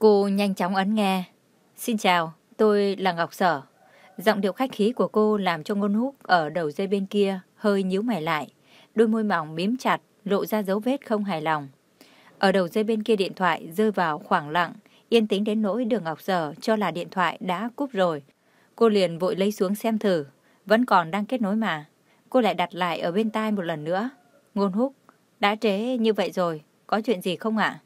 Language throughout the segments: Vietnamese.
Cô nhanh chóng ấn nghe. Xin chào, tôi là Ngọc Sở. Giọng điệu khách khí của cô làm cho ngôn húc ở đầu dây bên kia hơi nhíu mày lại. Đôi môi mỏng mím chặt, lộ ra dấu vết không hài lòng. Ở đầu dây bên kia điện thoại rơi vào khoảng lặng, yên tĩnh đến nỗi đường Ngọc Sở cho là điện thoại đã cúp rồi. Cô liền vội lấy xuống xem thử, vẫn còn đang kết nối mà. Cô lại đặt lại ở bên tai một lần nữa. Ngôn húc, đã trễ như vậy rồi, có chuyện gì không ạ?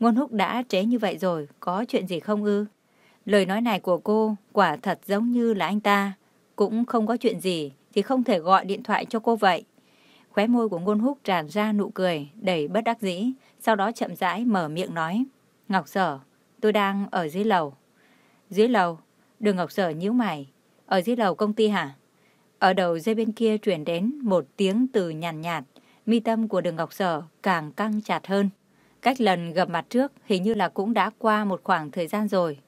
Ngôn húc đã trễ như vậy rồi, có chuyện gì không ư? Lời nói này của cô quả thật giống như là anh ta. Cũng không có chuyện gì thì không thể gọi điện thoại cho cô vậy. Khóe môi của ngôn húc tràn ra nụ cười, đầy bất đắc dĩ. Sau đó chậm rãi mở miệng nói. Ngọc Sở, tôi đang ở dưới lầu. Dưới lầu? Đường Ngọc Sở nhíu mày. Ở dưới lầu công ty hả? Ở đầu dây bên kia chuyển đến một tiếng từ nhàn nhạt, nhạt. Mi tâm của đường Ngọc Sở càng căng chặt hơn. Cách lần gặp mặt trước hình như là cũng đã qua một khoảng thời gian rồi.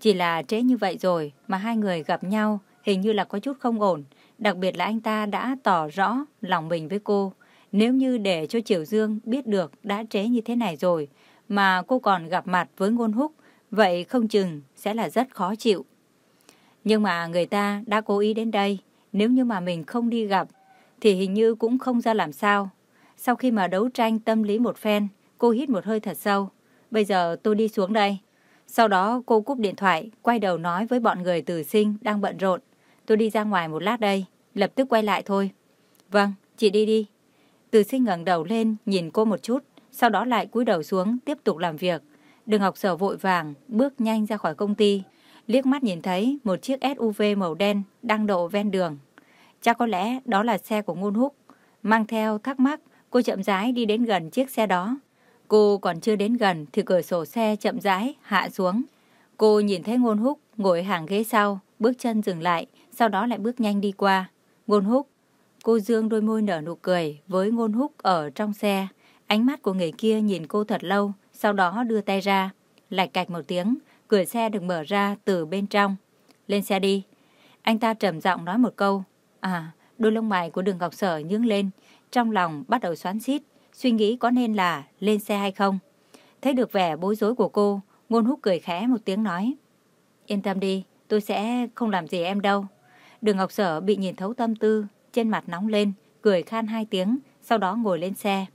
Chỉ là trễ như vậy rồi mà hai người gặp nhau hình như là có chút không ổn. Đặc biệt là anh ta đã tỏ rõ lòng mình với cô. Nếu như để cho Triều Dương biết được đã trễ như thế này rồi mà cô còn gặp mặt với ngôn húc, vậy không chừng sẽ là rất khó chịu. Nhưng mà người ta đã cố ý đến đây, nếu như mà mình không đi gặp thì hình như cũng không ra làm sao. Sau khi mà đấu tranh tâm lý một phen, cô hít một hơi thật sâu. Bây giờ tôi đi xuống đây. Sau đó cô cúp điện thoại, quay đầu nói với bọn người từ sinh đang bận rộn. Tôi đi ra ngoài một lát đây, lập tức quay lại thôi. Vâng, chị đi đi. Từ sinh ngẩng đầu lên, nhìn cô một chút, sau đó lại cúi đầu xuống, tiếp tục làm việc. Đường học sở vội vàng, bước nhanh ra khỏi công ty. Liếc mắt nhìn thấy một chiếc SUV màu đen đang đậu ven đường. Chắc có lẽ đó là xe của Ngôn Húc. Mang theo thắc mắc, cô chậm rãi đi đến gần chiếc xe đó. Cô còn chưa đến gần thì cửa sổ xe chậm rãi hạ xuống. Cô nhìn thấy Ngôn Húc ngồi hàng ghế sau, bước chân dừng lại, sau đó lại bước nhanh đi qua. Ngôn Húc. Cô dương đôi môi nở nụ cười với Ngôn Húc ở trong xe. Ánh mắt của người kia nhìn cô thật lâu, sau đó đưa tay ra. Lạch cạch một tiếng, cửa xe được mở ra từ bên trong. Lên xe đi. Anh ta trầm giọng nói một câu. À, đôi lông mày của đường Ngọc Sở nhướng lên, trong lòng bắt đầu xoắn xít suy nghĩ có nên là lên xe hay không. Thấy được vẻ bối rối của cô, ngôn húc cười khẽ một tiếng nói. Yên tâm đi, tôi sẽ không làm gì em đâu. Đường Ngọc Sở bị nhìn thấu tâm tư, trên mặt nóng lên, cười khan hai tiếng, sau đó ngồi lên xe.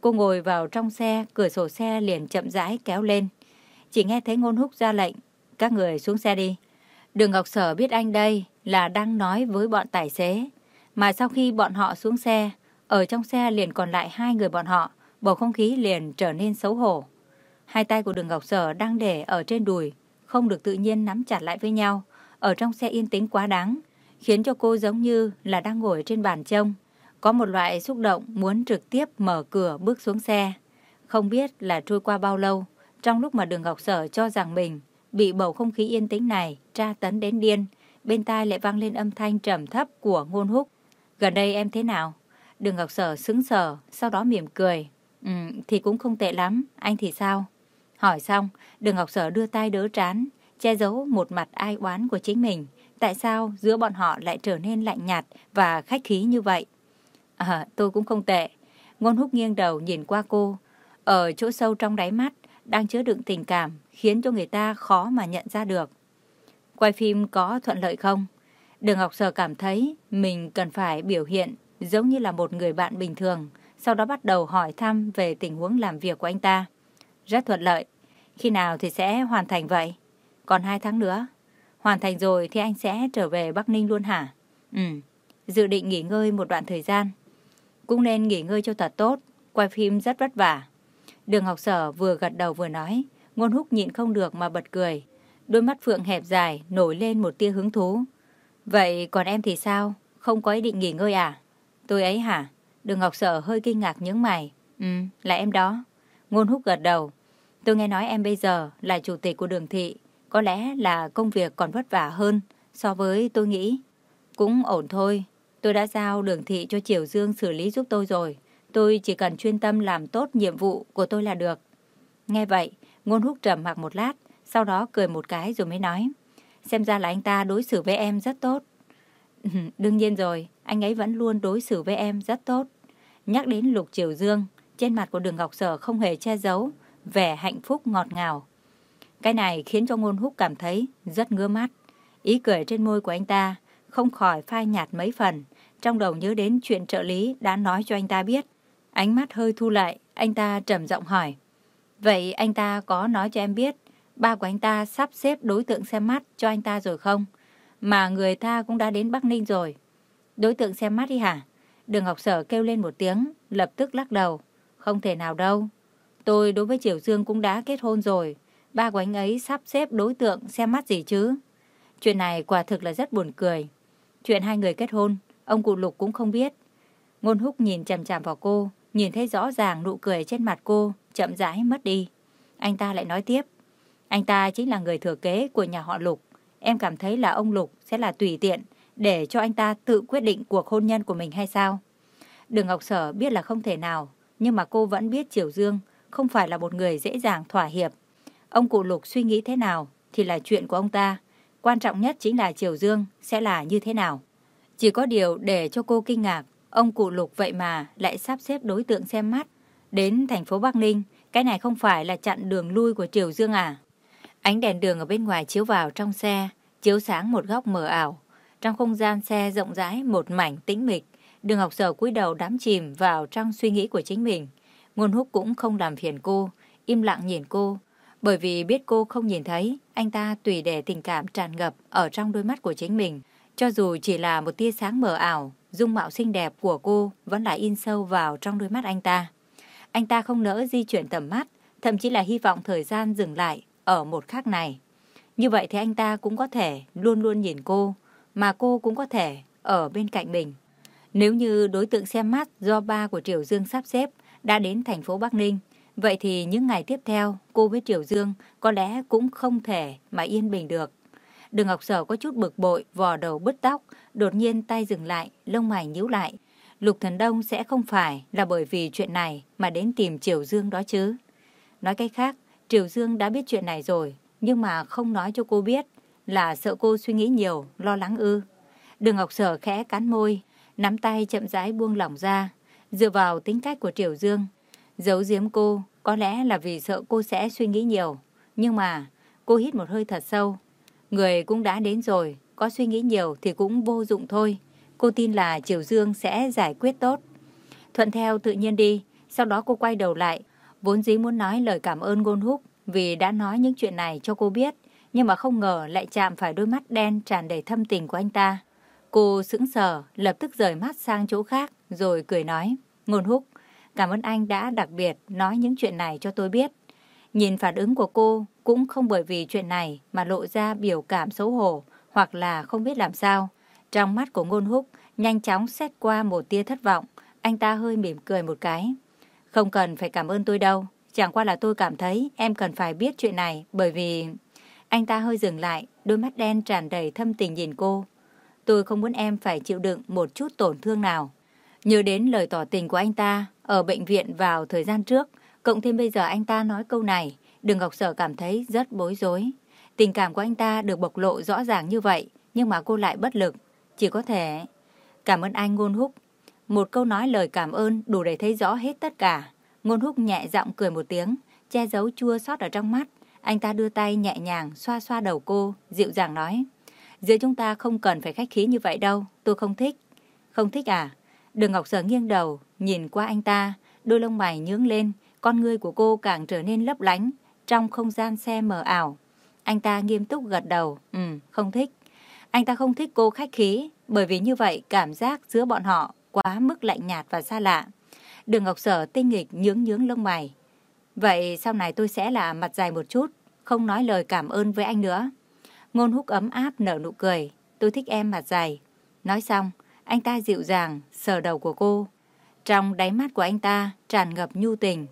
Cô ngồi vào trong xe, cửa sổ xe liền chậm rãi kéo lên. Chỉ nghe thấy ngôn húc ra lệnh, các người xuống xe đi. Đường Ngọc Sở biết anh đây là đang nói với bọn tài xế. Mà sau khi bọn họ xuống xe, ở trong xe liền còn lại hai người bọn họ, bầu không khí liền trở nên xấu hổ. Hai tay của đường Ngọc Sở đang để ở trên đùi, không được tự nhiên nắm chặt lại với nhau. Ở trong xe yên tĩnh quá đáng, khiến cho cô giống như là đang ngồi trên bàn trông. Có một loại xúc động muốn trực tiếp mở cửa bước xuống xe. Không biết là trôi qua bao lâu, trong lúc mà đường Ngọc Sở cho rằng mình bị bầu không khí yên tĩnh này tra tấn đến điên, bên tai lại vang lên âm thanh trầm thấp của ngôn húc. Gần đây em thế nào? Đường Ngọc Sở sững sờ, sau đó mỉm cười. Ừ, thì cũng không tệ lắm, anh thì sao? Hỏi xong, Đường Ngọc Sở đưa tay đỡ trán, che giấu một mặt ai oán của chính mình. Tại sao giữa bọn họ lại trở nên lạnh nhạt và khách khí như vậy? À, tôi cũng không tệ. Ngôn húc nghiêng đầu nhìn qua cô. Ở chỗ sâu trong đáy mắt, đang chứa đựng tình cảm, khiến cho người ta khó mà nhận ra được. Quay phim có thuận lợi không? Đường Ngọc Sở cảm thấy mình cần phải biểu hiện giống như là một người bạn bình thường, sau đó bắt đầu hỏi thăm về tình huống làm việc của anh ta. Rất thuận lợi. Khi nào thì sẽ hoàn thành vậy? Còn hai tháng nữa. Hoàn thành rồi thì anh sẽ trở về Bắc Ninh luôn hả? Ừ, dự định nghỉ ngơi một đoạn thời gian. Cũng nên nghỉ ngơi cho thật tốt, quay phim rất vất vả. Đường học sở vừa gật đầu vừa nói, ngôn húc nhịn không được mà bật cười. Đôi mắt Phượng hẹp dài nổi lên một tia hứng thú. Vậy còn em thì sao? Không có ý định nghỉ ngơi à? Tôi ấy hả? Đường Ngọc Sở hơi kinh ngạc nhướng mày. Ừ, là em đó. Ngôn húc gật đầu. Tôi nghe nói em bây giờ là chủ tịch của đường thị. Có lẽ là công việc còn vất vả hơn so với tôi nghĩ. Cũng ổn thôi. Tôi đã giao đường thị cho Triều Dương xử lý giúp tôi rồi. Tôi chỉ cần chuyên tâm làm tốt nhiệm vụ của tôi là được. Nghe vậy, ngôn húc trầm mặc một lát, sau đó cười một cái rồi mới nói. Xem ra là anh ta đối xử với em rất tốt. Đương nhiên rồi, anh ấy vẫn luôn đối xử với em rất tốt. Nhắc đến Lục Triều Dương, trên mặt của đường Ngọc Sở không hề che giấu, vẻ hạnh phúc ngọt ngào. Cái này khiến cho ngôn húc cảm thấy rất ngứa mắt. Ý cười trên môi của anh ta không khỏi phai nhạt mấy phần, trong đầu nhớ đến chuyện trợ lý đã nói cho anh ta biết. Ánh mắt hơi thu lại, anh ta trầm giọng hỏi. Vậy anh ta có nói cho em biết ba của anh ta sắp xếp đối tượng xem mắt cho anh ta rồi không? Mà người ta cũng đã đến Bắc Ninh rồi. Đối tượng xem mắt đi hả? Đường Ngọc Sở kêu lên một tiếng, lập tức lắc đầu. Không thể nào đâu. Tôi đối với Triều Dương cũng đã kết hôn rồi. Ba của anh ấy sắp xếp đối tượng xem mắt gì chứ? Chuyện này quả thực là rất buồn cười. Chuyện hai người kết hôn, ông cụ Lục cũng không biết. Ngôn húc nhìn chằm chằm vào cô, nhìn thấy rõ ràng nụ cười trên mặt cô, chậm rãi mất đi. Anh ta lại nói tiếp. Anh ta chính là người thừa kế của nhà họ Lục. Em cảm thấy là ông Lục sẽ là tùy tiện để cho anh ta tự quyết định cuộc hôn nhân của mình hay sao? Đường Ngọc Sở biết là không thể nào, nhưng mà cô vẫn biết Triều Dương không phải là một người dễ dàng thỏa hiệp. Ông cụ Lục suy nghĩ thế nào thì là chuyện của ông ta. Quan trọng nhất chính là Triều Dương sẽ là như thế nào. Chỉ có điều để cho cô kinh ngạc, ông cụ Lục vậy mà lại sắp xếp đối tượng xem mắt. Đến thành phố Bắc Ninh, cái này không phải là chặn đường lui của Triều Dương à? Ánh đèn đường ở bên ngoài chiếu vào trong xe, chiếu sáng một góc mờ ảo. Trong không gian xe rộng rãi một mảnh tĩnh mịch, đường học sở cúi đầu đắm chìm vào trong suy nghĩ của chính mình. Ngôn húc cũng không làm phiền cô, im lặng nhìn cô. Bởi vì biết cô không nhìn thấy, anh ta tùy để tình cảm tràn ngập ở trong đôi mắt của chính mình. Cho dù chỉ là một tia sáng mờ ảo, dung mạo xinh đẹp của cô vẫn lại in sâu vào trong đôi mắt anh ta. Anh ta không nỡ di chuyển tầm mắt, thậm chí là hy vọng thời gian dừng lại ở một khắc này. Như vậy thì anh ta cũng có thể luôn luôn nhìn cô, mà cô cũng có thể ở bên cạnh mình. Nếu như đối tượng xem mắt do ba của Triều Dương sắp xếp đã đến thành phố Bắc Ninh, vậy thì những ngày tiếp theo cô với Triều Dương có lẽ cũng không thể mà yên bình được. Đường Ngọc Sở có chút bực bội, vò đầu bứt tóc, đột nhiên tay dừng lại, lông mày nhíu lại. Lục Thần Đông sẽ không phải là bởi vì chuyện này mà đến tìm Triều Dương đó chứ. Nói cách khác, Triều Dương đã biết chuyện này rồi, nhưng mà không nói cho cô biết là sợ cô suy nghĩ nhiều, lo lắng ư. Đường Ngọc Sở khẽ cắn môi, nắm tay chậm rãi buông lỏng ra, dựa vào tính cách của Triều Dương. Giấu giếm cô, có lẽ là vì sợ cô sẽ suy nghĩ nhiều. Nhưng mà, cô hít một hơi thật sâu. Người cũng đã đến rồi, có suy nghĩ nhiều thì cũng vô dụng thôi. Cô tin là Triều Dương sẽ giải quyết tốt. Thuận theo tự nhiên đi, sau đó cô quay đầu lại, vốn dĩ muốn nói lời cảm ơn Ngôn Húc vì đã nói những chuyện này cho cô biết, nhưng mà không ngờ lại chạm phải đôi mắt đen tràn đầy thâm tình của anh ta. Cô sững sờ, lập tức rời mắt sang chỗ khác, rồi cười nói, Ngôn Húc, cảm ơn anh đã đặc biệt nói những chuyện này cho tôi biết. Nhìn phản ứng của cô cũng không bởi vì chuyện này mà lộ ra biểu cảm xấu hổ hoặc là không biết làm sao. Trong mắt của Ngôn Húc nhanh chóng xét qua một tia thất vọng, anh ta hơi mỉm cười một cái. Không cần phải cảm ơn tôi đâu, chẳng qua là tôi cảm thấy em cần phải biết chuyện này bởi vì... Anh ta hơi dừng lại, đôi mắt đen tràn đầy thâm tình nhìn cô. Tôi không muốn em phải chịu đựng một chút tổn thương nào. Nhớ đến lời tỏ tình của anh ta ở bệnh viện vào thời gian trước, cộng thêm bây giờ anh ta nói câu này, Đường Ngọc Sở cảm thấy rất bối rối. Tình cảm của anh ta được bộc lộ rõ ràng như vậy, nhưng mà cô lại bất lực. Chỉ có thể... Cảm ơn anh Ngôn Húc. Một câu nói lời cảm ơn đủ để thấy rõ hết tất cả. Ngôn Húc nhẹ giọng cười một tiếng, che giấu chua xót ở trong mắt. Anh ta đưa tay nhẹ nhàng xoa xoa đầu cô, dịu dàng nói. Giữa chúng ta không cần phải khách khí như vậy đâu, tôi không thích. Không thích à? Đường Ngọc Sở nghiêng đầu, nhìn qua anh ta, đôi lông mày nhướng lên, con ngươi của cô càng trở nên lấp lánh, trong không gian xe mờ ảo. Anh ta nghiêm túc gật đầu, ừ, không thích. Anh ta không thích cô khách khí, bởi vì như vậy cảm giác giữa bọn họ quá mức lạnh nhạt và xa lạ. Đường Ngọc Sở tinh nghịch nhướng nhướng lông mày. Vậy sau này tôi sẽ là mặt dài một chút, không nói lời cảm ơn với anh nữa. Ngôn húc ấm áp nở nụ cười. Tôi thích em mặt dài. Nói xong, anh ta dịu dàng, sờ đầu của cô. Trong đáy mắt của anh ta tràn ngập nhu tình.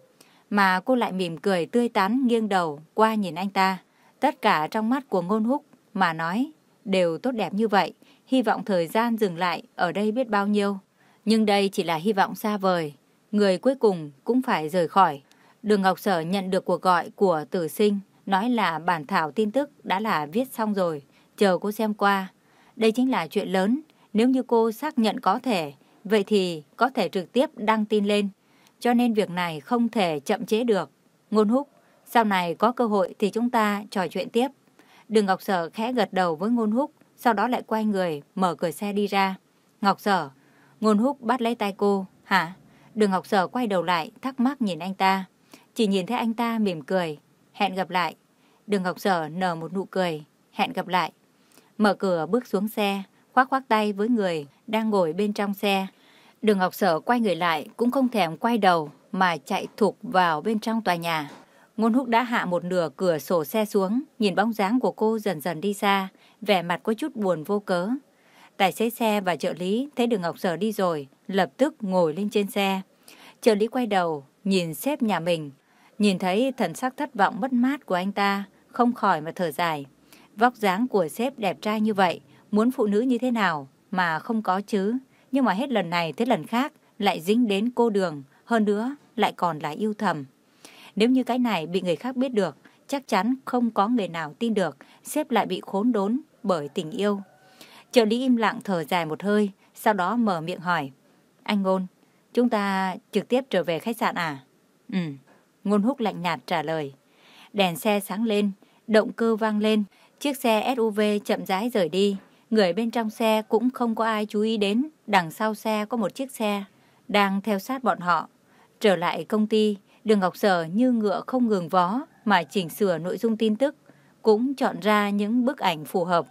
Mà cô lại mỉm cười tươi tắn nghiêng đầu qua nhìn anh ta. Tất cả trong mắt của ngôn húc mà nói đều tốt đẹp như vậy. Hy vọng thời gian dừng lại ở đây biết bao nhiêu. Nhưng đây chỉ là hy vọng xa vời. Người cuối cùng cũng phải rời khỏi. Đường Ngọc Sở nhận được cuộc gọi của tử sinh, nói là bản thảo tin tức đã là viết xong rồi, chờ cô xem qua. Đây chính là chuyện lớn, Nếu như cô xác nhận có thể, vậy thì có thể trực tiếp đăng tin lên. Cho nên việc này không thể chậm chế được. Ngôn húc, sau này có cơ hội thì chúng ta trò chuyện tiếp. Đường Ngọc Sở khẽ gật đầu với Ngôn húc, sau đó lại quay người, mở cửa xe đi ra. Ngọc Sở, Ngôn húc bắt lấy tay cô. Hả? Đường Ngọc Sở quay đầu lại, thắc mắc nhìn anh ta. Chỉ nhìn thấy anh ta mỉm cười. Hẹn gặp lại. Đường Ngọc Sở nở một nụ cười. Hẹn gặp lại. Mở cửa bước xuống xe, khoác khoác tay với người đang ngồi bên trong xe. Đường Ngọc Sở quay người lại cũng không thèm quay đầu mà chạy thục vào bên trong tòa nhà. Ngôn húc đã hạ một nửa cửa sổ xe xuống, nhìn bóng dáng của cô dần dần đi xa, vẻ mặt có chút buồn vô cớ. Tài xế xe và trợ lý thấy đường Ngọc Sở đi rồi, lập tức ngồi lên trên xe. Trợ lý quay đầu, nhìn sếp nhà mình, nhìn thấy thần sắc thất vọng mất mát của anh ta, không khỏi mà thở dài. Vóc dáng của sếp đẹp trai như vậy, muốn phụ nữ như thế nào mà không có chứ. Nhưng mà hết lần này tới lần khác lại dính đến cô đường, hơn nữa lại còn là yêu thầm. Nếu như cái này bị người khác biết được, chắc chắn không có người nào tin được sếp lại bị khốn đốn bởi tình yêu. Trợ lý im lặng thở dài một hơi, sau đó mở miệng hỏi. Anh Ngôn, chúng ta trực tiếp trở về khách sạn à? Ừ, Ngôn húc lạnh nhạt trả lời. Đèn xe sáng lên, động cơ vang lên, chiếc xe SUV chậm rãi rời đi. Người bên trong xe cũng không có ai chú ý đến, đằng sau xe có một chiếc xe đang theo sát bọn họ. Trở lại công ty, Đường Ngọc Sở như ngựa không ngừng vó mà chỉnh sửa nội dung tin tức, cũng chọn ra những bức ảnh phù hợp.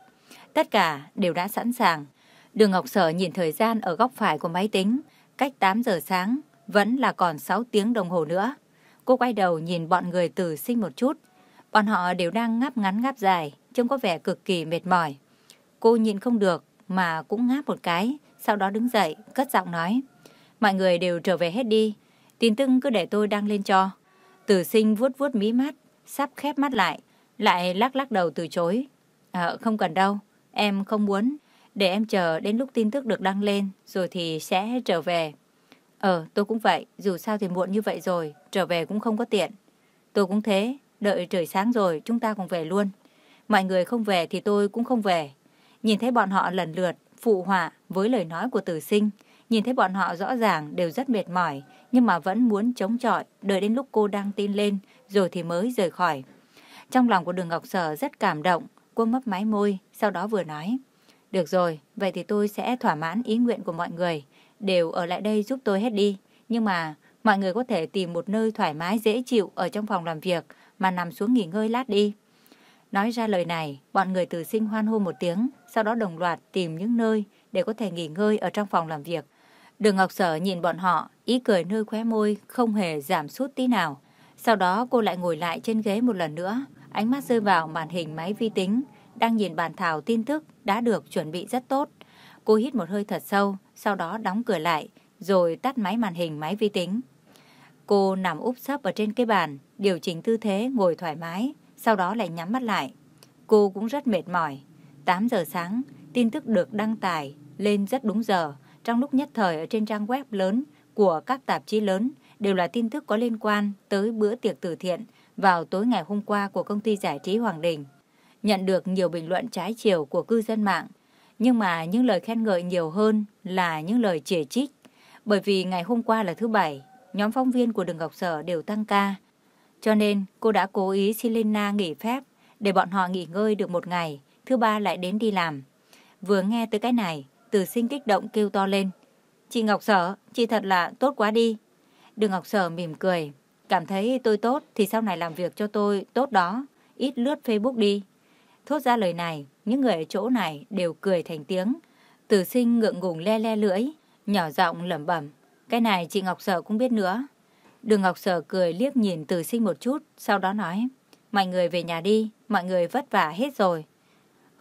Tất cả đều đã sẵn sàng. Đường Ngọc Sở nhìn thời gian ở góc phải của máy tính, cách 8 giờ sáng, vẫn là còn 6 tiếng đồng hồ nữa. Cô quay đầu nhìn bọn người tử sinh một chút. Bọn họ đều đang ngáp ngắn ngáp dài, trông có vẻ cực kỳ mệt mỏi. Cô nhìn không được mà cũng ngáp một cái, sau đó đứng dậy, cất giọng nói. Mọi người đều trở về hết đi, tin tức cứ để tôi đăng lên cho. Tử sinh vuốt vuốt mí mắt, sắp khép mắt lại, lại lắc lắc đầu từ chối. À, không cần đâu, em không muốn, để em chờ đến lúc tin tức được đăng lên, rồi thì sẽ trở về. Ờ, tôi cũng vậy, dù sao thì muộn như vậy rồi, trở về cũng không có tiện. Tôi cũng thế, đợi trời sáng rồi chúng ta cùng về luôn. Mọi người không về thì tôi cũng không về. Nhìn thấy bọn họ lần lượt phụ họa với lời nói của tử sinh, nhìn thấy bọn họ rõ ràng đều rất mệt mỏi, nhưng mà vẫn muốn chống chọi, đợi đến lúc cô đang tin lên, rồi thì mới rời khỏi. Trong lòng của đường Ngọc Sở rất cảm động, cô mấp máy môi, sau đó vừa nói. Được rồi, vậy thì tôi sẽ thỏa mãn ý nguyện của mọi người, đều ở lại đây giúp tôi hết đi. Nhưng mà mọi người có thể tìm một nơi thoải mái dễ chịu ở trong phòng làm việc mà nằm xuống nghỉ ngơi lát đi. Nói ra lời này, bọn người từ sinh hoan hô một tiếng, sau đó đồng loạt tìm những nơi để có thể nghỉ ngơi ở trong phòng làm việc. Đường Ngọc Sở nhìn bọn họ, ý cười nơi khóe môi không hề giảm sút tí nào. Sau đó cô lại ngồi lại trên ghế một lần nữa, ánh mắt rơi vào màn hình máy vi tính, đang nhìn bàn thảo tin tức đã được chuẩn bị rất tốt. Cô hít một hơi thật sâu, sau đó đóng cửa lại, rồi tắt máy màn hình máy vi tính. Cô nằm úp sấp ở trên cái bàn, điều chỉnh tư thế ngồi thoải mái, sau đó lại nhắm mắt lại. Cô cũng rất mệt mỏi. 8 giờ sáng, tin tức được đăng tải lên rất đúng giờ, trong lúc nhất thời ở trên trang web lớn của các tạp chí lớn đều là tin tức có liên quan tới bữa tiệc từ thiện vào tối ngày hôm qua của công ty giải trí Hoàng Đình. Nhận được nhiều bình luận trái chiều của cư dân mạng, nhưng mà những lời khen ngợi nhiều hơn là những lời chỉ trích. Bởi vì ngày hôm qua là thứ bảy, nhóm phóng viên của Đường Ngọc Sở đều tăng ca. Cho nên cô đã cố ý xin Lena nghỉ phép để bọn họ nghỉ ngơi được một ngày, thứ ba lại đến đi làm. Vừa nghe tới cái này, từ sinh kích động kêu to lên. Chị Ngọc Sở, chị thật là tốt quá đi. Đường Ngọc Sở mỉm cười. Cảm thấy tôi tốt thì sau này làm việc cho tôi tốt đó. Ít lướt Facebook đi. Thốt ra lời này, những người ở chỗ này đều cười thành tiếng. Từ sinh ngượng ngùng le le lưỡi, nhỏ giọng lẩm bẩm. Cái này chị Ngọc Sở cũng biết nữa. Đường Ngọc Sở cười liếc nhìn từ sinh một chút, sau đó nói. Mọi người về nhà đi, mọi người vất vả hết rồi.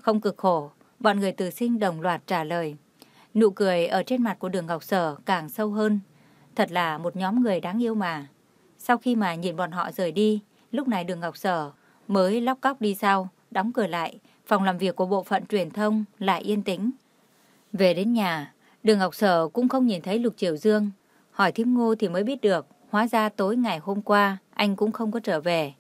Không cực khổ, bọn người từ sinh đồng loạt trả lời. Nụ cười ở trên mặt của đường Ngọc Sở càng sâu hơn. Thật là một nhóm người đáng yêu mà. Sau khi mà nhìn bọn họ rời đi, lúc này đường Ngọc Sở mới lóc cóc đi sau, đóng cửa lại, phòng làm việc của bộ phận truyền thông lại yên tĩnh. Về đến nhà, đường Ngọc Sở cũng không nhìn thấy Lục Triều Dương. Hỏi Thiêm Ngô thì mới biết được, hóa ra tối ngày hôm qua anh cũng không có trở về.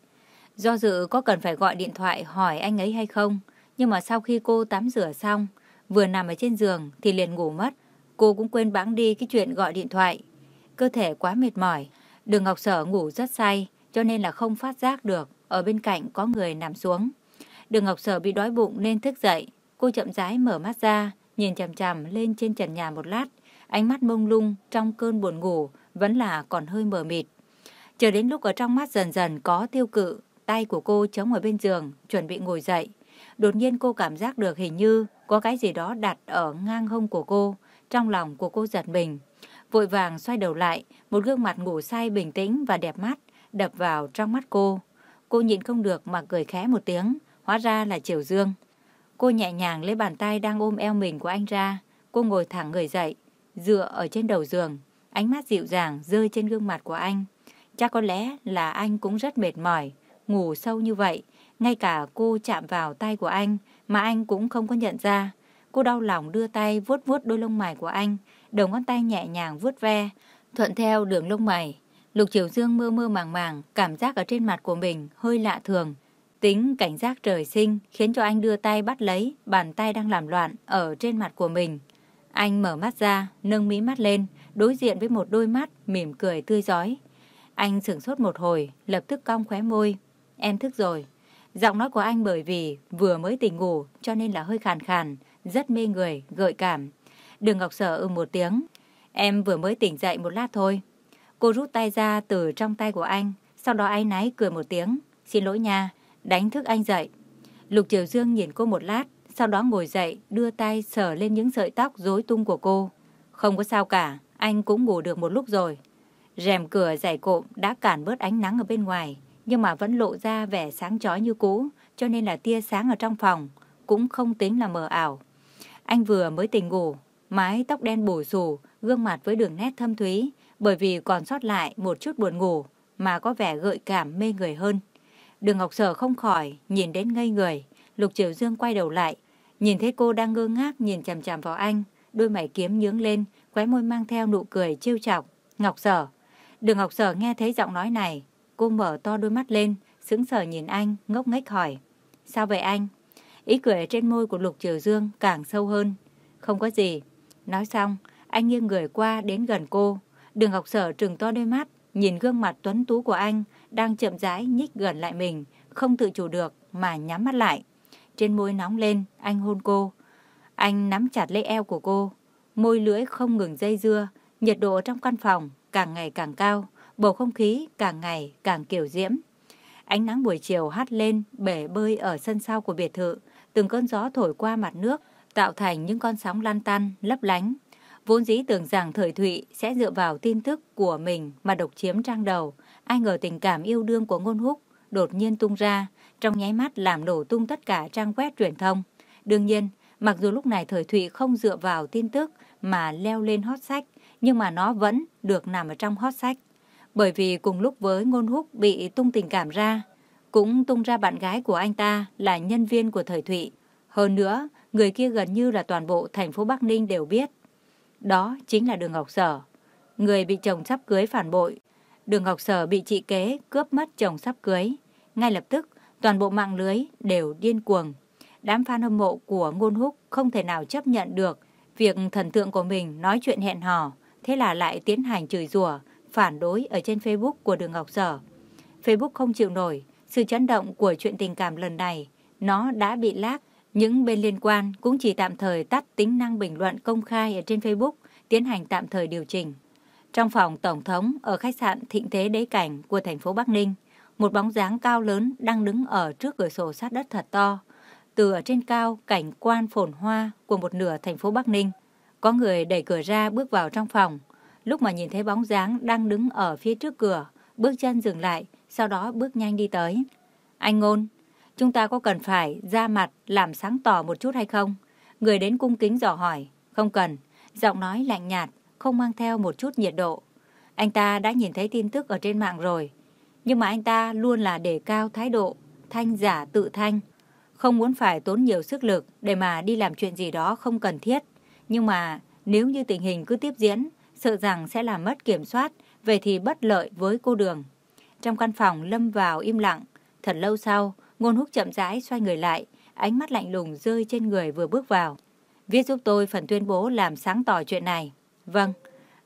Do dự có cần phải gọi điện thoại hỏi anh ấy hay không, nhưng mà sau khi cô tắm rửa xong, Vừa nằm ở trên giường thì liền ngủ mất. Cô cũng quên bẵng đi cái chuyện gọi điện thoại. Cơ thể quá mệt mỏi. Đường Ngọc Sở ngủ rất say cho nên là không phát giác được ở bên cạnh có người nằm xuống. Đường Ngọc Sở bị đói bụng nên thức dậy. Cô chậm rãi mở mắt ra, nhìn chằm chằm lên trên trần nhà một lát. Ánh mắt mông lung trong cơn buồn ngủ vẫn là còn hơi mờ mịt. Chờ đến lúc ở trong mắt dần dần có tiêu cự, tay của cô chống ở bên giường, chuẩn bị ngồi dậy. Đột nhiên cô cảm giác được hình như có cái gì đó đặt ở ngang hông của cô. Trong lòng của cô giật mình. Vội vàng xoay đầu lại, một gương mặt ngủ say bình tĩnh và đẹp mắt đập vào trong mắt cô. Cô nhịn không được mà cười khẽ một tiếng, hóa ra là Triều Dương. Cô nhẹ nhàng lấy bàn tay đang ôm eo mình của anh ra. Cô ngồi thẳng người dậy, dựa ở trên đầu giường. Ánh mắt dịu dàng rơi trên gương mặt của anh. Chắc có lẽ là anh cũng rất mệt mỏi, ngủ sâu như vậy. Ngay cả cô chạm vào tay của anh mà anh cũng không có nhận ra. Cô đau lòng đưa tay vuốt vuốt đôi lông mày của anh, đầu ngón tay nhẹ nhàng vuốt ve, thuận theo đường lông mày. Lục Triều Dương mơ mơ màng màng, cảm giác ở trên mặt của mình hơi lạ thường. Tính cảnh giác trời sinh khiến cho anh đưa tay bắt lấy bàn tay đang làm loạn ở trên mặt của mình. Anh mở mắt ra, nâng mí mắt lên, đối diện với một đôi mắt mỉm cười tươi giói. Anh sửng sốt một hồi, lập tức cong khóe môi. Em thức rồi. Giọng nói của anh bởi vì vừa mới tỉnh ngủ cho nên là hơi khàn khàn, rất mê người, gợi cảm. Đường Ngọc Sở ừ một tiếng. Em vừa mới tỉnh dậy một lát thôi. Cô rút tay ra từ trong tay của anh, sau đó ai náy cười một tiếng. Xin lỗi nha, đánh thức anh dậy. Lục Triều Dương nhìn cô một lát, sau đó ngồi dậy, đưa tay sờ lên những sợi tóc rối tung của cô. Không có sao cả, anh cũng ngủ được một lúc rồi. Rèm cửa dày cộm đã cản bớt ánh nắng ở bên ngoài, nhưng mà vẫn lộ ra vẻ sáng chói như cũ, cho nên là tia sáng ở trong phòng cũng không tính là mờ ảo. Anh vừa mới tỉnh ngủ, mái tóc đen bù xù, gương mặt với đường nét thâm thúy, bởi vì còn sót lại một chút buồn ngủ mà có vẻ gợi cảm mê người hơn. Đường Ngọc Sở không khỏi, nhìn đến ngây người, Lục Triều Dương quay đầu lại, nhìn thấy cô đang ngơ ngác nhìn chằm chằm vào anh, đôi mày kiếm nhướng lên, khóe môi mang theo nụ cười trêu chọc. Ngọc Sở. Đường Ngọc Sở nghe thấy giọng nói này, cô mở to đôi mắt lên, sững sờ nhìn anh, ngốc nghếch hỏi. Sao vậy anh? Ý cười trên môi của Lục Triều Dương càng sâu hơn. Không có gì. Nói xong, anh nghiêng người qua đến gần cô. Đường Ngọc Sở trừng to đôi mắt, nhìn gương mặt tuấn tú của anh đang chậm rãi nhích gần lại mình, không tự chủ được mà nhắm mắt lại. Trên môi nóng lên, anh hôn cô. Anh nắm chặt lấy eo của cô, môi lưỡi không ngừng dây dưa, nhiệt độ trong căn phòng càng ngày càng cao, bầu không khí càng ngày càng kiểu diễm. Ánh nắng buổi chiều hắt lên bể bơi ở sân sau của biệt thự, từng cơn gió thổi qua mặt nước, tạo thành những con sóng lan tan, lấp lánh. Vốn dĩ tưởng rằng thời Thụy sẽ dựa vào tin tức của mình mà độc chiếm trang đầu, ai ngờ tình cảm yêu đương của ngôn húc đột nhiên tung ra, trong nháy mắt làm nổ tung tất cả trang web truyền thông. Đương nhiên, mặc dù lúc này thời Thụy không dựa vào tin tức mà leo lên hot sách, nhưng mà nó vẫn được nằm ở trong hot sách. Bởi vì cùng lúc với ngôn húc bị tung tình cảm ra, cũng tung ra bạn gái của anh ta là nhân viên của thời Thụy. Hơn nữa, người kia gần như là toàn bộ thành phố Bắc Ninh đều biết. Đó chính là Đường Ngọc Sở, người bị chồng sắp cưới phản bội. Đường Ngọc Sở bị chị kế cướp mất chồng sắp cưới. Ngay lập tức, toàn bộ mạng lưới đều điên cuồng. Đám fan hâm mộ của Ngôn Húc không thể nào chấp nhận được việc thần tượng của mình nói chuyện hẹn hò, thế là lại tiến hành chửi rủa, phản đối ở trên Facebook của Đường Ngọc Sở. Facebook không chịu nổi sự chấn động của chuyện tình cảm lần này, nó đã bị lag. Những bên liên quan cũng chỉ tạm thời tắt tính năng bình luận công khai ở trên Facebook, tiến hành tạm thời điều chỉnh. Trong phòng Tổng thống ở khách sạn Thịnh Thế Đế Cảnh của thành phố Bắc Ninh, một bóng dáng cao lớn đang đứng ở trước cửa sổ sát đất thật to. Từ ở trên cao, cảnh quan phồn hoa của một nửa thành phố Bắc Ninh. Có người đẩy cửa ra bước vào trong phòng. Lúc mà nhìn thấy bóng dáng đang đứng ở phía trước cửa, bước chân dừng lại, sau đó bước nhanh đi tới. Anh Ngôn, chúng ta có cần phải ra mặt làm sáng tỏ một chút hay không? Người đến cung kính dò hỏi. Không cần. Giọng nói lạnh nhạt, không mang theo một chút nhiệt độ. Anh ta đã nhìn thấy tin tức ở trên mạng rồi. Nhưng mà anh ta luôn là đề cao thái độ, thanh giả tự thanh. Không muốn phải tốn nhiều sức lực để mà đi làm chuyện gì đó không cần thiết. Nhưng mà nếu như tình hình cứ tiếp diễn, sợ rằng sẽ làm mất kiểm soát, về thì bất lợi với cô đường. Trong căn phòng lâm vào im lặng. Thật lâu sau, ngôn húc chậm rãi xoay người lại, ánh mắt lạnh lùng rơi trên người vừa bước vào. Viết giúp tôi phần tuyên bố làm sáng tỏ chuyện này. Vâng.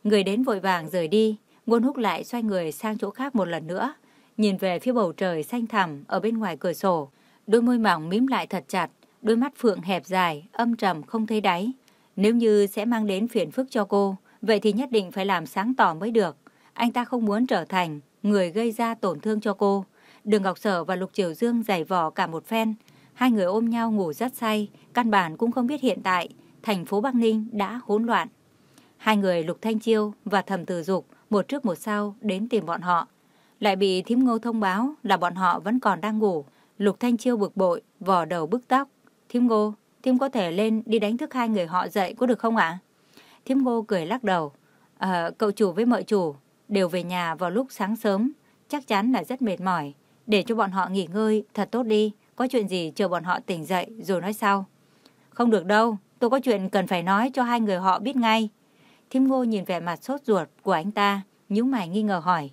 Người đến vội vàng rời đi. Ngôn húc lại xoay người sang chỗ khác một lần nữa. Nhìn về phía bầu trời xanh thẳm ở bên ngoài cửa sổ. Đôi môi mỏng mím lại thật chặt. Đôi mắt phượng hẹp dài, âm trầm không thấy đáy. Nếu như sẽ mang đến phiền phức cho cô, vậy thì nhất định phải làm sáng tỏ mới được. Anh ta không muốn trở thành người gây ra tổn thương cho cô. Đường Ngọc Sở và Lục Triều Dương giày vò cả một phen. Hai người ôm nhau ngủ rất say, căn bản cũng không biết hiện tại thành phố Bắc Ninh đã hỗn loạn. Hai người Lục Thanh Chiêu và Thẩm Từ Dục một trước một sau đến tìm bọn họ. Lại bị thím ngô thông báo là bọn họ vẫn còn đang ngủ. Lục Thanh Chiêu bực bội, vò đầu bức tóc. Thím ngô, thím có thể lên đi đánh thức hai người họ dậy có được không ạ? Thiếm ngô cười lắc đầu. À, cậu chủ với mợ chủ đều về nhà vào lúc sáng sớm. Chắc chắn là rất mệt mỏi. Để cho bọn họ nghỉ ngơi thật tốt đi. Có chuyện gì chờ bọn họ tỉnh dậy rồi nói sau. Không được đâu, tôi có chuyện cần phải nói cho hai người họ biết ngay. Thiếm ngô nhìn vẻ mặt sốt ruột của anh ta, nhíu mày nghi ngờ hỏi.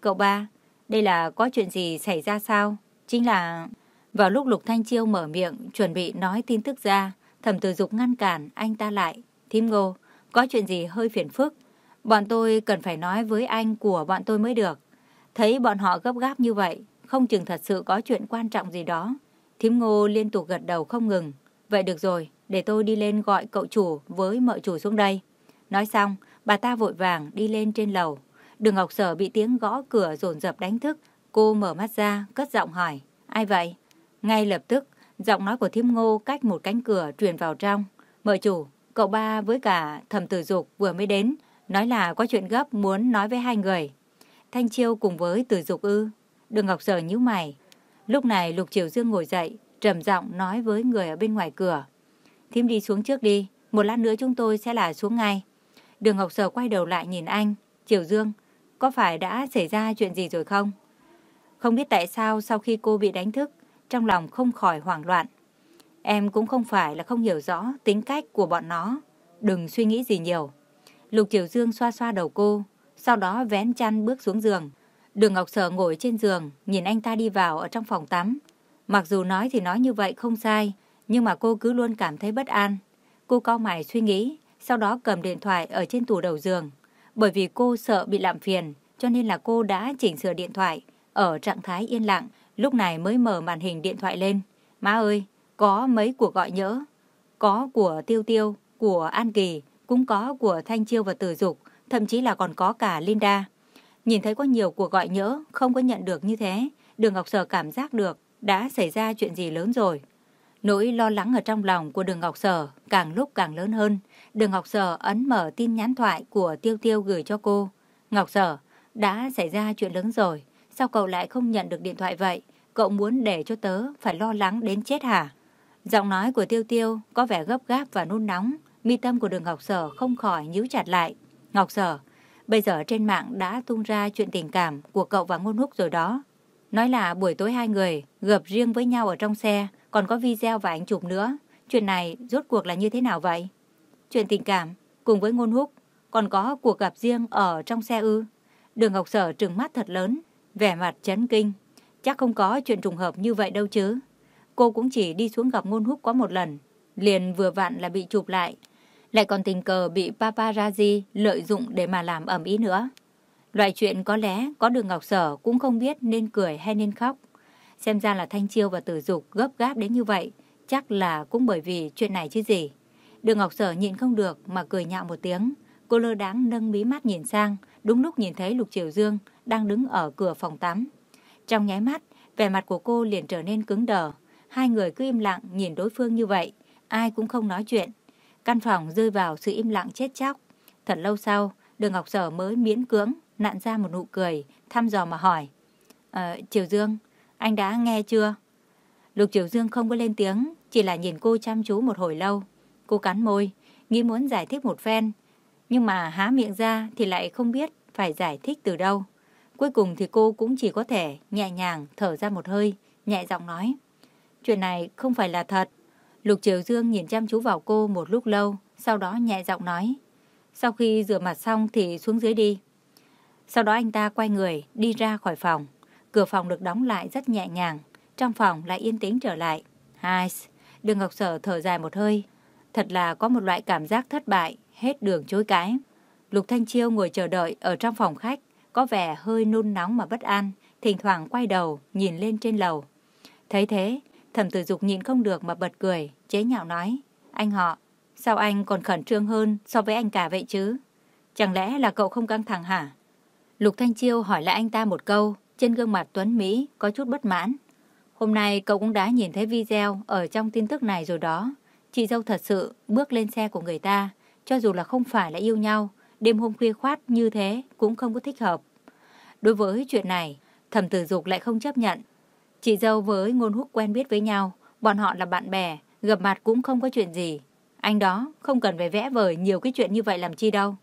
Cậu ba, đây là có chuyện gì xảy ra sao? Chính là... Vào lúc Lục Thanh Chiêu mở miệng, chuẩn bị nói tin tức ra, thẩm tử dục ngăn cản anh ta lại. Thím ngô, có chuyện gì hơi phiền phức. Bọn tôi cần phải nói với anh của bọn tôi mới được. Thấy bọn họ gấp gáp như vậy, không chừng thật sự có chuyện quan trọng gì đó. Thím ngô liên tục gật đầu không ngừng. Vậy được rồi, để tôi đi lên gọi cậu chủ với mợ chủ xuống đây. Nói xong, bà ta vội vàng đi lên trên lầu. Đường Ngọc Sở bị tiếng gõ cửa rồn rập đánh thức. Cô mở mắt ra, cất giọng hỏi. Ai vậy? Ngay lập tức, giọng nói của thím ngô cách một cánh cửa truyền vào trong. Mợ chủ, cậu ba với cả thẩm tử dục vừa mới đến. Nói là có chuyện gấp muốn nói với hai người. Thanh Chiêu cùng với tử dục ư. Đường Ngọc Sở nhíu mày. Lúc này Lục Triều Dương ngồi dậy, trầm giọng nói với người ở bên ngoài cửa. Thím đi xuống trước đi, một lát nữa chúng tôi sẽ là xuống ngay. Đường Ngọc Sở quay đầu lại nhìn anh. Triều Dương, có phải đã xảy ra chuyện gì rồi không? Không biết tại sao sau khi cô bị đánh thức, trong lòng không khỏi hoảng loạn. Em cũng không phải là không hiểu rõ tính cách của bọn nó. Đừng suy nghĩ gì nhiều. Lục Triều Dương xoa xoa đầu cô, sau đó vén chăn bước xuống giường. Đường Ngọc Sở ngồi trên giường, nhìn anh ta đi vào ở trong phòng tắm. Mặc dù nói thì nói như vậy không sai, nhưng mà cô cứ luôn cảm thấy bất an. Cô cau mày suy nghĩ, sau đó cầm điện thoại ở trên tủ đầu giường. Bởi vì cô sợ bị làm phiền, cho nên là cô đã chỉnh sửa điện thoại ở trạng thái yên lặng, lúc này mới mở màn hình điện thoại lên. Má ơi, có mấy cuộc gọi nhỡ. Có của Tiêu Tiêu, của An Kỳ, cũng có của Thanh Chiêu và Tử Dục, thậm chí là còn có cả Linda. Nhìn thấy có nhiều cuộc gọi nhỡ, không có nhận được như thế, Đường Ngọc Sở cảm giác được đã xảy ra chuyện gì lớn rồi. Nỗi lo lắng ở trong lòng của Đường Ngọc Sở càng lúc càng lớn hơn. Đường Ngọc Sở ấn mở tin nhắn thoại của Tiêu Tiêu gửi cho cô. Ngọc Sở, đã xảy ra chuyện lớn rồi. Sao cậu lại không nhận được điện thoại vậy? Cậu muốn để cho tớ phải lo lắng đến chết hả? Giọng nói của Tiêu Tiêu có vẻ gấp gáp và nôn nóng. Mi tâm của đường Ngọc Sở không khỏi nhíu chặt lại. Ngọc Sở, bây giờ trên mạng đã tung ra chuyện tình cảm của cậu và Ngôn Húc rồi đó. Nói là buổi tối hai người gặp riêng với nhau ở trong xe, còn có video và ảnh chụp nữa. Chuyện này rốt cuộc là như thế nào vậy? Chuyện tình cảm, cùng với Ngôn Húc, còn có cuộc gặp riêng ở trong xe ư. Đường Ngọc Sở trừng mắt thật lớn, vẻ mặt chấn kinh. Chắc không có chuyện trùng hợp như vậy đâu chứ. Cô cũng chỉ đi xuống gặp Ngôn Húc có một lần, liền vừa vặn là bị chụp lại, lại còn tình cờ bị paparazzi lợi dụng để mà làm ẩm ý nữa. Loại chuyện có lẽ có đường Ngọc Sở cũng không biết nên cười hay nên khóc. Xem ra là Thanh Chiêu và Tử Dục gấp gáp đến như vậy, chắc là cũng bởi vì chuyện này chứ gì. Đường Ngọc Sở nhịn không được mà cười nhạo một tiếng. Cô lơ đáng nâng mí mắt nhìn sang, đúng lúc nhìn thấy Lục Triều Dương đang đứng ở cửa phòng tắm. Trong nháy mắt, vẻ mặt của cô liền trở nên cứng đờ. Hai người cứ im lặng nhìn đối phương như vậy, ai cũng không nói chuyện. Căn phòng rơi vào sự im lặng chết chóc. Thật lâu sau, đường Ngọc Sở mới miễn cưỡng nặn ra một nụ cười, thăm dò mà hỏi. Ờ, Triều Dương, anh đã nghe chưa? Lục Triều Dương không có lên tiếng, chỉ là nhìn cô chăm chú một hồi lâu. Cô cắn môi, nghĩ muốn giải thích một phen, nhưng mà há miệng ra thì lại không biết phải giải thích từ đâu. Cuối cùng thì cô cũng chỉ có thể nhẹ nhàng thở ra một hơi, nhẹ giọng nói. Chuyện này không phải là thật. Lục Triều Dương nhìn chăm chú vào cô một lúc lâu, sau đó nhẹ giọng nói. Sau khi rửa mặt xong thì xuống dưới đi. Sau đó anh ta quay người, đi ra khỏi phòng. Cửa phòng được đóng lại rất nhẹ nhàng. Trong phòng lại yên tĩnh trở lại. Hai, đường Ngọc Sở thở dài một hơi. Thật là có một loại cảm giác thất bại, hết đường chối cái. Lục Thanh Chiêu ngồi chờ đợi ở trong phòng khách, có vẻ hơi nôn nóng mà bất an, thỉnh thoảng quay đầu, nhìn lên trên lầu. Thấy thế, thẩm tử dục nhịn không được mà bật cười, chế nhạo nói. Anh họ, sao anh còn khẩn trương hơn so với anh cả vậy chứ? Chẳng lẽ là cậu không căng thẳng hả? Lục Thanh Chiêu hỏi lại anh ta một câu, trên gương mặt Tuấn Mỹ có chút bất mãn. Hôm nay cậu cũng đã nhìn thấy video ở trong tin tức này rồi đó. Chị dâu thật sự bước lên xe của người ta, cho dù là không phải là yêu nhau, đêm hôm khuya khoát như thế cũng không có thích hợp. Đối với chuyện này, thẩm tử dục lại không chấp nhận. Chị dâu với ngôn húc quen biết với nhau, bọn họ là bạn bè, gặp mặt cũng không có chuyện gì. Anh đó không cần phải vẽ vời nhiều cái chuyện như vậy làm chi đâu.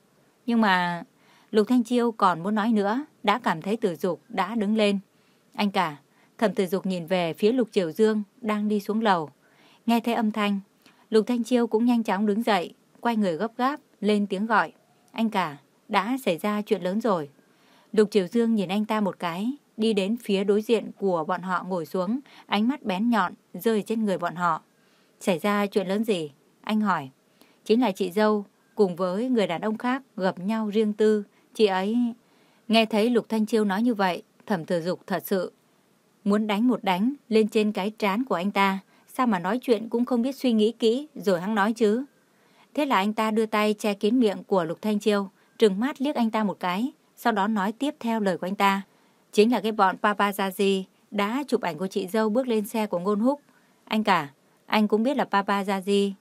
Nhưng mà Lục Thanh Chiêu còn muốn nói nữa, đã cảm thấy tử dục đã đứng lên. Anh cả, thẩm tử dục nhìn về phía Lục Triều Dương đang đi xuống lầu. Nghe thấy âm thanh, Lục Thanh Chiêu cũng nhanh chóng đứng dậy, quay người gấp gáp, lên tiếng gọi. Anh cả, đã xảy ra chuyện lớn rồi. Lục Triều Dương nhìn anh ta một cái, đi đến phía đối diện của bọn họ ngồi xuống, ánh mắt bén nhọn rơi trên người bọn họ. Xảy ra chuyện lớn gì? Anh hỏi. Chính là chị dâu cùng với người đàn ông khác gặp nhau riêng tư. Chị ấy... Nghe thấy Lục Thanh Chiêu nói như vậy, thẩm thừa dục thật sự muốn đánh một đánh lên trên cái trán của anh ta. Sao mà nói chuyện cũng không biết suy nghĩ kỹ rồi hắn nói chứ. Thế là anh ta đưa tay che kín miệng của Lục Thanh Chiêu, trừng mắt liếc anh ta một cái, sau đó nói tiếp theo lời của anh ta. Chính là cái bọn paparazzi đã chụp ảnh của chị dâu bước lên xe của Ngôn Húc. Anh cả, anh cũng biết là paparazzi.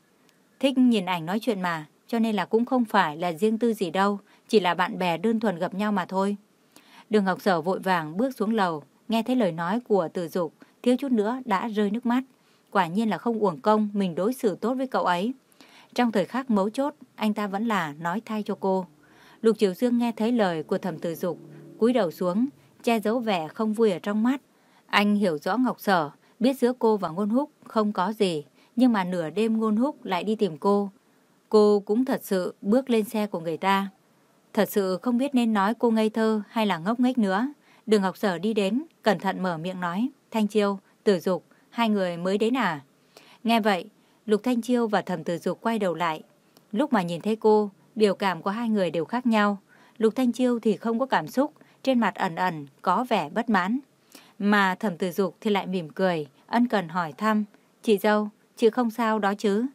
Thích nhìn ảnh nói chuyện mà, cho nên là cũng không phải là riêng tư gì đâu, chỉ là bạn bè đơn thuần gặp nhau mà thôi. Đường Ngọc Sở vội vàng bước xuống lầu, nghe thấy lời nói của từ Dục, thiếu chút nữa đã rơi nước mắt. Quả nhiên là không uổng công mình đối xử tốt với cậu ấy. Trong thời khắc mấu chốt, anh ta vẫn là nói thay cho cô. Lục Triều Dương nghe thấy lời của thẩm từ dục, cúi đầu xuống, che giấu vẻ không vui ở trong mắt. Anh hiểu rõ Ngọc Sở, biết giữa cô và Ngôn Húc không có gì, nhưng mà nửa đêm Ngôn Húc lại đi tìm cô. Cô cũng thật sự bước lên xe của người ta. Thật sự không biết nên nói cô ngây thơ hay là ngốc nghếch nữa. Đường Ngọc Sở đi đến, cẩn thận mở miệng nói, Thanh Chiêu, Tử Dục, hai người mới đến à? Nghe vậy, Lục Thanh Chiêu và Thẩm Tử Dục quay đầu lại. Lúc mà nhìn thấy cô, biểu cảm của hai người đều khác nhau. Lục Thanh Chiêu thì không có cảm xúc, trên mặt ẩn ẩn có vẻ bất mãn. Mà Thẩm Tử Dục thì lại mỉm cười, ân cần hỏi thăm, "Chị dâu, chị không sao đó chứ?"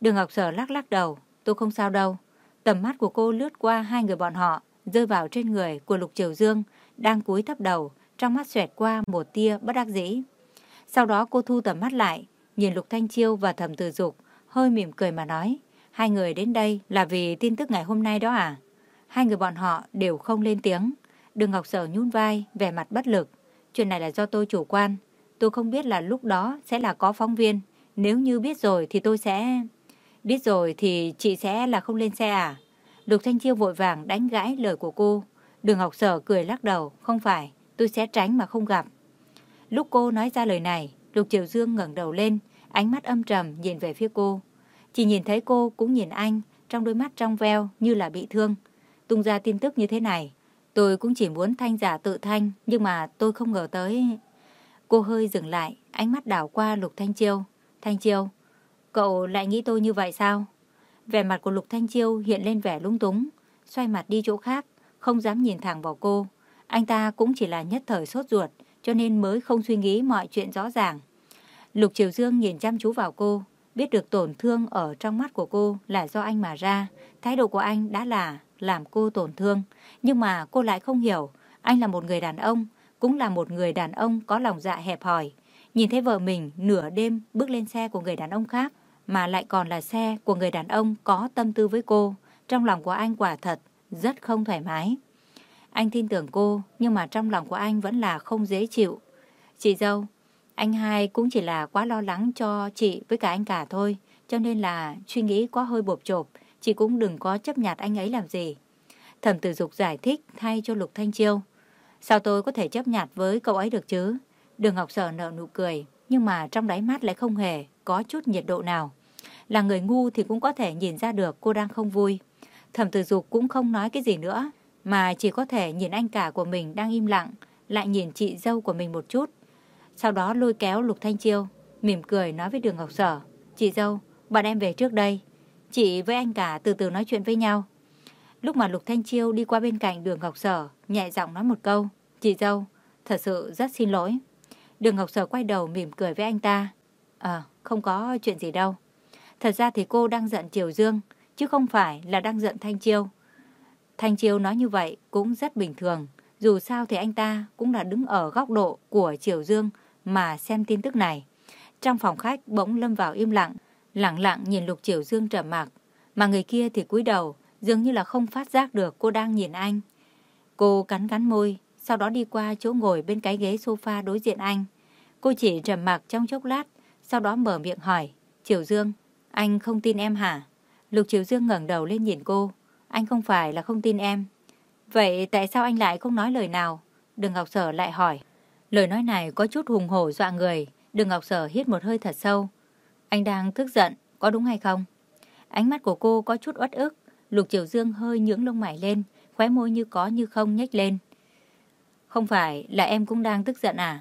Đường Ngọc Sở lắc lắc đầu, "Tôi không sao đâu." Tầm mắt của cô lướt qua hai người bọn họ, rơi vào trên người của Lục Triều Dương, đang cúi thấp đầu, trong mắt xoẹt qua một tia bất đắc dĩ. Sau đó cô thu tầm mắt lại, nhìn Lục Thanh Chiêu và Thẩm Tử Dục, hơi mỉm cười mà nói, hai người đến đây là vì tin tức ngày hôm nay đó à? Hai người bọn họ đều không lên tiếng. Đường Ngọc Sở nhún vai, vẻ mặt bất lực. Chuyện này là do tôi chủ quan. Tôi không biết là lúc đó sẽ là có phóng viên. Nếu như biết rồi thì tôi sẽ... Biết rồi thì chị sẽ là không lên xe à? Lục Thanh Chiêu vội vàng đánh gãi lời của cô. Đường Ngọc Sở cười lắc đầu. Không phải, tôi sẽ tránh mà không gặp. Lúc cô nói ra lời này, Lục Triều Dương ngẩng đầu lên, ánh mắt âm trầm nhìn về phía cô. Chỉ nhìn thấy cô cũng nhìn anh, trong đôi mắt trong veo như là bị thương. Tung ra tin tức như thế này, tôi cũng chỉ muốn thanh giả tự thanh, nhưng mà tôi không ngờ tới. Cô hơi dừng lại, ánh mắt đảo qua Lục Thanh Chiêu. Thanh Chiêu, cậu lại nghĩ tôi như vậy sao? Vẻ mặt của Lục Thanh Chiêu hiện lên vẻ lung túng, xoay mặt đi chỗ khác, không dám nhìn thẳng vào cô. Anh ta cũng chỉ là nhất thời sốt ruột, cho nên mới không suy nghĩ mọi chuyện rõ ràng. Lục Triều Dương nhìn chăm chú vào cô, biết được tổn thương ở trong mắt của cô là do anh mà ra. Thái độ của anh đã là làm cô tổn thương. Nhưng mà cô lại không hiểu, anh là một người đàn ông, cũng là một người đàn ông có lòng dạ hẹp hòi. Nhìn thấy vợ mình nửa đêm bước lên xe của người đàn ông khác, mà lại còn là xe của người đàn ông có tâm tư với cô. Trong lòng của anh quả thật, rất không thoải mái. Anh tin tưởng cô, nhưng mà trong lòng của anh vẫn là không dễ chịu. Chị dâu, anh hai cũng chỉ là quá lo lắng cho chị với cả anh cả thôi, cho nên là suy nghĩ quá hơi bộp chộp, chị cũng đừng có chấp nhặt anh ấy làm gì. Thẩm tử dục giải thích thay cho Lục Thanh Chiêu. Sao tôi có thể chấp nhặt với cậu ấy được chứ? Đường Ngọc Sở nở nụ cười, nhưng mà trong đáy mắt lại không hề có chút nhiệt độ nào. Là người ngu thì cũng có thể nhìn ra được cô đang không vui. Thẩm tử dục cũng không nói cái gì nữa, mà chỉ có thể nhìn anh cả của mình đang im lặng, lại nhìn chị dâu của mình một chút. Sau đó lôi kéo Lục Thanh Chiêu, mỉm cười nói với Đường Ngọc Sở, chị dâu, bọn em về trước đây, Chị với anh cả từ từ nói chuyện với nhau. Lúc mà Lục Thanh Chiêu đi qua bên cạnh đường Ngọc Sở, nhẹ giọng nói một câu. Chị dâu, thật sự rất xin lỗi. Đường Ngọc Sở quay đầu mỉm cười với anh ta. Ờ, không có chuyện gì đâu. Thật ra thì cô đang giận Triều Dương, chứ không phải là đang giận Thanh Chiêu. Thanh Chiêu nói như vậy cũng rất bình thường. Dù sao thì anh ta cũng là đứng ở góc độ của Triều Dương mà xem tin tức này. Trong phòng khách bỗng lâm vào im lặng, lặng lặng nhìn Lục Triều Dương trầm mặc, mà người kia thì cúi đầu, dường như là không phát giác được cô đang nhìn anh. Cô cắn cắn môi, sau đó đi qua chỗ ngồi bên cái ghế sofa đối diện anh. Cô chỉ trầm mặc trong chốc lát, sau đó mở miệng hỏi, Triều Dương, anh không tin em hả? Lục Triều Dương ngẩng đầu lên nhìn cô, anh không phải là không tin em. Vậy tại sao anh lại không nói lời nào? Đường Ngọc Sở lại hỏi. Lời nói này có chút hùng hổ dọa người. Đường Ngọc Sở hít một hơi thật sâu. Anh đang tức giận, có đúng hay không? Ánh mắt của cô có chút uất ức. Lục Triều Dương hơi nhướng lông mày lên, khóe môi như có như không nhếch lên. Không phải là em cũng đang tức giận à?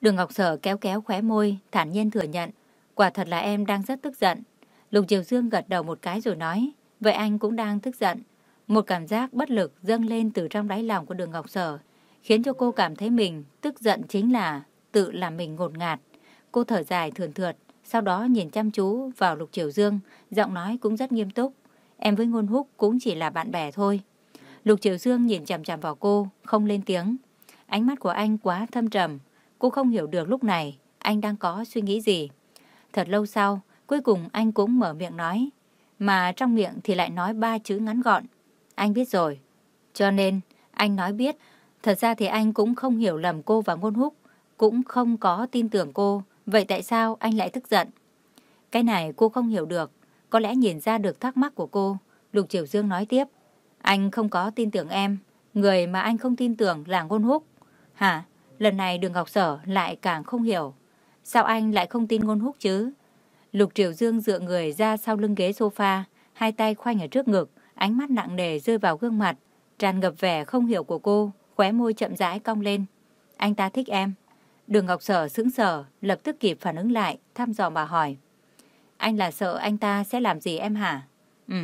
Đường Ngọc Sở kéo kéo khóe môi, thản nhiên thừa nhận. Quả thật là em đang rất tức giận. Lục Triều Dương gật đầu một cái rồi nói. Vậy anh cũng đang tức giận. Một cảm giác bất lực dâng lên từ trong đáy lòng của đường Ngọc Sở, khiến cho cô cảm thấy mình tức giận chính là tự làm mình ngột ngạt. Cô thở dài thườn thượt, sau đó nhìn chăm chú vào Lục Triều Dương, giọng nói cũng rất nghiêm túc. Em với Ngôn Húc cũng chỉ là bạn bè thôi. Lục Triều Dương nhìn chằm chằm vào cô, không lên tiếng. Ánh mắt của anh quá thâm trầm. Cô không hiểu được lúc này anh đang có suy nghĩ gì. Thật lâu sau, cuối cùng anh cũng mở miệng nói. Mà trong miệng thì lại nói ba chữ ngắn gọn. Anh biết rồi. Cho nên, anh nói biết. Thật ra thì anh cũng không hiểu lầm cô và Ngôn Húc. Cũng không có tin tưởng cô. Vậy tại sao anh lại tức giận? Cái này cô không hiểu được. Có lẽ nhìn ra được thắc mắc của cô. Lục Triều Dương nói tiếp. Anh không có tin tưởng em. Người mà anh không tin tưởng là Ngôn Húc. Hả? Lần này đường Ngọc Sở lại càng không hiểu. Sao anh lại không tin Ngôn Húc chứ? Lục Triều Dương dựa người ra sau lưng ghế sofa, hai tay khoanh ở trước ngực, ánh mắt nặng nề rơi vào gương mặt, tràn ngập vẻ không hiểu của cô, khóe môi chậm rãi cong lên. Anh ta thích em. Đường Ngọc Sở sững sờ, lập tức kịp phản ứng lại, thăm dò bà hỏi. Anh là sợ anh ta sẽ làm gì em hả? Ừ,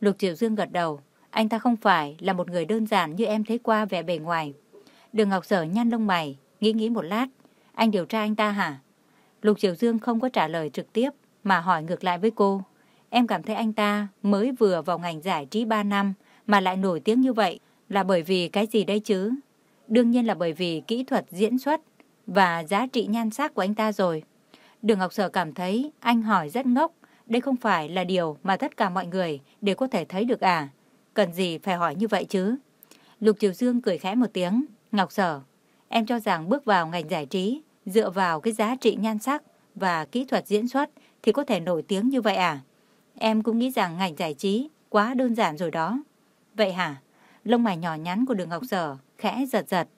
Lục Triều Dương gật đầu. Anh ta không phải là một người đơn giản như em thấy qua vẻ bề ngoài. Đường Ngọc Sở nhăn lông mày, nghĩ nghĩ một lát. Anh điều tra anh ta hả? Lục Triều Dương không có trả lời trực tiếp, mà hỏi ngược lại với cô. Em cảm thấy anh ta mới vừa vào ngành giải trí 3 năm mà lại nổi tiếng như vậy là bởi vì cái gì đây chứ? Đương nhiên là bởi vì kỹ thuật diễn xuất và giá trị nhan sắc của anh ta rồi. Đường Ngọc Sở cảm thấy anh hỏi rất ngốc. Đây không phải là điều mà tất cả mọi người đều có thể thấy được à? Cần gì phải hỏi như vậy chứ? Lục Triều Dương cười khẽ một tiếng. Ngọc Sở, em cho rằng bước vào ngành giải trí dựa vào cái giá trị nhan sắc và kỹ thuật diễn xuất thì có thể nổi tiếng như vậy à? Em cũng nghĩ rằng ngành giải trí quá đơn giản rồi đó. Vậy hả? Lông mày nhỏ nhắn của đường Ngọc Sở khẽ giật giật.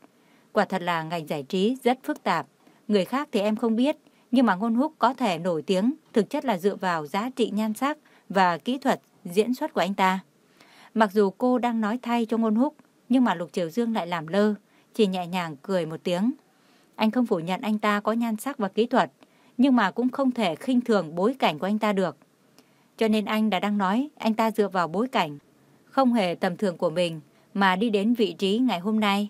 Quả thật là ngành giải trí rất phức tạp. Người khác thì em không biết, nhưng mà ngôn húc có thể nổi tiếng thực chất là dựa vào giá trị nhan sắc và kỹ thuật diễn xuất của anh ta. Mặc dù cô đang nói thay cho ngôn húc, nhưng mà Lục Triều Dương lại làm lơ, chỉ nhẹ nhàng cười một tiếng. Anh không phủ nhận anh ta có nhan sắc và kỹ thuật, nhưng mà cũng không thể khinh thường bối cảnh của anh ta được. Cho nên anh đã đang nói anh ta dựa vào bối cảnh, không hề tầm thường của mình mà đi đến vị trí ngày hôm nay.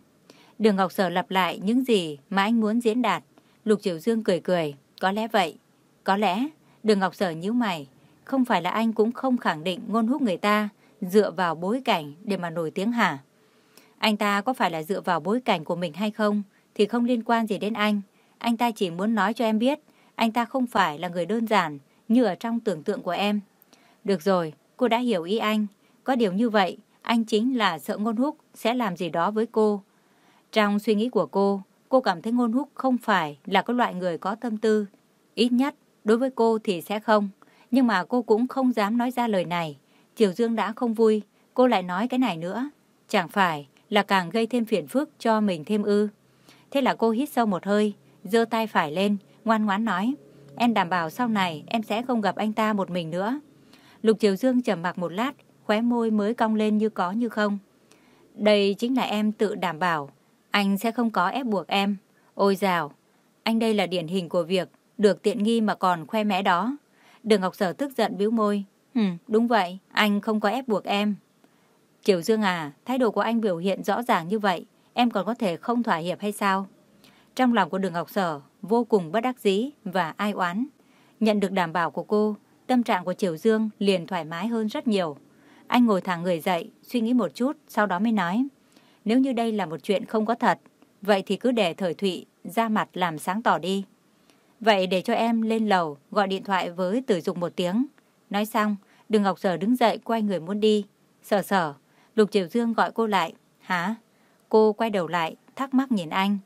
Đường Ngọc Sở lặp lại những gì mà anh muốn diễn đạt. Lục Triều Dương cười cười, có lẽ vậy. Có lẽ, Đường Ngọc Sở nhíu mày, không phải là anh cũng không khẳng định ngôn hút người ta dựa vào bối cảnh để mà nổi tiếng hả? Anh ta có phải là dựa vào bối cảnh của mình hay không thì không liên quan gì đến anh. Anh ta chỉ muốn nói cho em biết anh ta không phải là người đơn giản như ở trong tưởng tượng của em. Được rồi, cô đã hiểu ý anh. Có điều như vậy, anh chính là sợ ngôn húc sẽ làm gì đó với cô. Trong suy nghĩ của cô, cô cảm thấy ngôn húc không phải là cái loại người có tâm tư. Ít nhất, đối với cô thì sẽ không. Nhưng mà cô cũng không dám nói ra lời này. Triều Dương đã không vui, cô lại nói cái này nữa. Chẳng phải là càng gây thêm phiền phức cho mình thêm ư. Thế là cô hít sâu một hơi, giơ tay phải lên, ngoan ngoãn nói. Em đảm bảo sau này em sẽ không gặp anh ta một mình nữa. Lục Triều Dương trầm mặc một lát, khóe môi mới cong lên như có như không. Đây chính là em tự đảm bảo. Anh sẽ không có ép buộc em. Ôi dào, anh đây là điển hình của việc được tiện nghi mà còn khoe mẽ đó. Đường Ngọc Sở tức giận bĩu môi. Ừ, đúng vậy, anh không có ép buộc em. Kiều Dương à, thái độ của anh biểu hiện rõ ràng như vậy, em còn có thể không thỏa hiệp hay sao? Trong lòng của đường Ngọc Sở vô cùng bất đắc dĩ và ai oán. Nhận được đảm bảo của cô, tâm trạng của Triều Dương liền thoải mái hơn rất nhiều. Anh ngồi thẳng người dậy, suy nghĩ một chút, sau đó mới nói. Nếu như đây là một chuyện không có thật, vậy thì cứ để thời thụy ra mặt làm sáng tỏ đi. Vậy để cho em lên lầu gọi điện thoại với tử dụng một tiếng. Nói xong, đường Ngọc Sở đứng dậy quay người muốn đi. Sở sở, Lục Triều Dương gọi cô lại. Hả? Cô quay đầu lại, thắc mắc nhìn anh.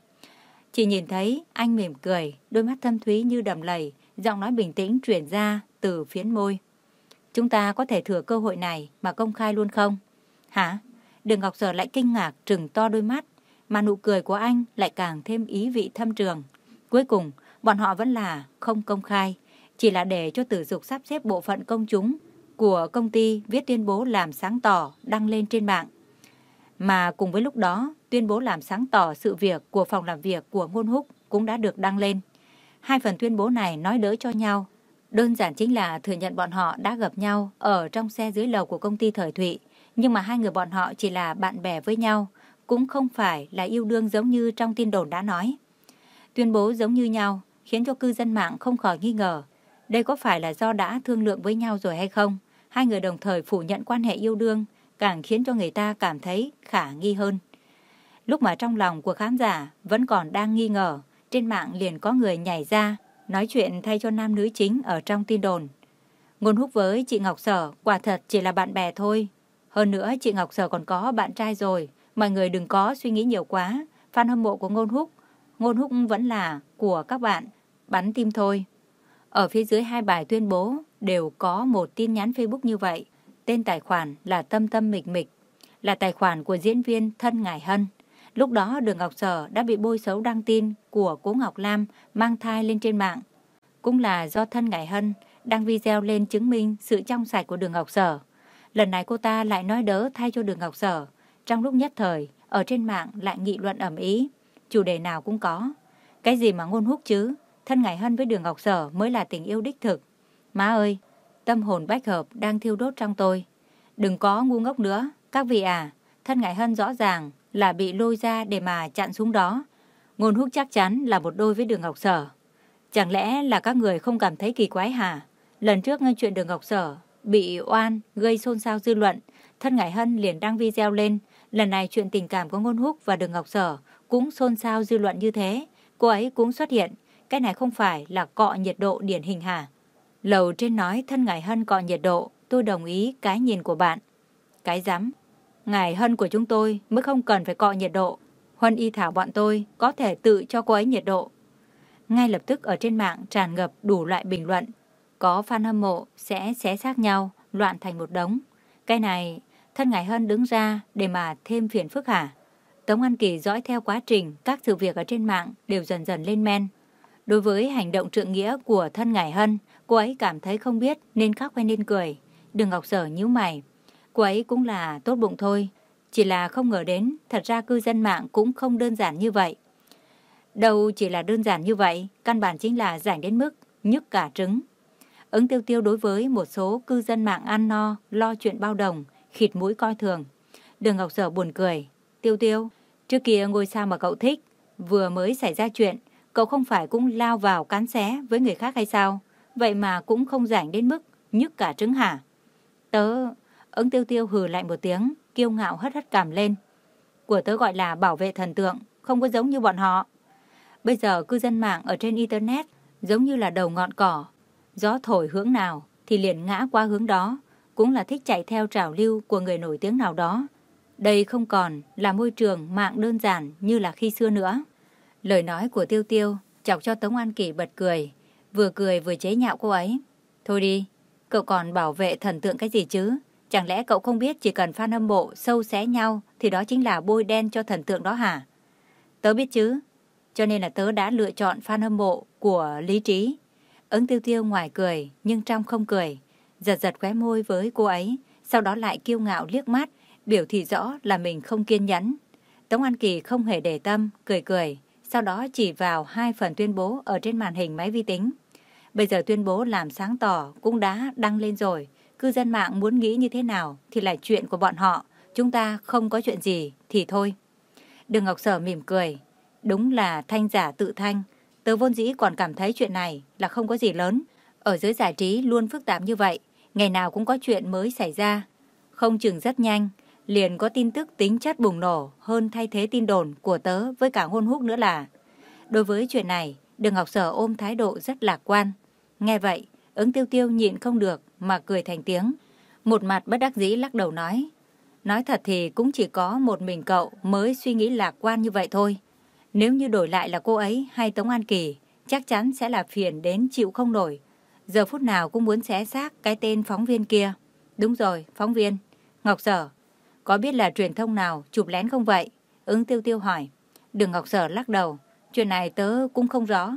Chỉ nhìn thấy anh mỉm cười, đôi mắt thâm thúy như đầm lầy, giọng nói bình tĩnh truyền ra từ phiến môi. Chúng ta có thể thừa cơ hội này mà công khai luôn không? Hả? Đường Ngọc Sở lại kinh ngạc trừng to đôi mắt, mà nụ cười của anh lại càng thêm ý vị thâm trường. Cuối cùng, bọn họ vẫn là không công khai, chỉ là để cho tử dục sắp xếp bộ phận công chúng của công ty viết tuyên bố làm sáng tỏ đăng lên trên mạng. Mà cùng với lúc đó, tuyên bố làm sáng tỏ sự việc của phòng làm việc của Ngôn Húc cũng đã được đăng lên. Hai phần tuyên bố này nói đỡ cho nhau. Đơn giản chính là thừa nhận bọn họ đã gặp nhau ở trong xe dưới lầu của công ty Thời Thụy. Nhưng mà hai người bọn họ chỉ là bạn bè với nhau, cũng không phải là yêu đương giống như trong tin đồn đã nói. Tuyên bố giống như nhau khiến cho cư dân mạng không khỏi nghi ngờ. Đây có phải là do đã thương lượng với nhau rồi hay không? Hai người đồng thời phủ nhận quan hệ yêu đương, càng khiến cho người ta cảm thấy khả nghi hơn. Lúc mà trong lòng của khán giả vẫn còn đang nghi ngờ, trên mạng liền có người nhảy ra, nói chuyện thay cho nam nữ chính ở trong tin đồn. Ngôn húc với chị Ngọc Sở quả thật chỉ là bạn bè thôi. Hơn nữa chị Ngọc Sở còn có bạn trai rồi, mọi người đừng có suy nghĩ nhiều quá. Fan hâm mộ của Ngôn húc, Ngôn húc vẫn là của các bạn, bắn tim thôi. Ở phía dưới hai bài tuyên bố đều có một tin nhắn Facebook như vậy. Tên tài khoản là Tâm Tâm Mịch Mịch, là tài khoản của diễn viên Thân Ngải Hân. Lúc đó Đường Ngọc Sở đã bị bôi xấu đăng tin của Cố Ngọc Lam mang thai lên trên mạng. Cũng là do Thân Ngải Hân đăng video lên chứng minh sự trong sạch của Đường Ngọc Sở. Lần này cô ta lại nói đỡ thay cho Đường Ngọc Sở. Trong lúc nhất thời, ở trên mạng lại nghị luận ẩm ý. Chủ đề nào cũng có. Cái gì mà ngôn hút chứ? Thân Ngải Hân với Đường Ngọc Sở mới là tình yêu đích thực. Má ơi, tâm hồn bách hợp đang thiêu đốt trong tôi. Đừng có ngu ngốc nữa, các vị à, thân Ngải Hân rõ ràng là bị lôi ra để mà chặn xuống đó. Ngôn húc chắc chắn là một đôi với Đường Ngọc Sở. Chẳng lẽ là các người không cảm thấy kỳ quái hả? Lần trước nghe chuyện Đường Ngọc Sở bị oan gây xôn xao dư luận, thân Ngải Hân liền đăng video lên. Lần này chuyện tình cảm của Ngôn Húc và Đường Ngọc Sở cũng xôn xao dư luận như thế. Cô ấy cũng xuất hiện. Cái này không phải là cọ nhiệt độ điển hình hả? Lầu trên nói thân Ngải Hân cọ nhiệt độ, tôi đồng ý cái nhìn của bạn. Cái dám. ngải Hân của chúng tôi mới không cần phải cọ nhiệt độ. Huân y thảo bọn tôi có thể tự cho cô ấy nhiệt độ. Ngay lập tức ở trên mạng tràn ngập đủ loại bình luận. Có fan hâm mộ sẽ xé xác nhau, loạn thành một đống. Cái này, thân Ngài Hân đứng ra để mà thêm phiền phức hả? Tống An Kỳ dõi theo quá trình các sự việc ở trên mạng đều dần dần lên men. Đối với hành động trượng nghĩa của thân Ngài Hân, cô ấy cảm thấy không biết nên khóc hay nên cười. Đường Ngọc Sở nhíu mày. Cô ấy cũng là tốt bụng thôi. Chỉ là không ngờ đến, thật ra cư dân mạng cũng không đơn giản như vậy. Đâu chỉ là đơn giản như vậy, căn bản chính là rảnh đến mức nhức cả trứng. Ứng tiêu tiêu đối với một số cư dân mạng ăn no, lo chuyện bao đồng, khịt mũi coi thường. Đường Ngọc Sở buồn cười. Tiêu tiêu, trước kia ngôi sao mà cậu thích, vừa mới xảy ra chuyện, cậu không phải cũng lao vào cán xé với người khác hay sao? Vậy mà cũng không rảnh đến mức nhức cả trứng hả? Tớ, ứng tiêu tiêu hừ lại một tiếng, kiêu ngạo hất hất cảm lên. Của tớ gọi là bảo vệ thần tượng, không có giống như bọn họ. Bây giờ cư dân mạng ở trên Internet giống như là đầu ngọn cỏ. Gió thổi hướng nào thì liền ngã qua hướng đó, cũng là thích chạy theo trào lưu của người nổi tiếng nào đó. Đây không còn là môi trường mạng đơn giản như là khi xưa nữa. Lời nói của Tiêu Tiêu chọc cho Tống An Kỳ bật cười, vừa cười vừa chế nhạo cô ấy. Thôi đi, cậu còn bảo vệ thần tượng cái gì chứ? Chẳng lẽ cậu không biết chỉ cần fan hâm mộ sâu xé nhau thì đó chính là bôi đen cho thần tượng đó hả? Tớ biết chứ, cho nên là tớ đã lựa chọn fan hâm mộ của Lý Trí. Ứng tiêu tiêu ngoài cười nhưng trong không cười, giật giật khóe môi với cô ấy, sau đó lại kiêu ngạo liếc mắt, biểu thị rõ là mình không kiên nhẫn. Tống An Kỳ không hề để tâm, cười cười, sau đó chỉ vào hai phần tuyên bố ở trên màn hình máy vi tính. Bây giờ tuyên bố làm sáng tỏ cũng đã đăng lên rồi, cư dân mạng muốn nghĩ như thế nào thì là chuyện của bọn họ, chúng ta không có chuyện gì thì thôi. Đường Ngọc Sở mỉm cười, đúng là thanh giả tự thanh, tớ vốn dĩ còn cảm thấy chuyện này là không có gì lớn. Ở giới giải trí luôn phức tạp như vậy, ngày nào cũng có chuyện mới xảy ra. Không chừng rất nhanh, liền có tin tức tính chất bùng nổ hơn thay thế tin đồn của tớ với cả hôn hút nữa là. Đối với chuyện này, Đường Ngọc Sở ôm thái độ rất lạc quan. Nghe vậy, ứng tiêu tiêu nhịn không được mà cười thành tiếng. Một mặt bất đắc dĩ lắc đầu nói. Nói thật thì cũng chỉ có một mình cậu mới suy nghĩ lạc quan như vậy thôi. Nếu như đổi lại là cô ấy hay Tống An Kỳ, chắc chắn sẽ là phiền đến chịu không nổi. Giờ phút nào cũng muốn xé xác cái tên phóng viên kia. Đúng rồi, phóng viên. Ngọc Sở, có biết là truyền thông nào chụp lén không vậy? Ứng tiêu tiêu hỏi. Đường Ngọc Sở lắc đầu. Chuyện này tớ cũng không rõ.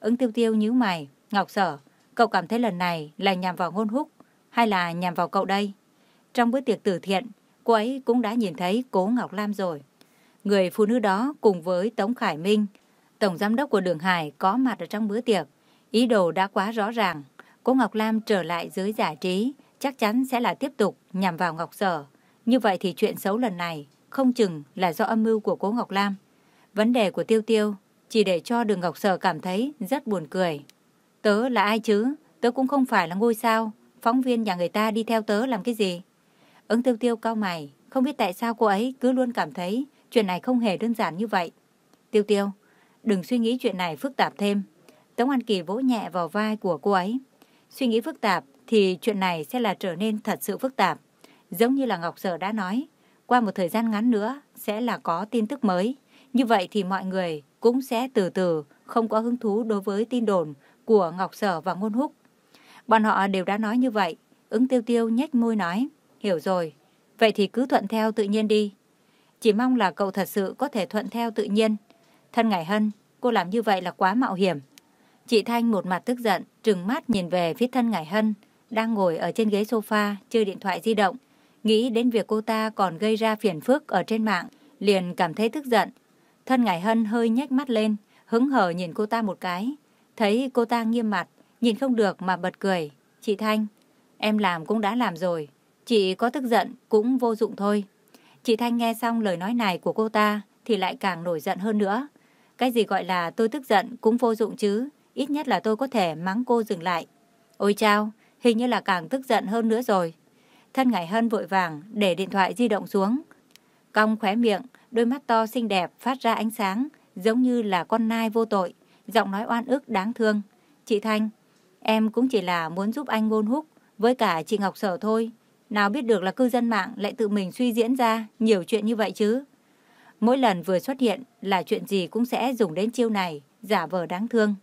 Ứng tiêu tiêu nhíu mày. Ngọc Sở, cậu cảm thấy lần này là nhằm vào ngôn húc hay là nhằm vào cậu đây? Trong bữa tiệc từ thiện, cô ấy cũng đã nhìn thấy cố Ngọc Lam rồi. Người phụ nữ đó cùng với Tống Khải Minh, tổng giám đốc của Đường Hải có mặt ở trong bữa tiệc. Ý đồ đã quá rõ ràng. cô Ngọc Lam trở lại giới giải trí, chắc chắn sẽ là tiếp tục nhằm vào Ngọc Sở. Như vậy thì chuyện xấu lần này không chừng là do âm mưu của cố Ngọc Lam. Vấn đề của Tiêu Tiêu chỉ để cho Đường Ngọc Sở cảm thấy rất buồn cười. Tớ là ai chứ? Tớ cũng không phải là ngôi sao. Phóng viên nhà người ta đi theo tớ làm cái gì? Ứng Tiêu Tiêu cao mày, không biết tại sao cô ấy cứ luôn cảm thấy chuyện này không hề đơn giản như vậy. Tiêu Tiêu, đừng suy nghĩ chuyện này phức tạp thêm. Tống An Kỳ vỗ nhẹ vào vai của cô ấy. Suy nghĩ phức tạp thì chuyện này sẽ là trở nên thật sự phức tạp. Giống như là Ngọc Sở đã nói, qua một thời gian ngắn nữa sẽ là có tin tức mới. Như vậy thì mọi người cũng sẽ từ từ không có hứng thú đối với tin đồn của Ngọc Sở và Ngôn Húc. Bọn họ đều đã nói như vậy. Ứng tiêu tiêu nhếch môi nói, hiểu rồi, vậy thì cứ thuận theo tự nhiên đi. Chỉ mong là cậu thật sự có thể thuận theo tự nhiên. Thân Ngải Hân, cô làm như vậy là quá mạo hiểm. Chị Thanh một mặt tức giận, trừng mắt nhìn về phía thân Ngải Hân, đang ngồi ở trên ghế sofa chơi điện thoại di động. Nghĩ đến việc cô ta còn gây ra phiền phức ở trên mạng, liền cảm thấy tức giận. Thân Ngải Hân hơi nhếch mắt lên, hứng hở nhìn cô ta một cái. Thấy cô ta nghiêm mặt, nhìn không được mà bật cười. Chị Thanh, em làm cũng đã làm rồi. Chị có tức giận cũng vô dụng thôi. Chị Thanh nghe xong lời nói này của cô ta thì lại càng nổi giận hơn nữa. Cái gì gọi là tôi tức giận cũng vô dụng chứ. Ít nhất là tôi có thể mắng cô dừng lại. Ôi chao, hình như là càng tức giận hơn nữa rồi. Thân Ngải Hân vội vàng để điện thoại di động xuống. Cong khóe miệng, đôi mắt to xinh đẹp phát ra ánh sáng, giống như là con nai vô tội, giọng nói oan ức đáng thương. Chị Thanh, em cũng chỉ là muốn giúp anh ngôn húc với cả chị Ngọc Sở thôi. Nào biết được là cư dân mạng lại tự mình suy diễn ra nhiều chuyện như vậy chứ. Mỗi lần vừa xuất hiện là chuyện gì cũng sẽ dùng đến chiêu này, giả vờ đáng thương.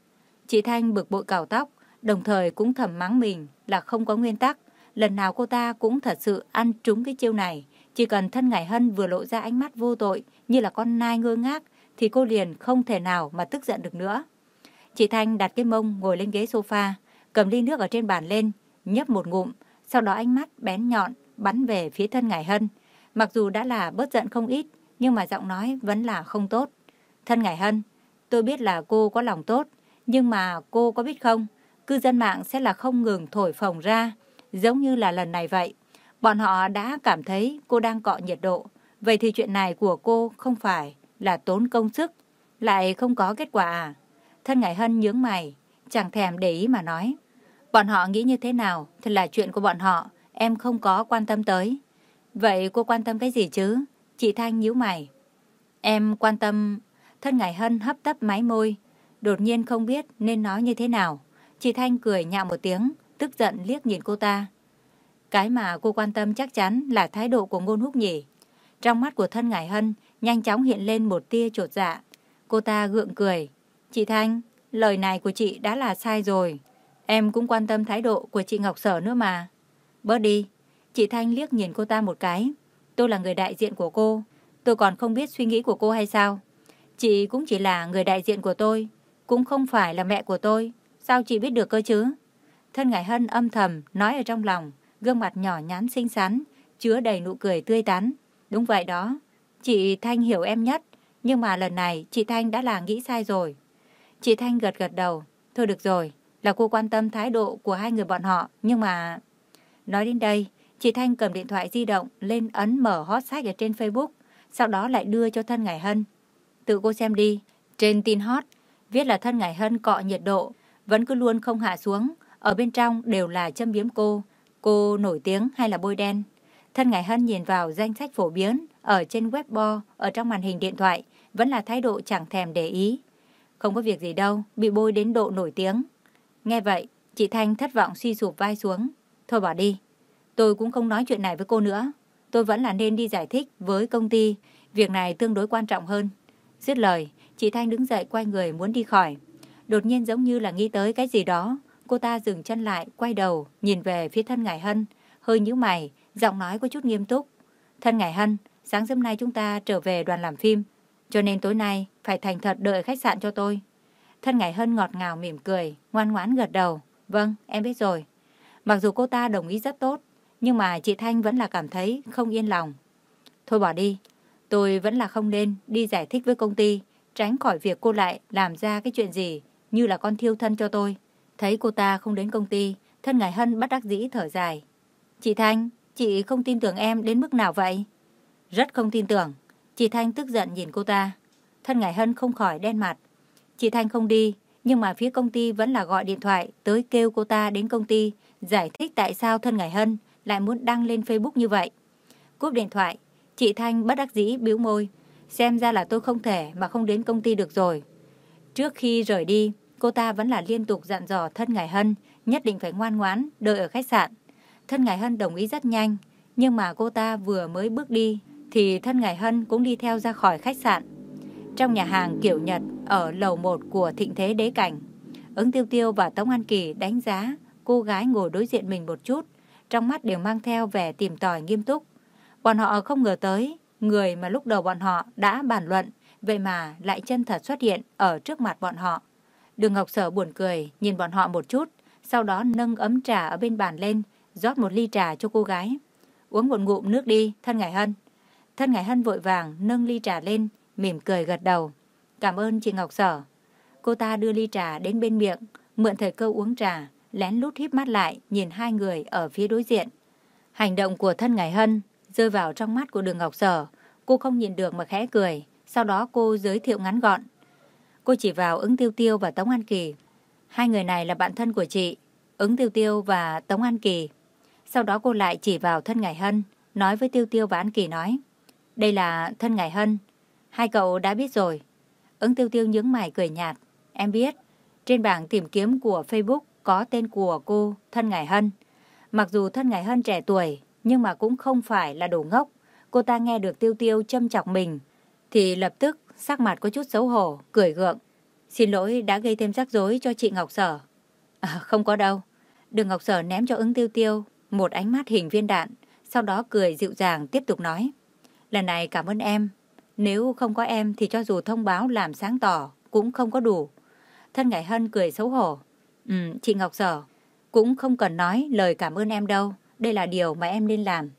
Chị Thanh bực bội cào tóc, đồng thời cũng thầm mắng mình là không có nguyên tắc. Lần nào cô ta cũng thật sự ăn trúng cái chiêu này. Chỉ cần thân Ngải Hân vừa lộ ra ánh mắt vô tội như là con nai ngơ ngác thì cô liền không thể nào mà tức giận được nữa. Chị Thanh đặt cái mông ngồi lên ghế sofa, cầm ly nước ở trên bàn lên, nhấp một ngụm, sau đó ánh mắt bén nhọn bắn về phía thân Ngải Hân. Mặc dù đã là bớt giận không ít, nhưng mà giọng nói vẫn là không tốt. Thân Ngải Hân, tôi biết là cô có lòng tốt, nhưng mà cô có biết không, cư dân mạng sẽ là không ngừng thổi phồng ra, giống như là lần này vậy. Bọn họ đã cảm thấy cô đang cọ nhiệt độ, vậy thì chuyện này của cô không phải là tốn công sức, lại không có kết quả à? Thân Ngải Hân nhướng mày, chẳng thèm để ý mà nói. Bọn họ nghĩ như thế nào thì là chuyện của bọn họ, em không có quan tâm tới. Vậy cô quan tâm cái gì chứ? Chị Thanh nhíu mày. Em quan tâm... Thân Ngải Hân hấp tấp máy môi, đột nhiên không biết nên nói như thế nào. Chị Thanh cười nhạo một tiếng, tức giận liếc nhìn cô ta. Cái mà cô quan tâm chắc chắn là thái độ của ngôn húc nhỉ. Trong mắt của thân Ngải Hân nhanh chóng hiện lên một tia trột dạ. Cô ta gượng cười. Chị Thanh, lời này của chị đã là sai rồi. Em cũng quan tâm thái độ của chị Ngọc Sở nữa mà. Bớt đi. Chị Thanh liếc nhìn cô ta một cái. Tôi là người đại diện của cô. Tôi còn không biết suy nghĩ của cô hay sao. Chị cũng chỉ là người đại diện của tôi. Cũng không phải là mẹ của tôi. Sao chị biết được cơ chứ? Thân Ngải Hân âm thầm nói ở trong lòng. Gương mặt nhỏ nhắn xinh xắn. Chứa đầy nụ cười tươi tắn. Đúng vậy đó. Chị Thanh hiểu em nhất. Nhưng mà lần này chị Thanh đã là nghĩ sai rồi. Chị Thanh gật gật đầu. Thôi được rồi. Là cô quan tâm thái độ của hai người bọn họ. Nhưng mà... Nói đến đây, chị Thanh cầm điện thoại di động lên ấn mở hot sách ở trên Facebook, sau đó lại đưa cho thân Ngải Hân. Tự cô xem đi, trên tin hot, viết là thân Ngải Hân cọ nhiệt độ, vẫn cứ luôn không hạ xuống, ở bên trong đều là châm biếm cô, cô nổi tiếng hay là bôi đen. Thân Ngải Hân nhìn vào danh sách phổ biến ở trên webbo, ở trong màn hình điện thoại, vẫn là thái độ chẳng thèm để ý. Không có việc gì đâu, bị bôi đến độ nổi tiếng. Nghe vậy, chị Thanh thất vọng suy sụp vai xuống. Thôi bỏ đi, tôi cũng không nói chuyện này với cô nữa. Tôi vẫn là nên đi giải thích với công ty, việc này tương đối quan trọng hơn. Dứt lời, chị Thanh đứng dậy quay người muốn đi khỏi. Đột nhiên giống như là nghĩ tới cái gì đó, cô ta dừng chân lại, quay đầu, nhìn về phía thân Ngải Hân, hơi nhíu mày, giọng nói có chút nghiêm túc. Thân Ngải Hân, sáng sớm nay chúng ta trở về đoàn làm phim, cho nên tối nay phải thành thật đợi khách sạn cho tôi. Thân Ngải Hân ngọt ngào mỉm cười, ngoan ngoãn gật đầu. Vâng, em biết rồi. Mặc dù cô ta đồng ý rất tốt, nhưng mà chị Thanh vẫn là cảm thấy không yên lòng. Thôi bỏ đi, tôi vẫn là không nên đi giải thích với công ty, tránh khỏi việc cô lại làm ra cái chuyện gì như là con thiêu thân cho tôi. Thấy cô ta không đến công ty, thân Ngải Hân bắt đắc dĩ thở dài. Chị Thanh, chị không tin tưởng em đến mức nào vậy? Rất không tin tưởng. Chị Thanh tức giận nhìn cô ta. Thân Ngải Hân không khỏi đen mặt. Chị Thanh không đi, nhưng mà phía công ty vẫn là gọi điện thoại tới kêu cô ta đến công ty giải thích tại sao thân Ngải Hân lại muốn đăng lên Facebook như vậy. Cúp điện thoại, chị Thanh bất đắc dĩ biếu môi. Xem ra là tôi không thể mà không đến công ty được rồi. Trước khi rời đi, cô ta vẫn là liên tục dặn dò thân Ngải Hân nhất định phải ngoan ngoãn đợi ở khách sạn. Thân Ngải Hân đồng ý rất nhanh, nhưng mà cô ta vừa mới bước đi thì thân Ngải Hân cũng đi theo ra khỏi khách sạn. Trong nhà hàng kiểu Nhật ở lầu 1 của Thịnh Thế Đế Cảnh, ứng tiêu tiêu và Tống An Kỳ đánh giá cô gái ngồi đối diện mình một chút, trong mắt đều mang theo vẻ tìm tòi nghiêm túc. Bọn họ không ngờ tới, người mà lúc đầu bọn họ đã bàn luận, vậy mà lại chân thật xuất hiện ở trước mặt bọn họ. Đường Ngọc Sở buồn cười, nhìn bọn họ một chút, sau đó nâng ấm trà ở bên bàn lên, rót một ly trà cho cô gái. Uống một ngụm nước đi, thân Ngải Hân. Thân Ngải Hân vội vàng nâng ly trà lên, mỉm cười gật đầu. Cảm ơn chị Ngọc Sở. Cô ta đưa ly trà đến bên miệng, mượn thời cơ uống trà, lén lút híp mắt lại nhìn hai người ở phía đối diện. Hành động của thân ngài Hân rơi vào trong mắt của đường Ngọc Sở. Cô không nhìn được mà khẽ cười. Sau đó cô giới thiệu ngắn gọn. Cô chỉ vào ứng tiêu tiêu và Tống An Kỳ. Hai người này là bạn thân của chị, ứng tiêu tiêu và Tống An Kỳ. Sau đó cô lại chỉ vào thân ngài Hân, nói với tiêu tiêu và An Kỳ nói. Đây là thân ngài Hân. Hai cậu đã biết rồi. Ứng tiêu tiêu nhướng mày cười nhạt. Em biết, trên bảng tìm kiếm của Facebook có tên của cô Thân Ngải Hân. Mặc dù Thân Ngải Hân trẻ tuổi, nhưng mà cũng không phải là đồ ngốc. Cô ta nghe được tiêu tiêu châm chọc mình, thì lập tức sắc mặt có chút xấu hổ, cười gượng. Xin lỗi đã gây thêm rắc rối cho chị Ngọc Sở. À, không có đâu. Đường Ngọc Sở ném cho ứng tiêu tiêu một ánh mắt hình viên đạn, sau đó cười dịu dàng tiếp tục nói. Lần này cảm ơn em. Nếu không có em thì cho dù thông báo làm sáng tỏ cũng không có đủ. Thân Ngải Hân cười xấu hổ. Ừ, chị Ngọc Sở, cũng không cần nói lời cảm ơn em đâu. Đây là điều mà em nên làm.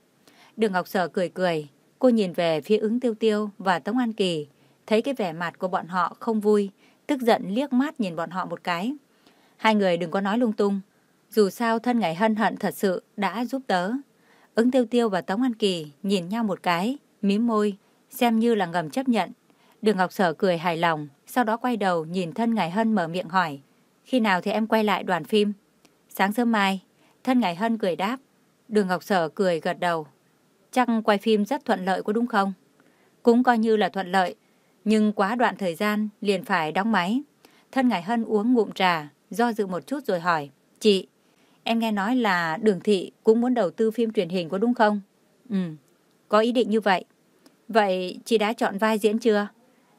Đường Ngọc Sở cười cười. Cô nhìn về phía ứng tiêu tiêu và Tống An Kỳ. Thấy cái vẻ mặt của bọn họ không vui. Tức giận liếc mắt nhìn bọn họ một cái. Hai người đừng có nói lung tung. Dù sao thân ngày hân hận thật sự đã giúp tớ. Ứng tiêu tiêu và Tống An Kỳ nhìn nhau một cái, mím môi, xem như là ngầm chấp nhận. Đường Ngọc Sở cười hài lòng, sau đó quay đầu nhìn thân ngày hân mở miệng hỏi. Khi nào thì em quay lại đoàn phim? Sáng sớm mai, thân ngày hân cười đáp. Đường Ngọc Sở cười gật đầu. Chắc quay phim rất thuận lợi có đúng không? Cũng coi như là thuận lợi, nhưng quá đoạn thời gian liền phải đóng máy. Thân Ngải Hân uống ngụm trà, do dự một chút rồi hỏi. Chị, em nghe nói là Đường Thị cũng muốn đầu tư phim truyền hình có đúng không? Ừ, có ý định như vậy. Vậy chị đã chọn vai diễn chưa?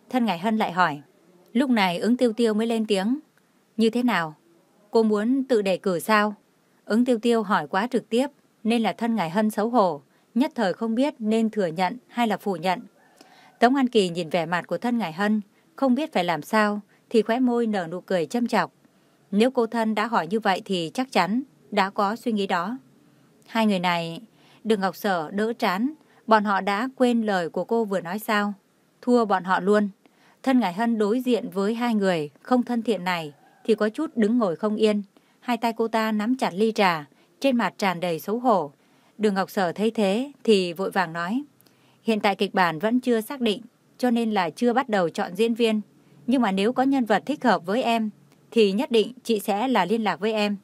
Thân Ngải Hân lại hỏi. Lúc này ứng tiêu tiêu mới lên tiếng. Như thế nào? Cô muốn tự đề cử sao? Ứng tiêu tiêu hỏi quá trực tiếp, nên là thân Ngải Hân xấu hổ, nhất thời không biết nên thừa nhận hay là phủ nhận. Tống An Kỳ nhìn vẻ mặt của thân Ngải Hân, không biết phải làm sao, thì khóe môi nở nụ cười châm chọc. Nếu cô thân đã hỏi như vậy thì chắc chắn đã có suy nghĩ đó. Hai người này, đừng Ngọc Sở đỡ chán, bọn họ đã quên lời của cô vừa nói sao. Thua bọn họ luôn. Thân Ngải Hân đối diện với hai người không thân thiện này thì có chút đứng ngồi không yên. Hai tay cô ta nắm chặt ly trà, trên mặt tràn đầy xấu hổ. Đường Ngọc Sở thấy thế thì vội vàng nói. Hiện tại kịch bản vẫn chưa xác định, cho nên là chưa bắt đầu chọn diễn viên. Nhưng mà nếu có nhân vật thích hợp với em, thì nhất định chị sẽ là liên lạc với em.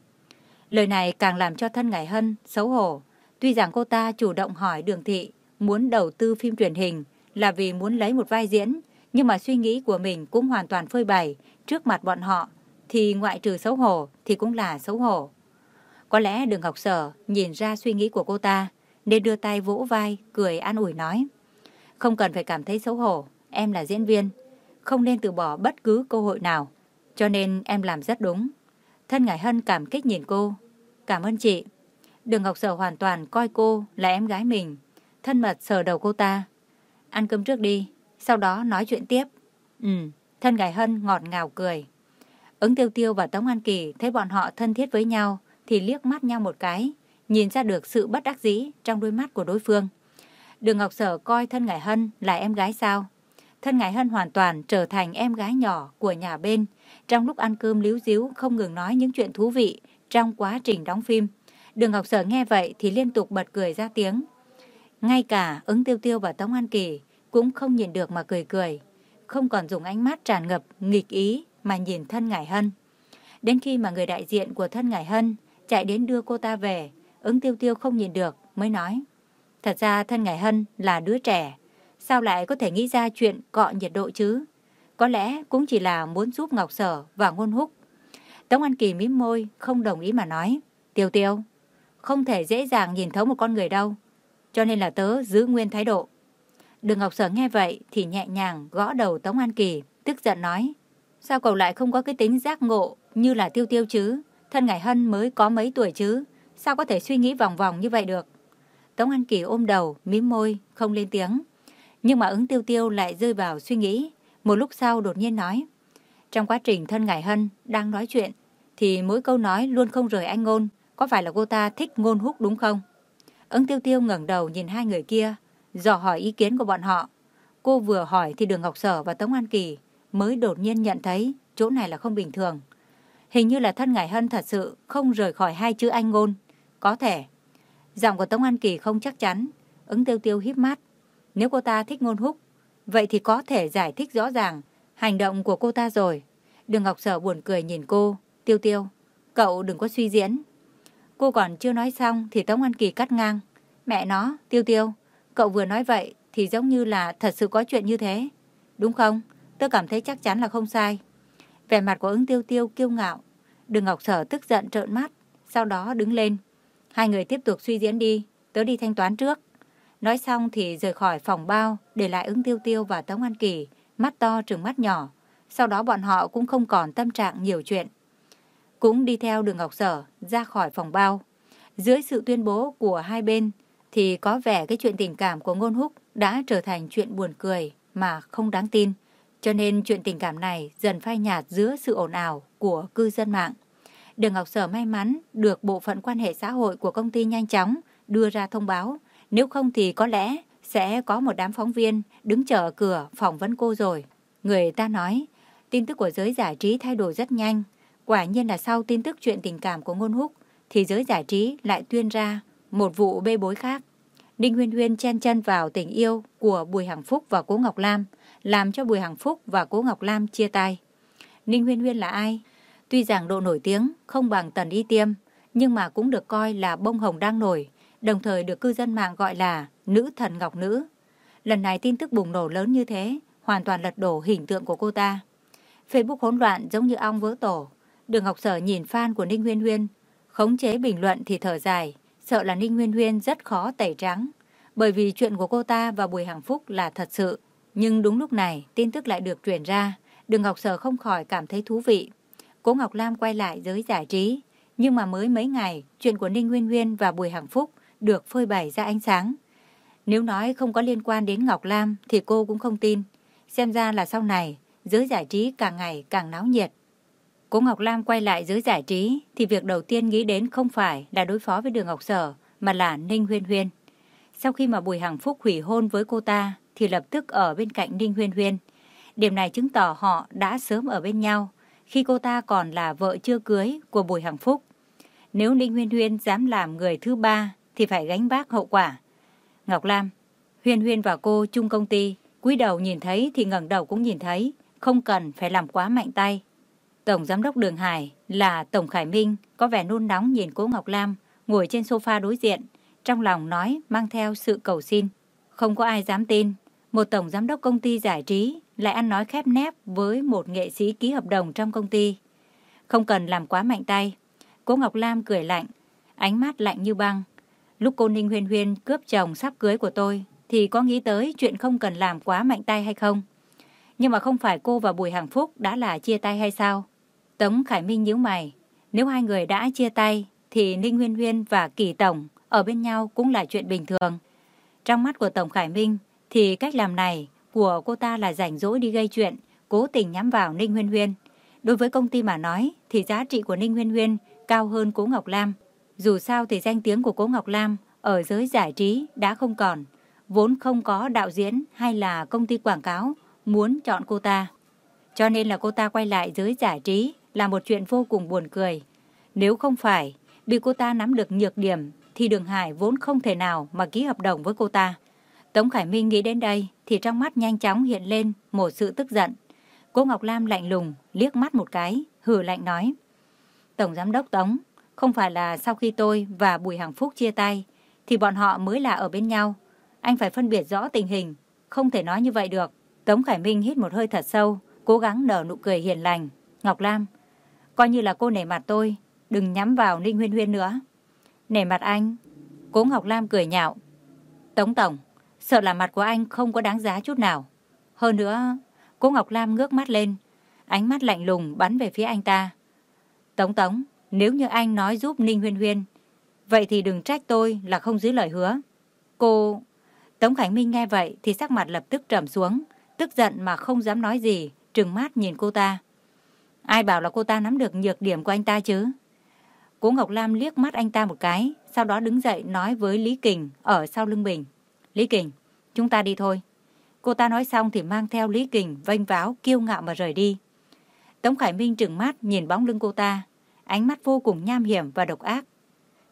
Lời này càng làm cho thân Ngải Hân xấu hổ. Tuy rằng cô ta chủ động hỏi Đường Thị muốn đầu tư phim truyền hình là vì muốn lấy một vai diễn, nhưng mà suy nghĩ của mình cũng hoàn toàn phơi bày trước mặt bọn họ, thì ngoại trừ xấu hổ thì cũng là xấu hổ. Có lẽ đường học sở nhìn ra suy nghĩ của cô ta, nên đưa tay vỗ vai, cười an ủi nói. Không cần phải cảm thấy xấu hổ, em là diễn viên, không nên từ bỏ bất cứ cơ hội nào, cho nên em làm rất đúng. Thân Ngải Hân cảm kích nhìn cô. Cảm ơn chị. Đường Ngọc Sở hoàn toàn coi cô là em gái mình, thân mật sờ đầu cô ta. Ăn cơm trước đi, sau đó nói chuyện tiếp. Ừ, thân Ngải Hân ngọt ngào cười. Ứng Tiêu Tiêu và Tống An Kỳ thấy bọn họ thân thiết với nhau thì liếc mắt nhau một cái, nhìn ra được sự bất đắc dĩ trong đôi mắt của đối phương. Đường Ngọc Sở coi thân Ngải Hân là em gái sao? Thân Ngải Hân hoàn toàn trở thành em gái nhỏ của nhà bên, trong lúc ăn cơm líu díu không ngừng nói những chuyện thú vị trong quá trình đóng phim. Đường Ngọc Sở nghe vậy thì liên tục bật cười ra tiếng. Ngay cả ứng tiêu tiêu và Tống An Kỳ cũng không nhìn được mà cười cười, không còn dùng ánh mắt tràn ngập nghịch ý mà nhìn thân Ngải Hân. Đến khi mà người đại diện của thân Ngải Hân chạy đến đưa cô ta về, ứng tiêu tiêu không nhìn được mới nói. Thật ra thân Ngải Hân là đứa trẻ, sao lại có thể nghĩ ra chuyện cọ nhiệt độ chứ? Có lẽ cũng chỉ là muốn giúp Ngọc Sở và Ngôn Húc. Tống An Kỳ mím môi, không đồng ý mà nói. Tiêu tiêu, không thể dễ dàng nhìn thấu một con người đâu, cho nên là tớ giữ nguyên thái độ. Đường Ngọc Sở nghe vậy thì nhẹ nhàng gõ đầu Tống An Kỳ, tức giận nói. Sao cậu lại không có cái tính giác ngộ như là tiêu tiêu chứ? Thân Ngải Hân mới có mấy tuổi chứ? Sao có thể suy nghĩ vòng vòng như vậy được? Tống An Kỳ ôm đầu, mím môi, không lên tiếng. Nhưng mà ứng tiêu tiêu lại rơi vào suy nghĩ. Một lúc sau đột nhiên nói. Trong quá trình thân Ngải Hân đang nói chuyện, thì mỗi câu nói luôn không rời anh ngôn. Có phải là cô ta thích ngôn húc đúng không? Ứng tiêu tiêu ngẩng đầu nhìn hai người kia, dò hỏi ý kiến của bọn họ. Cô vừa hỏi thì Đường Ngọc Sở và Tống An Kỳ mới đột nhiên nhận thấy chỗ này là không bình thường. Hình như là thân Ngải Hân thật sự không rời khỏi hai chữ anh ngôn. Có thể. Giọng của Tống An Kỳ không chắc chắn. Ứng tiêu tiêu híp mắt. Nếu cô ta thích ngôn húc, vậy thì có thể giải thích rõ ràng hành động của cô ta rồi. Đường Ngọc Sở buồn cười nhìn cô. Tiêu tiêu, cậu đừng có suy diễn. Cô còn chưa nói xong thì Tống An Kỳ cắt ngang. Mẹ nó, tiêu tiêu, cậu vừa nói vậy thì giống như là thật sự có chuyện như thế. Đúng không? Tôi cảm thấy chắc chắn là không sai. Vẻ mặt của ứng tiêu tiêu kiêu ngạo. Đường Ngọc Sở tức giận trợn mắt, sau đó đứng lên. Hai người tiếp tục suy diễn đi, tớ đi thanh toán trước. Nói xong thì rời khỏi phòng bao, để lại ứng tiêu tiêu và Tống An Kỳ, mắt to trừng mắt nhỏ. Sau đó bọn họ cũng không còn tâm trạng nhiều chuyện. Cũng đi theo đường Ngọc Sở ra khỏi phòng bao. Dưới sự tuyên bố của hai bên thì có vẻ cái chuyện tình cảm của Ngôn Húc đã trở thành chuyện buồn cười mà không đáng tin. Cho nên chuyện tình cảm này dần phai nhạt giữa sự ồn ào của cư dân mạng. Đường Ngọc Sở may mắn được bộ phận quan hệ xã hội của công ty nhanh chóng đưa ra thông báo. Nếu không thì có lẽ sẽ có một đám phóng viên đứng chờ ở cửa phỏng vấn cô rồi. Người ta nói, tin tức của giới giải trí thay đổi rất nhanh. Quả nhiên là sau tin tức chuyện tình cảm của Ngôn Húc, thì giới giải trí lại tuyên ra một vụ bê bối khác. Đinh Huyên Huyên chen chân vào tình yêu của Bùi Hằng Phúc và Cố Ngọc Lam, làm cho Bùi Hằng Phúc và Cố Ngọc Lam chia tay. Ninh Huyên Huyên là ai? Tuy rằng độ nổi tiếng không bằng Tần Y Tiêm, nhưng mà cũng được coi là bông hồng đang nổi, đồng thời được cư dân mạng gọi là nữ thần ngọc nữ. Lần này tin tức bùng nổ lớn như thế, hoàn toàn lật đổ hình tượng của cô ta. Facebook hỗn loạn giống như ong vỡ tổ. Đường Ngọc Sở nhìn fan của Ninh Huyên Huyên, khống chế bình luận thì thở dài, sợ là Ninh Huyên Huyên rất khó tẩy trắng. Bởi vì chuyện của cô ta và Bùi Hằng Phúc là thật sự. Nhưng đúng lúc này, tin tức lại được truyền ra. Đường Ngọc Sở không khỏi cảm thấy thú vị. Cố Ngọc Lam quay lại giới giải trí. Nhưng mà mới mấy ngày, chuyện của Ninh nguyên nguyên và Bùi Hằng Phúc được phơi bày ra ánh sáng. Nếu nói không có liên quan đến Ngọc Lam thì cô cũng không tin. Xem ra là sau này, giới giải trí càng ngày càng náo nhiệt. Cố Ngọc Lam quay lại giới giải trí thì việc đầu tiên nghĩ đến không phải là đối phó với đường Ngọc Sở mà là Ninh Huyên Huyên. Sau khi mà Bùi Hằng Phúc hủy hôn với cô ta thì lập tức ở bên cạnh Ninh Huyên Huyên. Điểm này chứng tỏ họ đã sớm ở bên nhau khi cô ta còn là vợ chưa cưới của Bùi Hằng Phúc. Nếu Ninh Huyên Huyên dám làm người thứ ba thì phải gánh vác hậu quả. Ngọc Lam, Huyên Huyên và cô chung công ty, cúi đầu nhìn thấy thì ngẩng đầu cũng nhìn thấy, không cần phải làm quá mạnh tay. Tổng Giám đốc Đường Hải là Tổng Khải Minh có vẻ nôn nóng nhìn cố Ngọc Lam ngồi trên sofa đối diện, trong lòng nói mang theo sự cầu xin. Không có ai dám tin, một Tổng Giám đốc công ty giải trí lại ăn nói khép nép với một nghệ sĩ ký hợp đồng trong công ty. Không cần làm quá mạnh tay. Cố Ngọc Lam cười lạnh, ánh mắt lạnh như băng. Lúc cô Ninh Huyên Huyên cướp chồng sắp cưới của tôi thì có nghĩ tới chuyện không cần làm quá mạnh tay hay không? Nhưng mà không phải cô và Bùi Hằng Phúc đã là chia tay hay sao? Tống Khải Minh nhíu mày. Nếu hai người đã chia tay thì Ninh Huyên Huyên và Kỳ Tổng ở bên nhau cũng là chuyện bình thường. Trong mắt của Tổng Khải Minh thì cách làm này của cô ta là rảnh rỗi đi gây chuyện, cố tình nhắm vào Ninh Huyên Huyên. Đối với công ty mà nói thì giá trị của Ninh Huyên Huyên cao hơn Cố Ngọc Lam. Dù sao thì danh tiếng của Cố Ngọc Lam ở giới giải trí đã không còn, vốn không có đạo diễn hay là công ty quảng cáo muốn chọn cô ta. Cho nên là cô ta quay lại giới giải trí là một chuyện vô cùng buồn cười. Nếu không phải bị cô ta nắm được nhược điểm thì Đường Hải vốn không thể nào mà ký hợp đồng với cô ta. Tống Khải Minh nghĩ đến đây thì trong mắt nhanh chóng hiện lên một sự tức giận. Cô Ngọc Lam lạnh lùng, liếc mắt một cái, hừ lạnh nói. Tổng Giám đốc Tống, không phải là sau khi tôi và Bùi Hằng Phúc chia tay thì bọn họ mới là ở bên nhau. Anh phải phân biệt rõ tình hình, không thể nói như vậy được. Tống Khải Minh hít một hơi thật sâu, cố gắng nở nụ cười hiền lành. Ngọc Lam, coi như là cô nể mặt tôi, đừng nhắm vào Ninh Huyên Huyên nữa. Nể mặt anh, cố Ngọc Lam cười nhạo. Tống Tổng, sợ là mặt của anh không có đáng giá chút nào. Hơn nữa, cố Ngọc Lam ngước mắt lên, ánh mắt lạnh lùng bắn về phía anh ta. Tống Tống, nếu như anh nói giúp Ninh Huyên Huyên, vậy thì đừng trách tôi là không giữ lời hứa. Cô... Tống Khánh Minh nghe vậy thì sắc mặt lập tức trầm xuống, tức giận mà không dám nói gì, trừng mắt nhìn cô ta. Ai bảo là cô ta nắm được nhược điểm của anh ta chứ? Cố Ngọc Lam liếc mắt anh ta một cái, sau đó đứng dậy nói với Lý Kình ở sau lưng mình. Lý Kình, chúng ta đi thôi. Cô ta nói xong thì mang theo Lý Kình vênh váo kiêu ngạo mà rời đi. Tống Khải Minh trừng mắt nhìn bóng lưng cô ta, ánh mắt vô cùng nham hiểm và độc ác.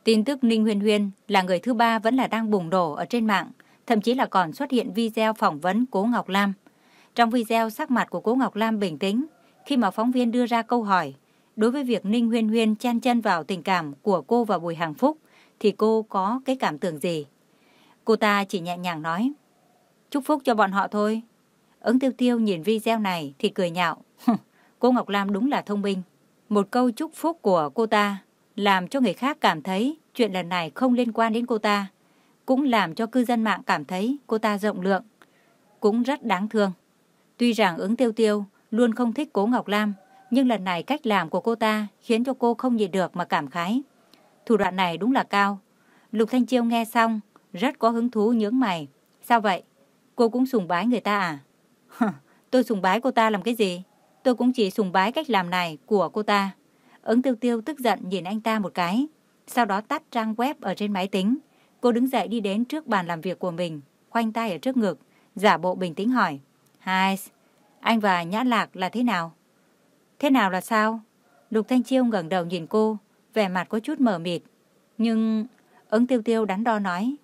Tin tức Ninh Huyên Huyên là người thứ ba vẫn là đang bùng nổ ở trên mạng, thậm chí là còn xuất hiện video phỏng vấn Cố Ngọc Lam. Trong video sắc mặt của Cố Ngọc Lam bình tĩnh, khi mà phóng viên đưa ra câu hỏi, đối với việc Ninh Huyên Huyên chen chân vào tình cảm của cô và Bùi Hằng Phúc, thì cô có cái cảm tưởng gì? Cô ta chỉ nhẹ nhàng nói, chúc phúc cho bọn họ thôi. Ứng tiêu tiêu nhìn video này thì cười nhạo, cô Ngọc Lam đúng là thông minh. Một câu chúc phúc của cô ta làm cho người khác cảm thấy chuyện lần này không liên quan đến cô ta, cũng làm cho cư dân mạng cảm thấy cô ta rộng lượng, cũng rất đáng thương. Tuy rằng ứng tiêu tiêu luôn không thích cố Ngọc Lam, nhưng lần này cách làm của cô ta khiến cho cô không nhịn được mà cảm khái. Thủ đoạn này đúng là cao. Lục Thanh Chiêu nghe xong, rất có hứng thú nhướng mày. Sao vậy? Cô cũng sùng bái người ta à? tôi sùng bái cô ta làm cái gì? Tôi cũng chỉ sùng bái cách làm này của cô ta. Ứng tiêu tiêu tức giận nhìn anh ta một cái. Sau đó tắt trang web ở trên máy tính. Cô đứng dậy đi đến trước bàn làm việc của mình, khoanh tay ở trước ngực, giả bộ bình tĩnh hỏi. Hai, anh và Nhã Lạc là thế nào? Thế nào là sao? Lục Thanh Chiêu ngẩng đầu nhìn cô, vẻ mặt có chút mờ mịt. Nhưng ứng tiêu tiêu đắn đo nói,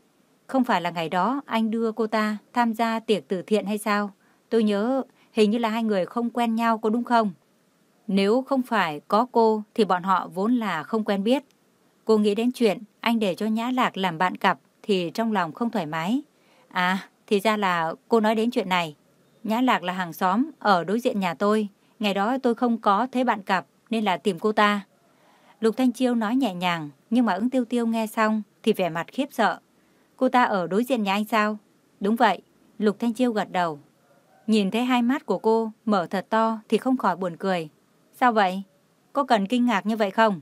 không phải là ngày đó anh đưa cô ta tham gia tiệc từ thiện hay sao? Tôi nhớ hình như là hai người không quen nhau có đúng không? Nếu không phải có cô thì bọn họ vốn là không quen biết. Cô nghĩ đến chuyện anh để cho Nhã Lạc làm bạn cặp thì trong lòng không thoải mái. À, thì ra là cô nói đến chuyện này. Nhã Lạc là hàng xóm ở đối diện nhà tôi. Ngày đó tôi không có thấy bạn cặp, nên là tìm cô ta. Lục Thanh Chiêu nói nhẹ nhàng, nhưng mà ứng tiêu tiêu nghe xong thì vẻ mặt khiếp sợ. Cô ta ở đối diện nhà anh sao? Đúng vậy. Lục Thanh Chiêu gật đầu. Nhìn thấy hai mắt của cô mở thật to thì không khỏi buồn cười. Sao vậy? Có cần kinh ngạc như vậy không?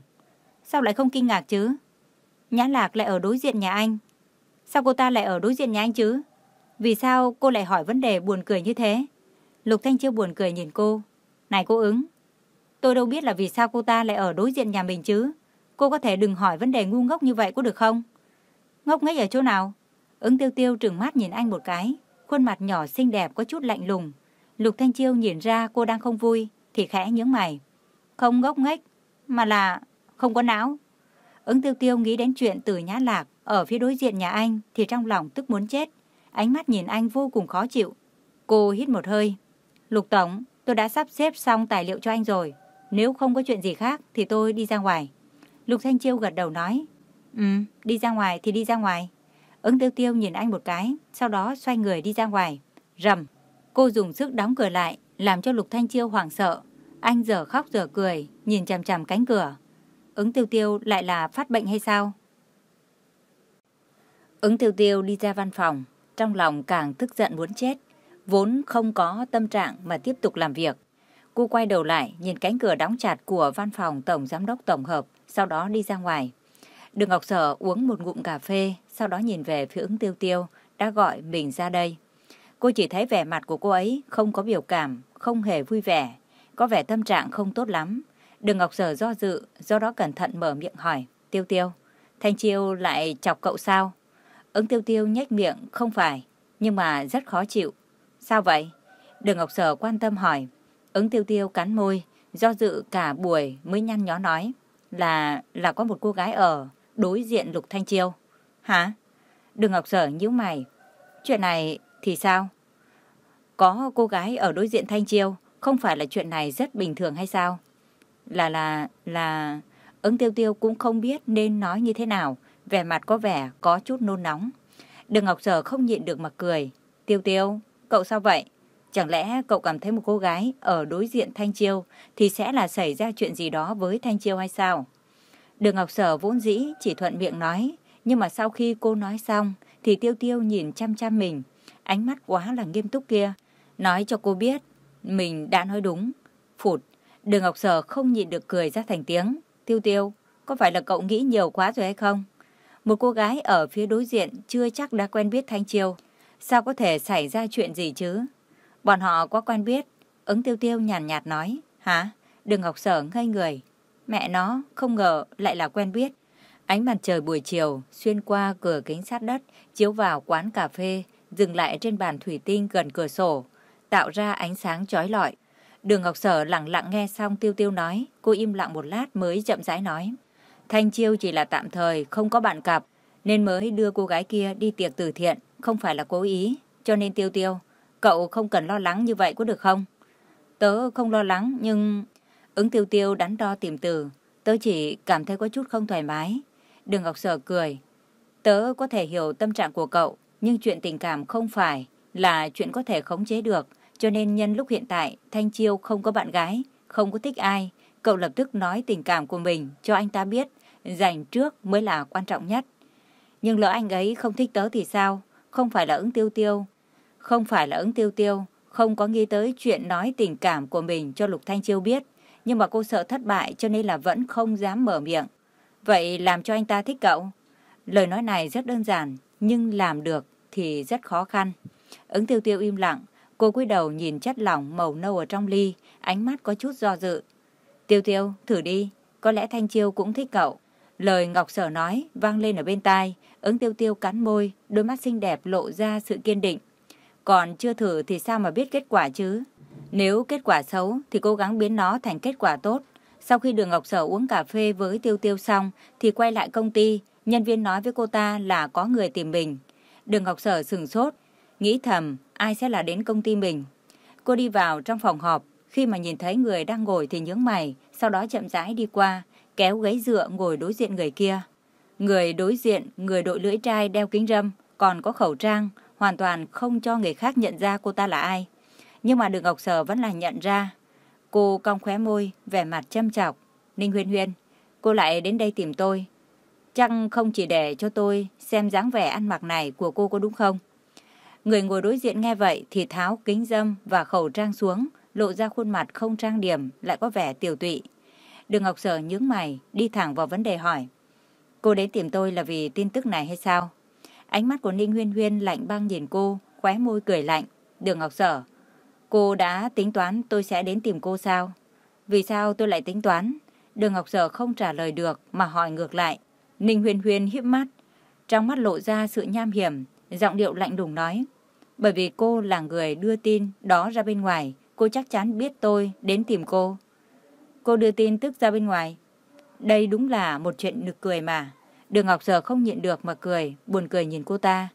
Sao lại không kinh ngạc chứ? Nhã Lạc lại ở đối diện nhà anh. Sao cô ta lại ở đối diện nhà anh chứ? Vì sao cô lại hỏi vấn đề buồn cười như thế? Lục Thanh Chiêu buồn cười nhìn cô. Này cô ứng, tôi đâu biết là vì sao cô ta lại ở đối diện nhà mình chứ. Cô có thể đừng hỏi vấn đề ngu ngốc như vậy có được không? Ngốc nghếch ở chỗ nào? Ứng tiêu tiêu trừng mắt nhìn anh một cái. Khuôn mặt nhỏ xinh đẹp có chút lạnh lùng. Lục Thanh Chiêu nhìn ra cô đang không vui thì khẽ nhướng mày. Không ngốc nghếch, mà là không có não. Ứng tiêu tiêu nghĩ đến chuyện từ nhã lạc ở phía đối diện nhà anh thì trong lòng tức muốn chết. Ánh mắt nhìn anh vô cùng khó chịu. Cô hít một hơi. Lục Tổng, tôi đã sắp xếp xong tài liệu cho anh rồi. Nếu không có chuyện gì khác thì tôi đi ra ngoài. Lục Thanh Chiêu gật đầu nói. Ừ, đi ra ngoài thì đi ra ngoài. Ứng tiêu tiêu nhìn anh một cái, sau đó xoay người đi ra ngoài. Rầm, cô dùng sức đóng cửa lại, làm cho Lục Thanh Chiêu hoảng sợ. Anh giờ khóc giờ cười, nhìn chằm chằm cánh cửa. Ứng tiêu tiêu lại là phát bệnh hay sao? Ứng tiêu tiêu đi ra văn phòng, trong lòng càng tức giận muốn chết, vốn không có tâm trạng mà tiếp tục làm việc. Cô quay đầu lại, nhìn cánh cửa đóng chặt của văn phòng Tổng Giám đốc Tổng hợp, sau đó đi ra ngoài. Đường Ngọc Sở uống một ngụm cà phê, sau đó nhìn về phía ứng tiêu tiêu, đã gọi mình ra đây. Cô chỉ thấy vẻ mặt của cô ấy không có biểu cảm, không hề vui vẻ, có vẻ tâm trạng không tốt lắm. Đường Ngọc Sở do dự, do đó cẩn thận mở miệng hỏi, tiêu tiêu, Thanh Chiêu lại chọc cậu sao? Ứng tiêu tiêu nhếch miệng, không phải, nhưng mà rất khó chịu. Sao vậy? Đường Ngọc Sở quan tâm hỏi. Ứng tiêu tiêu cắn môi, do dự cả buổi mới nhăn nhó nói là là có một cô gái ở đối diện Lục Thanh Chiêu. Hả? Đường Ngọc Sở nhíu mày. Chuyện này thì sao? Có cô gái ở đối diện Thanh Chiêu, không phải là chuyện này rất bình thường hay sao? Là là là ứng tiêu tiêu cũng không biết nên nói như thế nào, vẻ mặt có vẻ có chút nôn nóng. Đường Ngọc Sở không nhịn được mà cười. Tiêu tiêu, cậu sao vậy? Chẳng lẽ cậu cảm thấy một cô gái ở đối diện Thanh Chiêu thì sẽ là xảy ra chuyện gì đó với Thanh Chiêu hay sao? Đường Ngọc Sở vốn dĩ chỉ thuận miệng nói, nhưng mà sau khi cô nói xong thì Tiêu Tiêu nhìn chăm chăm mình, ánh mắt quá là nghiêm túc kia, nói cho cô biết mình đã nói đúng. Phụt, Đường Ngọc Sở không nhịn được cười ra thành tiếng. Tiêu Tiêu, có phải là cậu nghĩ nhiều quá rồi hay không? Một cô gái ở phía đối diện chưa chắc đã quen biết Thanh Chiêu. Sao có thể xảy ra chuyện gì chứ? Bọn họ quá quen biết. Ứng tiêu tiêu nhàn nhạt, nhạt nói. Hả? Đừng Ngọc Sở ngây người. Mẹ nó, không ngờ lại là quen biết. Ánh mặt trời buổi chiều xuyên qua cửa kính sát đất, chiếu vào quán cà phê, dừng lại trên bàn thủy tinh gần cửa sổ, tạo ra ánh sáng chói lọi. Đường Ngọc Sở lặng lặng nghe xong Tiêu Tiêu nói, cô im lặng một lát mới chậm rãi nói. Thanh Chiêu chỉ là tạm thời, không có bạn cặp, nên mới đưa cô gái kia đi tiệc từ thiện, không phải là cố ý. Cho nên Tiêu Tiêu, cậu không cần lo lắng như vậy có được không? Tớ không lo lắng, nhưng... Ứng Tiêu Tiêu đắn đo tìm từ, tớ chỉ cảm thấy có chút không thoải mái. Đường Ngọc Sở cười. Tớ có thể hiểu tâm trạng của cậu, nhưng chuyện tình cảm không phải là chuyện có thể khống chế được. Cho nên nhân lúc hiện tại, Thanh Chiêu không có bạn gái, không có thích ai, cậu lập tức nói tình cảm của mình cho anh ta biết, dành trước mới là quan trọng nhất. Nhưng lỡ anh ấy không thích tớ thì sao? Không phải là ứng tiêu tiêu. Không phải là ứng tiêu tiêu, không có nghĩ tới chuyện nói tình cảm của mình cho Lục Thanh Chiêu biết. Nhưng mà cô sợ thất bại cho nên là vẫn không dám mở miệng. Vậy làm cho anh ta thích cậu? Lời nói này rất đơn giản, nhưng làm được thì rất khó khăn. Ứng tiêu tiêu im lặng, cô cúi đầu nhìn chất lỏng màu nâu ở trong ly, ánh mắt có chút do dự. Tiêu tiêu, thử đi, có lẽ Thanh Chiêu cũng thích cậu. Lời Ngọc Sở nói vang lên ở bên tai, ứng tiêu tiêu cắn môi, đôi mắt xinh đẹp lộ ra sự kiên định. Còn chưa thử thì sao mà biết kết quả chứ? Nếu kết quả xấu thì cố gắng biến nó thành kết quả tốt. Sau khi đường Ngọc Sở uống cà phê với tiêu tiêu xong thì quay lại công ty, nhân viên nói với cô ta là có người tìm mình. Đường Ngọc Sở sừng sốt, nghĩ thầm ai sẽ là đến công ty mình. Cô đi vào trong phòng họp, khi mà nhìn thấy người đang ngồi thì nhướng mày, sau đó chậm rãi đi qua, kéo ghế dựa ngồi đối diện người kia. Người đối diện, người đội lưỡi trai đeo kính râm, còn có khẩu trang, hoàn toàn không cho người khác nhận ra cô ta là ai. Nhưng mà đường Ngọc Sở vẫn là nhận ra. Cô cong khóe môi, vẻ mặt châm chọc. Ninh Huyên Huyên, cô lại đến đây tìm tôi. chẳng không chỉ để cho tôi xem dáng vẻ ăn mặc này của cô có đúng không? Người ngồi đối diện nghe vậy thì tháo kính dâm và khẩu trang xuống, lộ ra khuôn mặt không trang điểm, lại có vẻ tiểu tụy. Đường Ngọc Sở nhướng mày, đi thẳng vào vấn đề hỏi. Cô đến tìm tôi là vì tin tức này hay sao? Ánh mắt của Ninh Huyên Huyên lạnh băng nhìn cô, khóe môi cười lạnh. Đường Ngọc Sở, cô đã tính toán tôi sẽ đến tìm cô sao? Vì sao tôi lại tính toán? Đường Ngọc Sở không trả lời được mà hỏi ngược lại. Ninh Huyên Huyên hiếp mắt, trong mắt lộ ra sự nham hiểm, giọng điệu lạnh lùng nói. Bởi vì cô là người đưa tin đó ra bên ngoài, cô chắc chắn biết tôi đến tìm cô. Cô đưa tin tức ra bên ngoài. Đây đúng là một chuyện nực cười mà. Đường Ngọc Sở không nhịn được mà cười, buồn cười nhìn cô ta.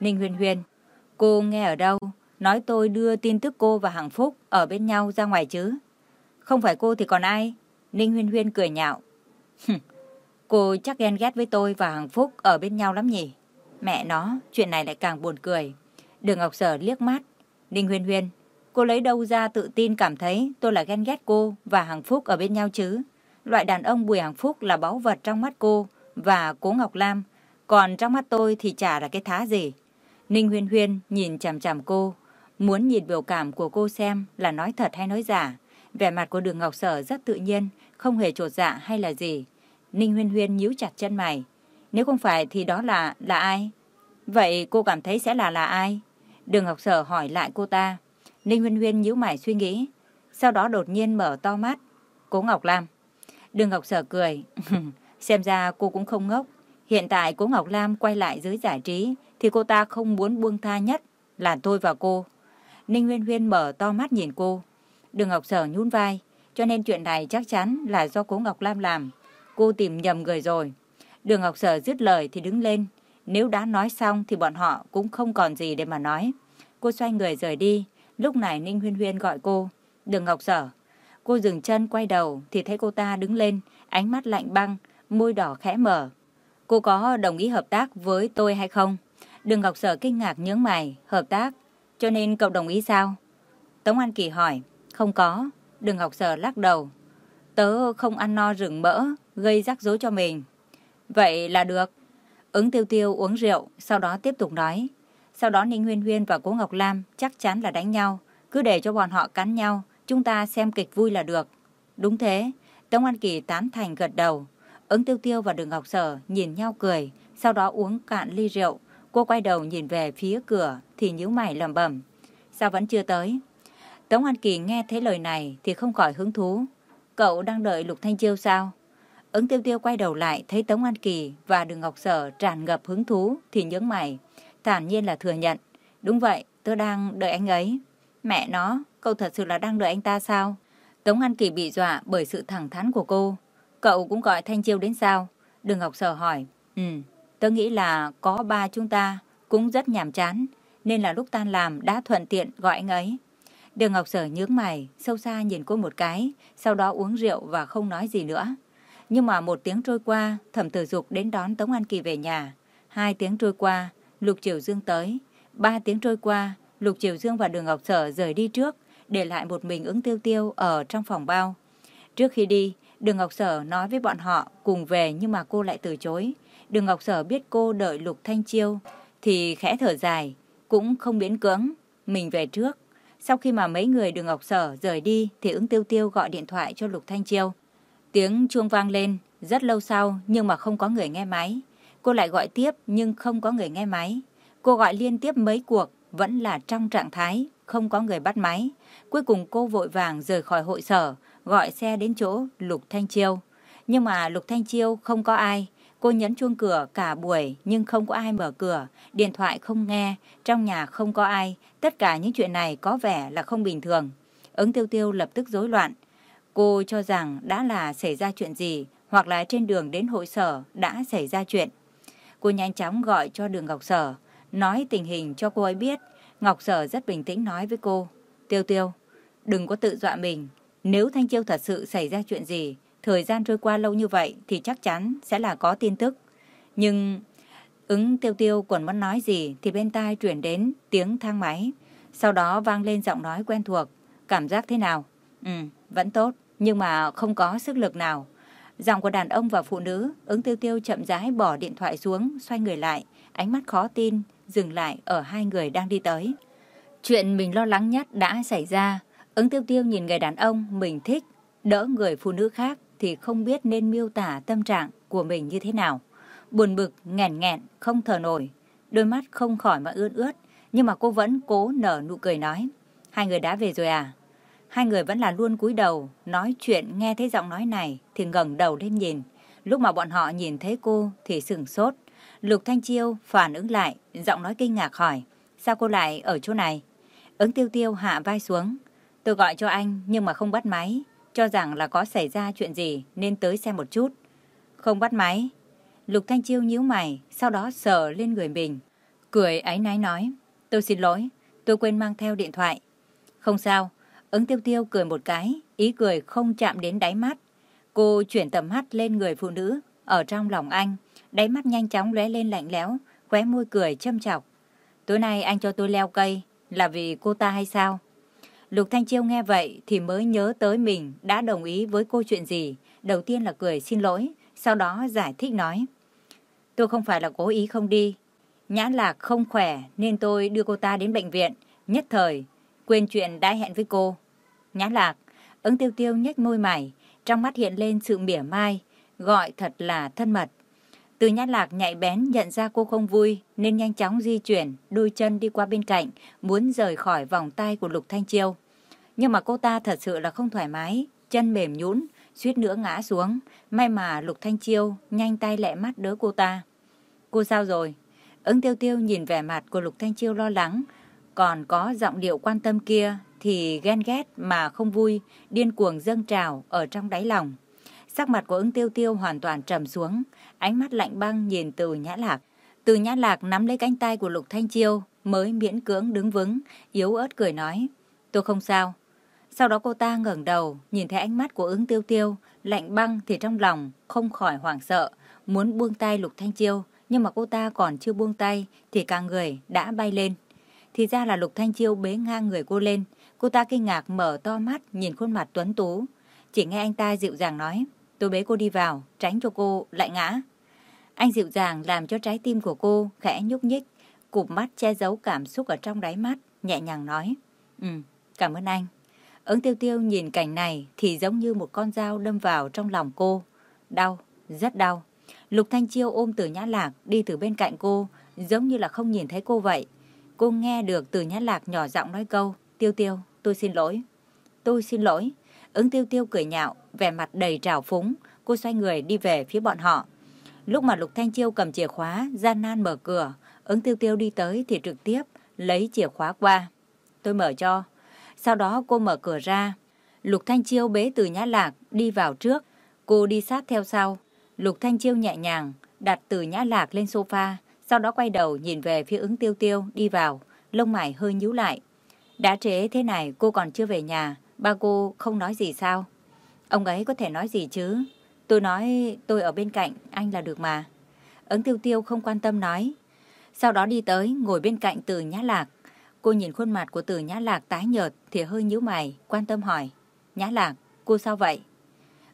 Ninh Huyên Huyên, cô nghe ở đâu? Nói tôi đưa tin tức cô và Hằng Phúc ở bên nhau ra ngoài chứ. Không phải cô thì còn ai? Ninh Huyên Huyên cười nhạo. cô chắc ghen ghét với tôi và Hằng Phúc ở bên nhau lắm nhỉ? Mẹ nó, chuyện này lại càng buồn cười. Đường Ngọc Sở liếc mắt. Ninh Huyên Huyên, cô lấy đâu ra tự tin cảm thấy tôi là ghen ghét cô và Hằng Phúc ở bên nhau chứ? Loại đàn ông Bùi Hằng Phúc là báu vật trong mắt cô và Cố Ngọc Lam, còn trong mắt tôi thì chả là cái thá gì. Ninh Huyên Huyên nhìn chằm chằm cô, muốn nhìn biểu cảm của cô xem là nói thật hay nói giả. Vẻ mặt của đường Ngọc Sở rất tự nhiên, không hề trột dạ hay là gì. Ninh Huyên Huyên nhíu chặt chân mày. Nếu không phải thì đó là, là ai? Vậy cô cảm thấy sẽ là là ai? Đường Ngọc Sở hỏi lại cô ta. Ninh Huyên Huyên nhíu mày suy nghĩ. Sau đó đột nhiên mở to mắt. Cố Ngọc Lam. Đường Ngọc Sở cười. Xem ra cô cũng không ngốc. Hiện tại cố Ngọc Lam quay lại giới giải trí thì cô ta không muốn buông tha nhất là tôi và cô. Ninh Huyên Huyên mở to mắt nhìn cô. Đường Ngọc Sở nhún vai. Cho nên chuyện này chắc chắn là do cố Ngọc Lam làm. Cô tìm nhầm người rồi. Đường Ngọc Sở dứt lời thì đứng lên. Nếu đã nói xong thì bọn họ cũng không còn gì để mà nói. Cô xoay người rời đi. Lúc này Ninh Huyên Huyên gọi cô. Đường Ngọc Sở. Cô dừng chân quay đầu thì thấy cô ta đứng lên, ánh mắt lạnh băng, môi đỏ khẽ mở. Cô có đồng ý hợp tác với tôi hay không? Đường Ngọc Sở kinh ngạc nhướng mày, hợp tác. Cho nên cậu đồng ý sao? Tống An Kỳ hỏi, không có. Đường Ngọc Sở lắc đầu. Tớ không ăn no rừng mỡ, gây rắc rối cho mình. Vậy là được. Ứng tiêu tiêu uống rượu, sau đó tiếp tục nói. Sau đó Ninh Huyên Huyên và Cố Ngọc Lam chắc chắn là đánh nhau. Cứ để cho bọn họ cắn nhau, chúng ta xem kịch vui là được. Đúng thế, Tống An Kỳ tán thành gật đầu. Ứng tiêu tiêu và đường Ngọc Sở nhìn nhau cười, sau đó uống cạn ly rượu. Cô quay đầu nhìn về phía cửa thì nhíu mày lẩm bẩm Sao vẫn chưa tới? Tống An Kỳ nghe thấy lời này thì không khỏi hứng thú. Cậu đang đợi Lục Thanh Chiêu sao? Ứng tiêu tiêu quay đầu lại thấy Tống An Kỳ và đường Ngọc Sở tràn ngập hứng thú thì nhướng mày. Thản nhiên là thừa nhận. Đúng vậy, tôi đang đợi anh ấy. Mẹ nó, cậu thật sự là đang đợi anh ta sao? Tống An Kỳ bị dọa bởi sự thẳng thắn của cô. Cậu cũng gọi Thanh Chiêu đến sao? Đường Ngọc Sở hỏi. Ừ, tôi nghĩ là có ba chúng ta cũng rất nhàm chán, nên là lúc tan làm đã thuận tiện gọi anh ấy. Đường Ngọc Sở nhướng mày, sâu xa nhìn cô một cái, sau đó uống rượu và không nói gì nữa. Nhưng mà một tiếng trôi qua, Thẩm Tử Dục đến đón Tống An Kỳ về nhà. Hai tiếng trôi qua, Lục Triều Dương tới. Ba tiếng trôi qua, Lục Triều Dương và Đường Ngọc Sở rời đi trước, để lại một mình ứng tiêu tiêu ở trong phòng bao. Trước khi đi, Đường Ngọc Sở nói với bọn họ cùng về nhưng mà cô lại từ chối. Đường Ngọc Sở biết cô đợi Lục Thanh Chiêu thì khẽ thở dài, cũng không biến cưỡng, mình về trước. Sau khi mà mấy người Đường Ngọc Sở rời đi thì ứng tiêu tiêu gọi điện thoại cho Lục Thanh Chiêu. Tiếng chuông vang lên, rất lâu sau nhưng mà không có người nghe máy. Cô lại gọi tiếp nhưng không có người nghe máy. Cô gọi liên tiếp mấy cuộc, vẫn là trong trạng thái, không có người bắt máy. Cuối cùng cô vội vàng rời khỏi hội sở, gọi xe đến chỗ Lục Thanh Chiêu. Nhưng mà Lục Thanh Chiêu không có ai. Cô nhấn chuông cửa cả buổi nhưng không có ai mở cửa, điện thoại không nghe, trong nhà không có ai. Tất cả những chuyện này có vẻ là không bình thường. Ứng tiêu tiêu lập tức rối loạn. Cô cho rằng đã là xảy ra chuyện gì hoặc là trên đường đến hội sở đã xảy ra chuyện. Cô nhanh chóng gọi cho đường Ngọc Sở, nói tình hình cho cô ấy biết. Ngọc Sở rất bình tĩnh nói với cô, Tiêu Tiêu, đừng có tự dọa mình. Nếu Thanh Chiêu thật sự xảy ra chuyện gì, thời gian trôi qua lâu như vậy thì chắc chắn sẽ là có tin tức. Nhưng ứng Tiêu Tiêu còn muốn nói gì thì bên tai chuyển đến tiếng thang máy. Sau đó vang lên giọng nói quen thuộc. Cảm giác thế nào? Ừ, vẫn tốt, nhưng mà không có sức lực nào. Giọng của đàn ông và phụ nữ, ứng tiêu tiêu chậm rãi bỏ điện thoại xuống, xoay người lại, ánh mắt khó tin, dừng lại ở hai người đang đi tới. Chuyện mình lo lắng nhất đã xảy ra, ứng tiêu tiêu nhìn người đàn ông mình thích, đỡ người phụ nữ khác thì không biết nên miêu tả tâm trạng của mình như thế nào. Buồn bực, nghẹn nghẹn, không thở nổi, đôi mắt không khỏi mà ướt ướt, nhưng mà cô vẫn cố nở nụ cười nói. Hai người đã về rồi à? Hai người vẫn là luôn cúi đầu, nói chuyện nghe thấy giọng nói này thì ngẩng đầu lên nhìn. Lúc mà bọn họ nhìn thấy cô thì sừng sốt. Lục Thanh Chiêu phản ứng lại, giọng nói kinh ngạc hỏi. Sao cô lại ở chỗ này? Ứng tiêu tiêu hạ vai xuống. Tôi gọi cho anh nhưng mà không bắt máy. Cho rằng là có xảy ra chuyện gì nên tới xem một chút. Không bắt máy. Lục Thanh Chiêu nhíu mày, sau đó sờ lên người mình. Cười áy náy nói, tôi xin lỗi, tôi quên mang theo điện thoại. Không sao, ứng tiêu tiêu cười một cái, ý cười không chạm đến đáy mắt. Cô chuyển tầm mắt lên người phụ nữ, ở trong lòng anh, đáy mắt nhanh chóng lóe lên lạnh lẽo, khóe môi cười châm chọc. Tối nay anh cho tôi leo cây, là vì cô ta hay sao? Lục Thanh Chiêu nghe vậy thì mới nhớ tới mình đã đồng ý với cô chuyện gì. Đầu tiên là cười xin lỗi, sau đó giải thích nói. Tôi không phải là cố ý không đi. Nhã Lạc không khỏe nên tôi đưa cô ta đến bệnh viện. Nhất thời, quên chuyện đã hẹn với cô. Nhã Lạc, ứng tiêu tiêu nhếch môi mày, trong mắt hiện lên sự mỉa mai, gọi thật là thân mật. Từ Nhã Lạc nhạy bén nhận ra cô không vui nên nhanh chóng di chuyển, đôi chân đi qua bên cạnh, muốn rời khỏi vòng tay của Lục Thanh Chiêu. Nhưng mà cô ta thật sự là không thoải mái, chân mềm nhũn, suýt nữa ngã xuống. May mà Lục Thanh Chiêu nhanh tay lẹ mắt đỡ cô ta. Cô sao rồi? Ứng tiêu tiêu nhìn vẻ mặt của Lục Thanh Chiêu lo lắng, còn có giọng điệu quan tâm kia thì ghen ghét mà không vui, điên cuồng dâng trào ở trong đáy lòng. Sắc mặt của ứng tiêu tiêu hoàn toàn trầm xuống, ánh mắt lạnh băng nhìn từ nhã lạc. Từ nhã lạc nắm lấy cánh tay của Lục Thanh Chiêu mới miễn cưỡng đứng vững, yếu ớt cười nói. Tôi không sao. Sau đó cô ta ngẩng đầu, nhìn thấy ánh mắt của ứng tiêu tiêu, lạnh băng thì trong lòng không khỏi hoảng sợ, muốn buông tay Lục Thanh Chiêu, nhưng mà cô ta còn chưa buông tay thì cả người đã bay lên. Thì ra là Lục Thanh Chiêu bế ngang người cô lên, cô ta kinh ngạc mở to mắt nhìn khuôn mặt tuấn tú. Chỉ nghe anh ta dịu dàng nói, tôi bế cô đi vào, tránh cho cô lại ngã. Anh dịu dàng làm cho trái tim của cô khẽ nhúc nhích, cụp mắt che giấu cảm xúc ở trong đáy mắt, nhẹ nhàng nói, Ừ, cảm ơn anh. Ứng tiêu tiêu nhìn cảnh này thì giống như một con dao đâm vào trong lòng cô. Đau, rất đau. Lục Thanh Chiêu ôm từ nhã lạc đi từ bên cạnh cô, giống như là không nhìn thấy cô vậy. Cô nghe được từ nhã lạc nhỏ giọng nói câu, tiêu tiêu, tôi xin lỗi. Tôi xin lỗi. Ứng tiêu tiêu cười nhạo, vẻ mặt đầy trào phúng, cô xoay người đi về phía bọn họ. Lúc mà Lục Thanh Chiêu cầm chìa khóa, gian nan mở cửa, ứng tiêu tiêu đi tới thì trực tiếp lấy chìa khóa qua. Tôi mở cho. Sau đó cô mở cửa ra. Lục Thanh Chiêu bế từ nhã lạc đi vào trước. Cô đi sát theo sau. Lục Thanh Chiêu nhẹ nhàng đặt từ nhã lạc lên sofa. Sau đó quay đầu nhìn về phía ứng tiêu tiêu đi vào. Lông mày hơi nhíu lại. Đã trễ thế này cô còn chưa về nhà. Ba cô không nói gì sao? Ông ấy có thể nói gì chứ? Tôi nói tôi ở bên cạnh anh là được mà. Ứng tiêu tiêu không quan tâm nói. Sau đó đi tới ngồi bên cạnh từ nhã lạc. Cô nhìn khuôn mặt của từ Nhã Lạc tái nhợt thì hơi nhíu mày, quan tâm hỏi. Nhã Lạc, cô sao vậy?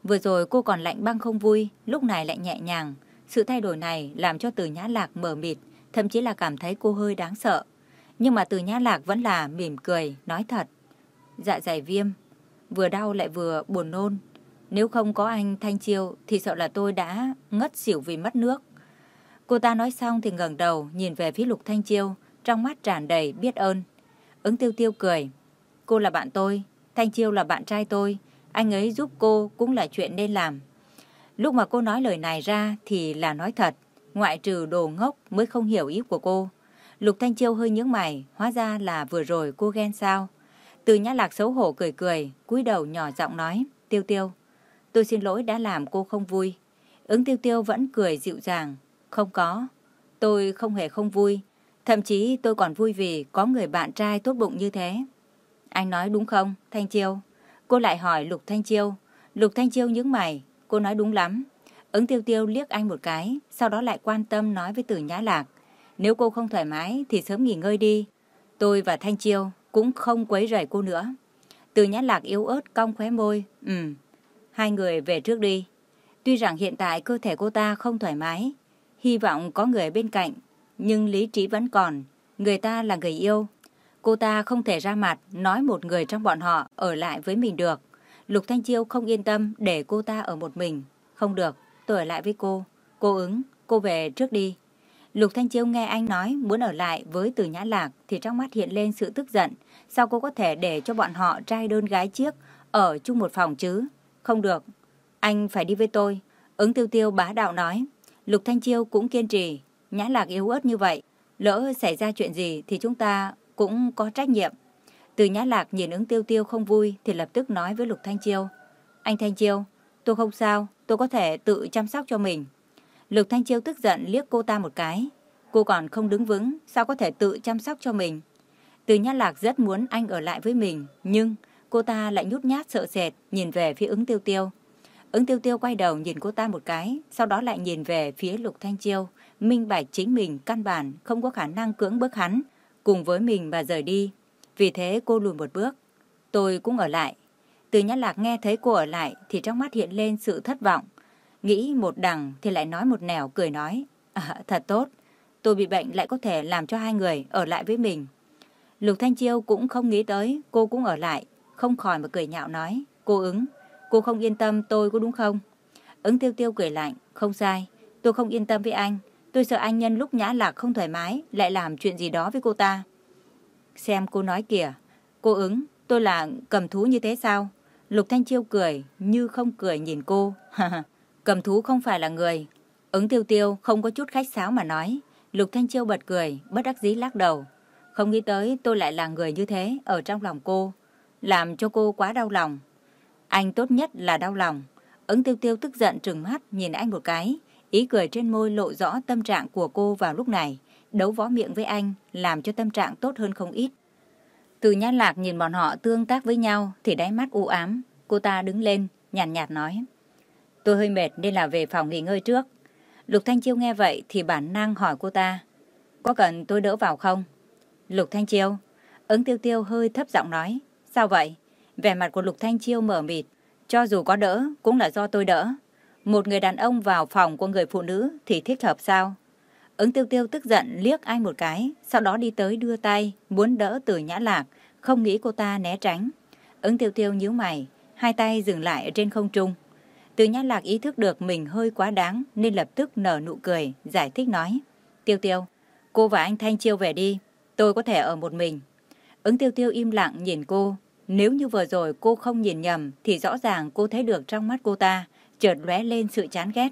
Vừa rồi cô còn lạnh băng không vui, lúc này lại nhẹ nhàng. Sự thay đổi này làm cho từ Nhã Lạc mờ mịt, thậm chí là cảm thấy cô hơi đáng sợ. Nhưng mà từ Nhã Lạc vẫn là mỉm cười, nói thật. Dạ dày viêm, vừa đau lại vừa buồn nôn. Nếu không có anh Thanh Chiêu thì sợ là tôi đã ngất xỉu vì mất nước. Cô ta nói xong thì ngẩng đầu nhìn về phía Lục Thanh Chiêu, trong mắt tràn đầy biết ơn. Ứng tiêu tiêu cười. Cô là bạn tôi, Thanh Chiêu là bạn trai tôi, anh ấy giúp cô cũng là chuyện nên làm. Lúc mà cô nói lời này ra thì là nói thật, ngoại trừ đồ ngốc mới không hiểu ý của cô. Lục Thanh Chiêu hơi nhướng mày, hóa ra là vừa rồi cô ghen sao. Từ nhã lạc xấu hổ cười cười, cúi đầu nhỏ giọng nói, tiêu tiêu, tôi xin lỗi đã làm cô không vui. Ứng tiêu tiêu vẫn cười dịu dàng, không có, tôi không hề không vui, Thậm chí tôi còn vui vì có người bạn trai tốt bụng như thế. Anh nói đúng không, Thanh Chiêu? Cô lại hỏi Lục Thanh Chiêu. Lục Thanh Chiêu nhướng mày, cô nói đúng lắm. Ứng tiêu tiêu liếc anh một cái, sau đó lại quan tâm nói với Tử Nhã Lạc. Nếu cô không thoải mái thì sớm nghỉ ngơi đi. Tôi và Thanh Chiêu cũng không quấy rầy cô nữa. Tử Nhã Lạc yếu ớt cong khóe môi. Ừ, hai người về trước đi. Tuy rằng hiện tại cơ thể cô ta không thoải mái, hy vọng có người bên cạnh nhưng lý trí vẫn còn. Người ta là người yêu. Cô ta không thể ra mặt nói một người trong bọn họ ở lại với mình được. Lục Thanh Chiêu không yên tâm để cô ta ở một mình. Không được, tôi ở lại với cô. Cô ứng, cô về trước đi. Lục Thanh Chiêu nghe anh nói muốn ở lại với Từ Nhã Lạc thì trong mắt hiện lên sự tức giận. Sao cô có thể để cho bọn họ trai đơn gái chiếc ở chung một phòng chứ? Không được, anh phải đi với tôi. Ứng tiêu tiêu bá đạo nói. Lục Thanh Chiêu cũng kiên trì. Nhã Lạc yếu ớt như vậy, lỡ xảy ra chuyện gì thì chúng ta cũng có trách nhiệm. Từ Nhã Lạc nhìn ứng tiêu tiêu không vui thì lập tức nói với Lục Thanh Chiêu. Anh Thanh Chiêu, tôi không sao, tôi có thể tự chăm sóc cho mình. Lục Thanh Chiêu tức giận liếc cô ta một cái. Cô còn không đứng vững, sao có thể tự chăm sóc cho mình? Từ Nhã Lạc rất muốn anh ở lại với mình, nhưng cô ta lại nhút nhát sợ sệt, nhìn về phía ứng tiêu tiêu. Ứng tiêu tiêu quay đầu nhìn cô ta một cái, sau đó lại nhìn về phía Lục Thanh Chiêu, minh bạch chính mình căn bản không có khả năng cưỡng bức hắn, cùng với mình mà rời đi. Vì thế cô lùi một bước. Tôi cũng ở lại. Từ Nhã Lạc nghe thấy cô ở lại thì trong mắt hiện lên sự thất vọng. Nghĩ một đằng thì lại nói một nẻo cười nói. À, thật tốt, tôi bị bệnh lại có thể làm cho hai người ở lại với mình. Lục Thanh Chiêu cũng không nghĩ tới cô cũng ở lại, không khỏi mà cười nhạo nói. Cô ứng, cô không yên tâm tôi có đúng không? Ứng tiêu tiêu cười lạnh, không sai, tôi không yên tâm với anh. Tôi sợ anh nhân lúc nhã lạc không thoải mái lại làm chuyện gì đó với cô ta. Xem cô nói kìa, cô ứng, tôi là cầm thú như thế sao? Lục Thanh Chiêu cười, như không cười nhìn cô. cầm thú không phải là người. Ứng tiêu tiêu không có chút khách sáo mà nói. Lục Thanh Chiêu bật cười, bất đắc dĩ lắc đầu. Không nghĩ tới tôi lại là người như thế ở trong lòng cô. Làm cho cô quá đau lòng. Anh tốt nhất là đau lòng. Ứng tiêu tiêu tức giận trừng mắt nhìn anh một cái. Ý cười trên môi lộ rõ tâm trạng của cô vào lúc này. Đấu võ miệng với anh làm cho tâm trạng tốt hơn không ít. Từ nhã lạc nhìn bọn họ tương tác với nhau thì đáy mắt u ám. Cô ta đứng lên, nhàn nhạt, nhạt nói. Tôi hơi mệt nên là về phòng nghỉ ngơi trước. Lục Thanh Chiêu nghe vậy thì bản năng hỏi cô ta. Có cần tôi đỡ vào không? Lục Thanh Chiêu. Ứng tiêu tiêu hơi thấp giọng nói. Sao vậy? Vẻ mặt của Lục Thanh Chiêu mở mịt. Cho dù có đỡ, cũng là do tôi đỡ. Một người đàn ông vào phòng của người phụ nữ thì thích hợp sao? Ứng tiêu tiêu tức giận liếc anh một cái, sau đó đi tới đưa tay, muốn đỡ từ nhã lạc, không nghĩ cô ta né tránh. Ứng tiêu tiêu nhíu mày, hai tay dừng lại trên không trung. Từ nhã lạc ý thức được mình hơi quá đáng nên lập tức nở nụ cười, giải thích nói. Tiêu tiêu, cô và anh Thanh Chiêu về đi, tôi có thể ở một mình. Ứng tiêu tiêu im lặng nhìn cô. Nếu như vừa rồi cô không nhìn nhầm thì rõ ràng cô thấy được trong mắt cô ta chợt lóe lên sự chán ghét.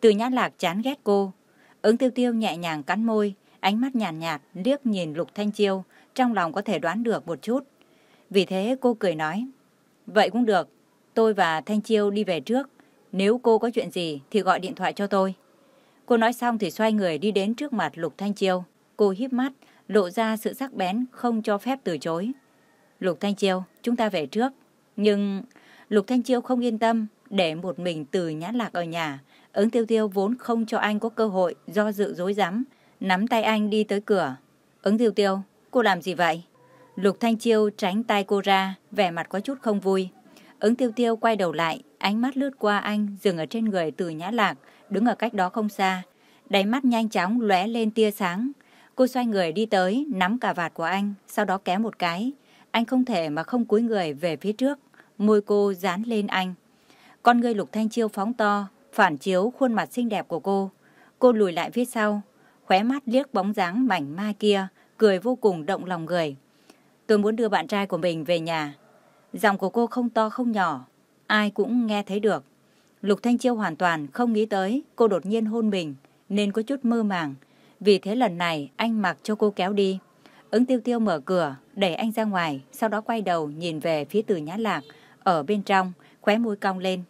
Từ nhã lạc chán ghét cô. Ứng tiêu tiêu nhẹ nhàng cắn môi, ánh mắt nhàn nhạt, nhạt liếc nhìn Lục Thanh Chiêu, trong lòng có thể đoán được một chút. Vì thế cô cười nói, vậy cũng được, tôi và Thanh Chiêu đi về trước, nếu cô có chuyện gì thì gọi điện thoại cho tôi. Cô nói xong thì xoay người đi đến trước mặt Lục Thanh Chiêu. Cô híp mắt, lộ ra sự sắc bén không cho phép từ chối. Lục Thanh Chiêu, chúng ta về trước. Nhưng Lục Thanh Chiêu không yên tâm để một mình từ nhã lạc ở nhà. Ứng tiêu tiêu vốn không cho anh có cơ hội do dự dối rắm nắm tay anh đi tới cửa. Ứng tiêu tiêu, cô làm gì vậy? Lục Thanh Chiêu tránh tay cô ra, vẻ mặt có chút không vui. Ứng tiêu tiêu quay đầu lại, ánh mắt lướt qua anh, dừng ở trên người từ nhã lạc, đứng ở cách đó không xa. Đáy mắt nhanh chóng lóe lên tia sáng. Cô xoay người đi tới, nắm cả vạt của anh, sau đó kéo một cái. Anh không thể mà không cúi người về phía trước. Môi cô dán lên anh. Con người Lục Thanh Chiêu phóng to, phản chiếu khuôn mặt xinh đẹp của cô. Cô lùi lại phía sau, khóe mắt liếc bóng dáng mảnh mai kia, cười vô cùng động lòng người. Tôi muốn đưa bạn trai của mình về nhà. Giọng của cô không to không nhỏ, ai cũng nghe thấy được. Lục Thanh Chiêu hoàn toàn không nghĩ tới cô đột nhiên hôn mình, nên có chút mơ màng. Vì thế lần này anh mặc cho cô kéo đi. Ứng tiêu tiêu mở cửa, đẩy anh ra ngoài, sau đó quay đầu nhìn về phía từ nhã lạc, ở bên trong, khóe môi cong lên.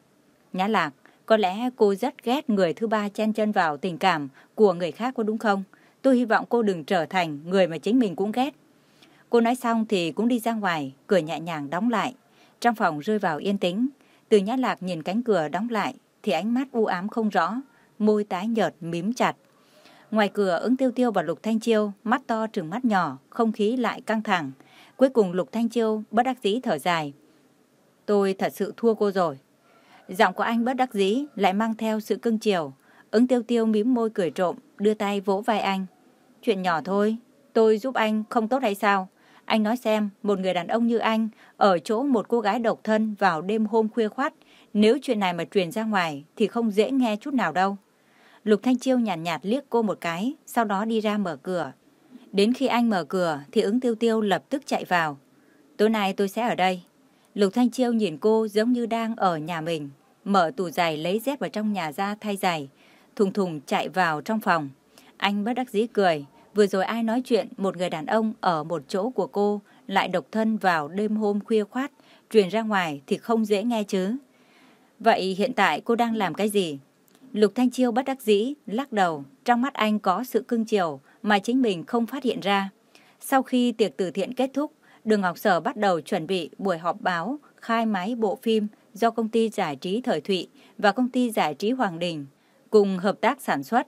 Nhã lạc, có lẽ cô rất ghét người thứ ba chen chân vào tình cảm của người khác có đúng không? Tôi hy vọng cô đừng trở thành người mà chính mình cũng ghét. Cô nói xong thì cũng đi ra ngoài, cửa nhẹ nhàng đóng lại. Trong phòng rơi vào yên tĩnh. Từ nhã lạc nhìn cánh cửa đóng lại thì ánh mắt u ám không rõ, môi tái nhợt mím chặt. Ngoài cửa ứng tiêu tiêu và Lục Thanh Chiêu, mắt to trừng mắt nhỏ, không khí lại căng thẳng. Cuối cùng Lục Thanh Chiêu bất đắc dĩ thở dài. Tôi thật sự thua cô rồi. Giọng của anh bất đắc dĩ lại mang theo sự cưng chiều. Ứng tiêu tiêu mím môi cười trộm, đưa tay vỗ vai anh. Chuyện nhỏ thôi, tôi giúp anh không tốt hay sao? Anh nói xem, một người đàn ông như anh, ở chỗ một cô gái độc thân vào đêm hôm khuya khoát, nếu chuyện này mà truyền ra ngoài thì không dễ nghe chút nào đâu. Lục Thanh Chiêu nhàn nhạt, nhạt liếc cô một cái, sau đó đi ra mở cửa. Đến khi anh mở cửa thì ứng tiêu tiêu lập tức chạy vào. Tối nay tôi sẽ ở đây. Lục Thanh Chiêu nhìn cô giống như đang ở nhà mình. Mở tủ giày lấy dép ở trong nhà ra thay giày. Thùng thùng chạy vào trong phòng. Anh bất đắc dĩ cười. Vừa rồi ai nói chuyện một người đàn ông ở một chỗ của cô lại độc thân vào đêm hôm khuya khoát. Truyền ra ngoài thì không dễ nghe chứ. Vậy hiện tại cô đang làm cái gì? Lục Thanh Chiêu bất đắc dĩ, lắc đầu, trong mắt anh có sự cưng chiều mà chính mình không phát hiện ra. Sau khi tiệc từ thiện kết thúc, Đường Ngọc Sở bắt đầu chuẩn bị buổi họp báo khai máy bộ phim do công ty giải trí Thời Thụy và công ty giải trí Hoàng Đình cùng hợp tác sản xuất.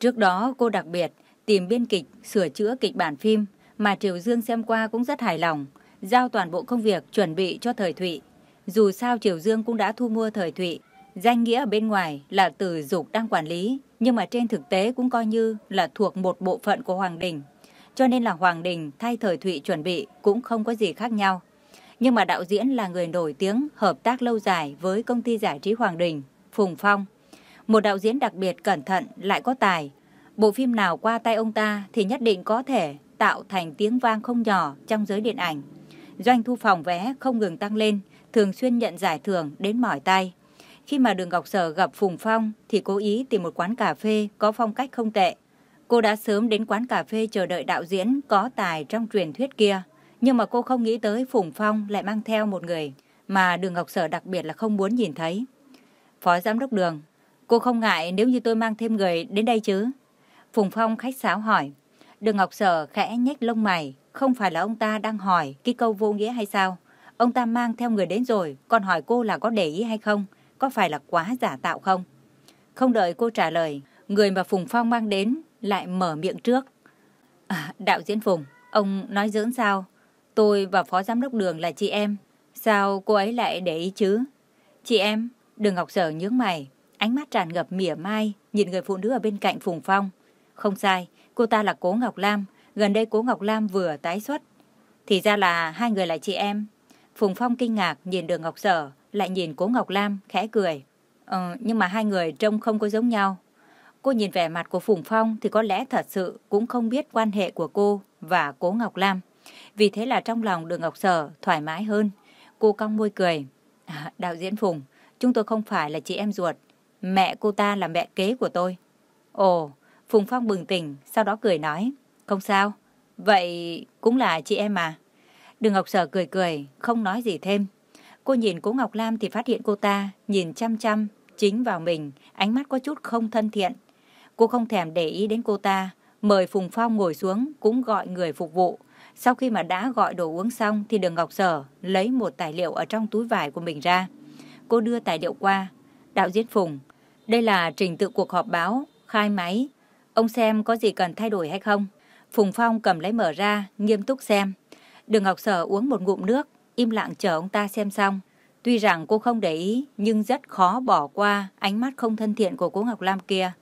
Trước đó cô đặc biệt tìm biên kịch sửa chữa kịch bản phim mà Triều Dương xem qua cũng rất hài lòng, giao toàn bộ công việc chuẩn bị cho Thời Thụy. Dù sao Triều Dương cũng đã thu mua Thời Thụy, danh nghĩa ở bên ngoài là từ dục đang quản lý, nhưng mà trên thực tế cũng coi như là thuộc một bộ phận của Hoàng Đình. Cho nên là Hoàng Đình thay Thời Thụy chuẩn bị cũng không có gì khác nhau. Nhưng mà đạo diễn là người nổi tiếng hợp tác lâu dài với công ty giải trí Hoàng Đình, Phùng Phong. Một đạo diễn đặc biệt cẩn thận lại có tài. Bộ phim nào qua tay ông ta thì nhất định có thể tạo thành tiếng vang không nhỏ trong giới điện ảnh. Doanh thu phòng vé không ngừng tăng lên, thường xuyên nhận giải thưởng đến mỏi tay. Khi mà Đường Ngọc Sở gặp Phùng Phong thì cố ý tìm một quán cà phê có phong cách không tệ. Cô đã sớm đến quán cà phê chờ đợi đạo diễn có tài trong truyền thuyết kia. Nhưng mà cô không nghĩ tới Phùng Phong lại mang theo một người mà Đường Ngọc Sở đặc biệt là không muốn nhìn thấy. Phó Giám đốc Đường, cô không ngại nếu như tôi mang thêm người đến đây chứ? Phùng Phong khách sáo hỏi. Đường Ngọc Sở khẽ nhếch lông mày, không phải là ông ta đang hỏi cái câu vô nghĩa hay sao? Ông ta mang theo người đến rồi, còn hỏi cô là có để ý hay không? Có phải là quá giả tạo không? Không đợi cô trả lời, người mà Phùng Phong mang đến lại mở miệng trước. À, đạo diễn Phùng, ông nói giỡn sao? Tôi và Phó Giám đốc Đường là chị em. Sao cô ấy lại để ý chứ? Chị em, Đường Ngọc Sở nhướng mày, ánh mắt tràn ngập mỉa mai, nhìn người phụ nữ ở bên cạnh Phùng Phong. Không sai, cô ta là Cố Ngọc Lam, gần đây Cố Ngọc Lam vừa tái xuất. Thì ra là hai người là chị em. Phùng Phong kinh ngạc nhìn đường Ngọc Sở, lại nhìn Cố Ngọc Lam, khẽ cười. Ờ, nhưng mà hai người trông không có giống nhau. Cô nhìn vẻ mặt của Phùng Phong thì có lẽ thật sự cũng không biết quan hệ của cô và Cố Ngọc Lam. Vì thế là trong lòng đường Ngọc Sở thoải mái hơn. Cô cong môi cười. À, đạo diễn Phùng, chúng tôi không phải là chị em ruột. Mẹ cô ta là mẹ kế của tôi. Ồ, Phùng Phong bừng tỉnh, sau đó cười nói. Không sao, vậy cũng là chị em mà. Đường Ngọc Sở cười cười, không nói gì thêm. Cô nhìn cố Ngọc Lam thì phát hiện cô ta nhìn chăm chăm, chính vào mình, ánh mắt có chút không thân thiện. Cô không thèm để ý đến cô ta, mời Phùng Phong ngồi xuống cũng gọi người phục vụ. Sau khi mà đã gọi đồ uống xong thì đường Ngọc Sở lấy một tài liệu ở trong túi vải của mình ra. Cô đưa tài liệu qua. Đạo diễn Phùng, đây là trình tự cuộc họp báo, khai máy. Ông xem có gì cần thay đổi hay không? Phùng Phong cầm lấy mở ra, nghiêm túc xem. Đường Ngọc Sở uống một ngụm nước, im lặng chờ ông ta xem xong. Tuy rằng cô không để ý, nhưng rất khó bỏ qua ánh mắt không thân thiện của cô Ngọc Lam kia.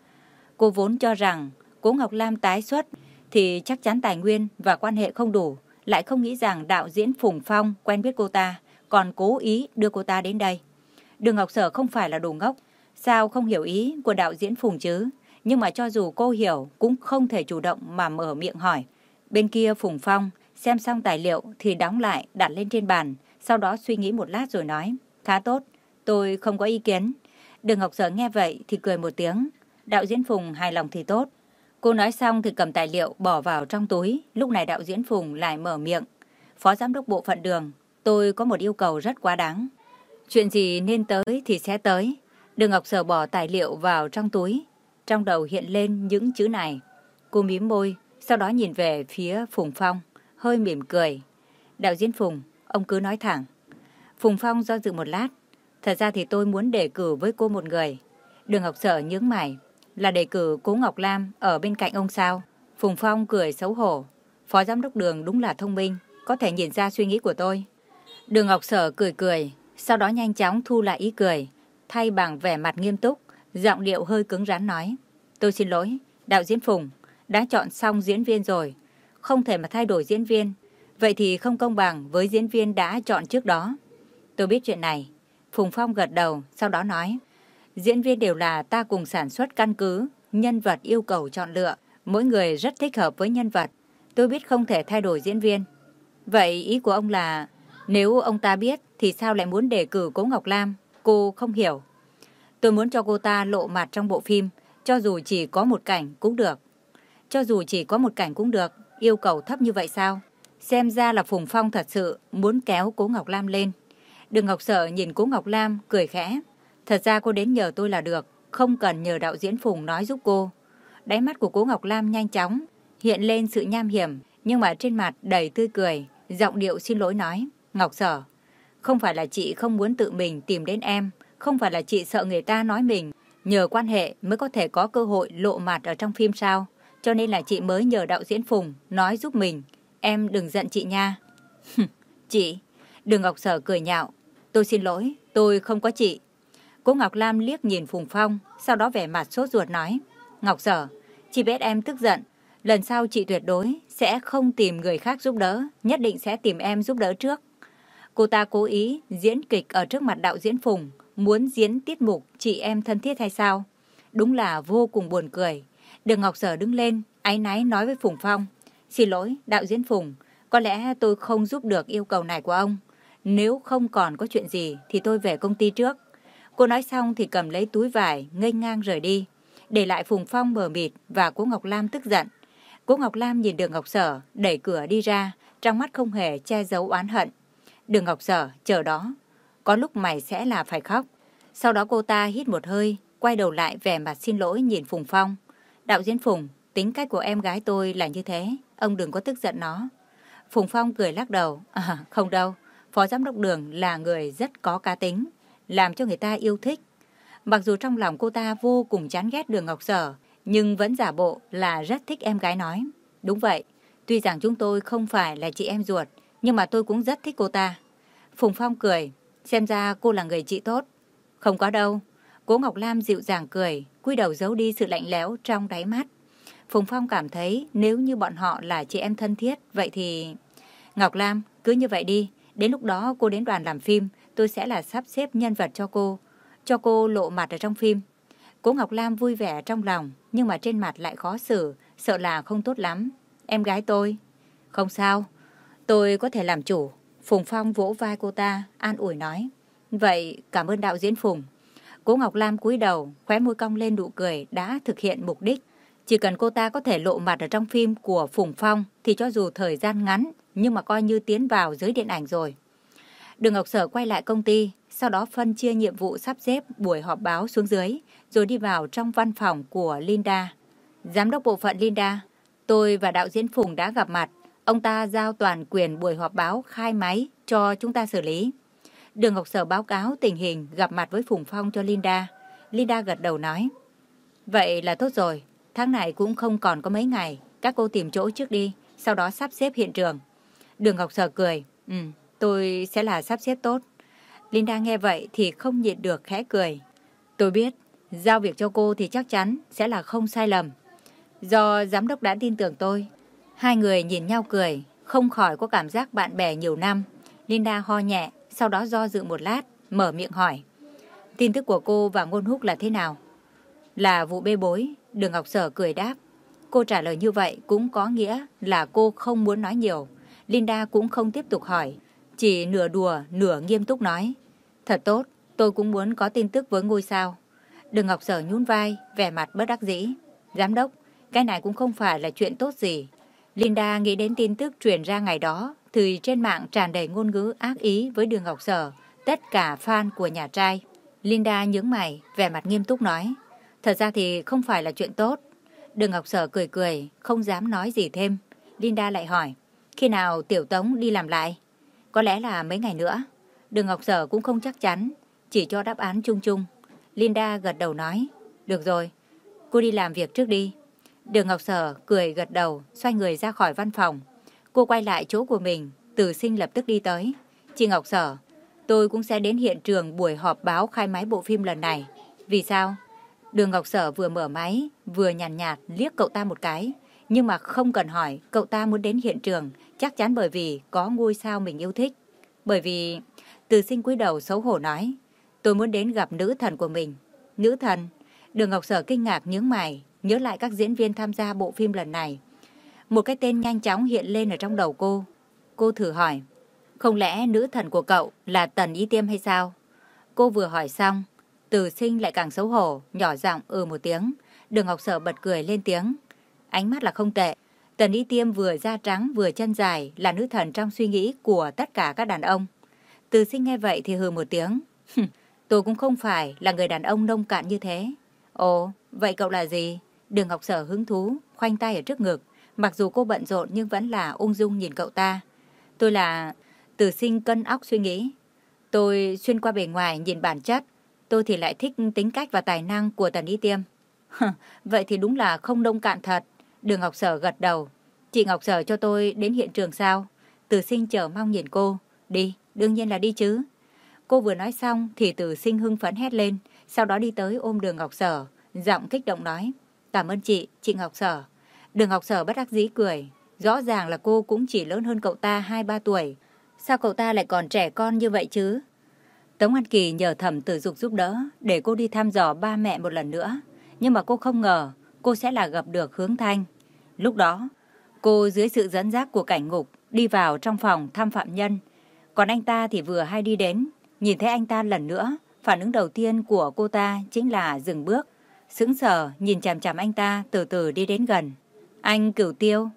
Cô vốn cho rằng cô Ngọc Lam tái xuất thì chắc chắn tài nguyên và quan hệ không đủ, lại không nghĩ rằng đạo diễn Phùng Phong quen biết cô ta, còn cố ý đưa cô ta đến đây. Đường Ngọc Sở không phải là đồ ngốc, sao không hiểu ý của đạo diễn Phùng chứ? Nhưng mà cho dù cô hiểu cũng không thể chủ động mà mở miệng hỏi. Bên kia Phùng Phong xem xong tài liệu thì đóng lại đặt lên trên bàn, sau đó suy nghĩ một lát rồi nói, khá tốt, tôi không có ý kiến. Đường Ngọc Sở nghe vậy thì cười một tiếng, đạo diễn Phùng hài lòng thì tốt. Cô nói xong thì cầm tài liệu bỏ vào trong túi, lúc này đạo diễn Phùng lại mở miệng. Phó giám đốc bộ phận đường, tôi có một yêu cầu rất quá đáng. Chuyện gì nên tới thì sẽ tới. Đường Ngọc Sở bỏ tài liệu vào trong túi, trong đầu hiện lên những chữ này. Cô mím môi, sau đó nhìn về phía Phùng Phong, hơi mỉm cười. Đạo diễn Phùng, ông cứ nói thẳng. Phùng Phong do dự một lát. Thật ra thì tôi muốn đề cử với cô một người. Đường Ngọc Sở nhướng mày. Là đề cử cố Ngọc Lam ở bên cạnh ông sao? Phùng Phong cười xấu hổ. Phó giám đốc đường đúng là thông minh, có thể nhìn ra suy nghĩ của tôi. Đường Ngọc Sở cười cười, sau đó nhanh chóng thu lại ý cười, thay bằng vẻ mặt nghiêm túc, giọng điệu hơi cứng rắn nói. Tôi xin lỗi, đạo diễn Phùng, đã chọn xong diễn viên rồi, không thể mà thay đổi diễn viên. Vậy thì không công bằng với diễn viên đã chọn trước đó. Tôi biết chuyện này. Phùng Phong gật đầu, sau đó nói. Diễn viên đều là ta cùng sản xuất căn cứ, nhân vật yêu cầu chọn lựa. Mỗi người rất thích hợp với nhân vật. Tôi biết không thể thay đổi diễn viên. Vậy ý của ông là, nếu ông ta biết thì sao lại muốn đề cử Cố Ngọc Lam? Cô không hiểu. Tôi muốn cho cô ta lộ mặt trong bộ phim, cho dù chỉ có một cảnh cũng được. Cho dù chỉ có một cảnh cũng được, yêu cầu thấp như vậy sao? Xem ra là Phùng Phong thật sự muốn kéo Cố Ngọc Lam lên. Đường Ngọc Sở nhìn Cố Ngọc Lam cười khẽ. Thật ra cô đến nhờ tôi là được, không cần nhờ đạo diễn Phùng nói giúp cô. Đáy mắt của cô Ngọc Lam nhanh chóng, hiện lên sự nham hiểm, nhưng mà trên mặt đầy tươi cười, giọng điệu xin lỗi nói. Ngọc Sở, không phải là chị không muốn tự mình tìm đến em, không phải là chị sợ người ta nói mình, nhờ quan hệ mới có thể có cơ hội lộ mặt ở trong phim sao. Cho nên là chị mới nhờ đạo diễn Phùng nói giúp mình. Em đừng giận chị nha. chị, đừng Ngọc Sở cười nhạo. Tôi xin lỗi, tôi không có chị. Cô Ngọc Lam liếc nhìn Phùng Phong, sau đó vẻ mặt sốt ruột nói. Ngọc Sở, chị biết em tức giận. Lần sau chị tuyệt đối sẽ không tìm người khác giúp đỡ, nhất định sẽ tìm em giúp đỡ trước. Cô ta cố ý diễn kịch ở trước mặt đạo diễn Phùng, muốn diễn tiết mục chị em thân thiết hay sao? Đúng là vô cùng buồn cười. Đường Ngọc Sở đứng lên, áy náy nói với Phùng Phong. Xin lỗi, đạo diễn Phùng, có lẽ tôi không giúp được yêu cầu này của ông. Nếu không còn có chuyện gì thì tôi về công ty trước. Cô nói xong thì cầm lấy túi vải, ngây ngang rời đi. Để lại Phùng Phong mờ mịt và cô Ngọc Lam tức giận. Cô Ngọc Lam nhìn đường Ngọc Sở, đẩy cửa đi ra, trong mắt không hề che giấu oán hận. Đường Ngọc Sở, chờ đó. Có lúc mày sẽ là phải khóc. Sau đó cô ta hít một hơi, quay đầu lại vẻ mặt xin lỗi nhìn Phùng Phong. Đạo diễn Phùng, tính cách của em gái tôi là như thế, ông đừng có tức giận nó. Phùng Phong cười lắc đầu, à, không đâu, phó giám đốc đường là người rất có cá tính, làm cho người ta yêu thích. Mặc dù trong lòng cô ta vô cùng chán ghét đường Ngọc Sở, nhưng vẫn giả bộ là rất thích em gái nói. Đúng vậy, tuy rằng chúng tôi không phải là chị em ruột, nhưng mà tôi cũng rất thích cô ta. Phùng Phong cười, xem ra cô là người chị tốt. Không có đâu. Cố Ngọc Lam dịu dàng cười, cúi đầu giấu đi sự lạnh lẽo trong đáy mắt. Phùng Phong cảm thấy nếu như bọn họ là chị em thân thiết, vậy thì... Ngọc Lam, cứ như vậy đi. Đến lúc đó cô đến đoàn làm phim, tôi sẽ là sắp xếp nhân vật cho cô. Cho cô lộ mặt ở trong phim. Cố Ngọc Lam vui vẻ trong lòng, nhưng mà trên mặt lại khó xử, sợ là không tốt lắm. Em gái tôi. Không sao, tôi có thể làm chủ. Phùng Phong vỗ vai cô ta, an ủi nói. Vậy cảm ơn đạo diễn Phùng. Cố Ngọc Lam cúi đầu, khóe môi cong lên nụ cười đã thực hiện mục đích. Chỉ cần cô ta có thể lộ mặt ở trong phim của Phùng Phong thì cho dù thời gian ngắn nhưng mà coi như tiến vào giới điện ảnh rồi. Đường Ngọc Sở quay lại công ty, sau đó phân chia nhiệm vụ sắp xếp buổi họp báo xuống dưới, rồi đi vào trong văn phòng của Linda. Giám đốc bộ phận Linda, tôi và đạo diễn Phùng đã gặp mặt. Ông ta giao toàn quyền buổi họp báo khai máy cho chúng ta xử lý. Đường Ngọc Sở báo cáo tình hình gặp mặt với Phùng Phong cho Linda. Linda gật đầu nói. Vậy là tốt rồi, tháng này cũng không còn có mấy ngày. Các cô tìm chỗ trước đi, sau đó sắp xếp hiện trường. Đường Ngọc Sở cười. Ừ, tôi sẽ là sắp xếp tốt. Linda nghe vậy thì không nhịn được khẽ cười. Tôi biết, giao việc cho cô thì chắc chắn sẽ là không sai lầm. Do giám đốc đã tin tưởng tôi. Hai người nhìn nhau cười, không khỏi có cảm giác bạn bè nhiều năm. Linda ho nhẹ, sau đó do dự một lát, mở miệng hỏi. Tin tức của cô và Ngôn Húc là thế nào? Là vụ bê bối, Đường Ngọc Sở cười đáp. Cô trả lời như vậy cũng có nghĩa là cô không muốn nói nhiều. Linda cũng không tiếp tục hỏi, chỉ nửa đùa, nửa nghiêm túc nói. Thật tốt, tôi cũng muốn có tin tức với ngôi sao. Đường Ngọc Sở nhún vai, vẻ mặt bất đắc dĩ. Giám đốc, cái này cũng không phải là chuyện tốt gì. Linda nghĩ đến tin tức truyền ra ngày đó, thì trên mạng tràn đầy ngôn ngữ ác ý với Đường Ngọc Sở, tất cả fan của nhà trai. Linda nhướng mày, vẻ mặt nghiêm túc nói. Thật ra thì không phải là chuyện tốt. Đường Ngọc Sở cười cười, không dám nói gì thêm. Linda lại hỏi, khi nào Tiểu Tống đi làm lại? Có lẽ là mấy ngày nữa. Đường Ngọc Sở cũng không chắc chắn, chỉ cho đáp án chung chung. Linda gật đầu nói, được rồi, cô đi làm việc trước đi. Đường Ngọc Sở cười gật đầu, xoay người ra khỏi văn phòng. Cô quay lại chỗ của mình, Từ Sinh lập tức đi tới. Chị Ngọc Sở, tôi cũng sẽ đến hiện trường buổi họp báo khai máy bộ phim lần này. Vì sao? Đường Ngọc Sở vừa mở máy, vừa nhàn nhạt, nhạt liếc cậu ta một cái. Nhưng mà không cần hỏi, cậu ta muốn đến hiện trường, chắc chắn bởi vì có ngôi sao mình yêu thích. Bởi vì, từ sinh cúi đầu xấu hổ nói, tôi muốn đến gặp nữ thần của mình. Nữ thần? Đường Ngọc Sở kinh ngạc nhướng mày, nhớ lại các diễn viên tham gia bộ phim lần này. Một cái tên nhanh chóng hiện lên ở trong đầu cô. Cô thử hỏi, không lẽ nữ thần của cậu là Tần Y Tiêm hay sao? Cô vừa hỏi xong, từ sinh lại càng xấu hổ, nhỏ giọng ừ một tiếng. Đường Ngọc Sở bật cười lên tiếng. Ánh mắt là không tệ. Tần Y Tiêm vừa da trắng vừa chân dài là nữ thần trong suy nghĩ của tất cả các đàn ông. Từ sinh nghe vậy thì hừ một tiếng. Tôi cũng không phải là người đàn ông nông cạn như thế. Ồ, vậy cậu là gì? Đường Ngọc Sở hứng thú, khoanh tay ở trước ngực. Mặc dù cô bận rộn nhưng vẫn là ung dung nhìn cậu ta. Tôi là từ sinh cân óc suy nghĩ. Tôi xuyên qua bề ngoài nhìn bản chất. Tôi thì lại thích tính cách và tài năng của Tần Y Tiêm. vậy thì đúng là không nông cạn thật. Đường Ngọc Sở gật đầu. Chị Ngọc Sở cho tôi đến hiện trường sao? Từ sinh chờ mong nhìn cô. Đi, đương nhiên là đi chứ. Cô vừa nói xong thì từ sinh hưng phấn hét lên, sau đó đi tới ôm đường Ngọc Sở, giọng kích động nói. Cảm ơn chị, chị Ngọc Sở. Đường Ngọc Sở bất đắc dĩ cười. Rõ ràng là cô cũng chỉ lớn hơn cậu ta 2-3 tuổi. Sao cậu ta lại còn trẻ con như vậy chứ? Tống An Kỳ nhờ thẩm tử dục giúp đỡ để cô đi thăm dò ba mẹ một lần nữa. Nhưng mà cô không ngờ cô sẽ là gặp được hướng thanh. Lúc đó, cô dưới sự dẫn dắt của cảnh ngục đi vào trong phòng thăm phạm nhân. Còn anh ta thì vừa hay đi đến, nhìn thấy anh ta lần nữa, phản ứng đầu tiên của cô ta chính là dừng bước. Sững sờ nhìn chằm chằm anh ta từ từ đi đến gần. Anh cửu tiêu.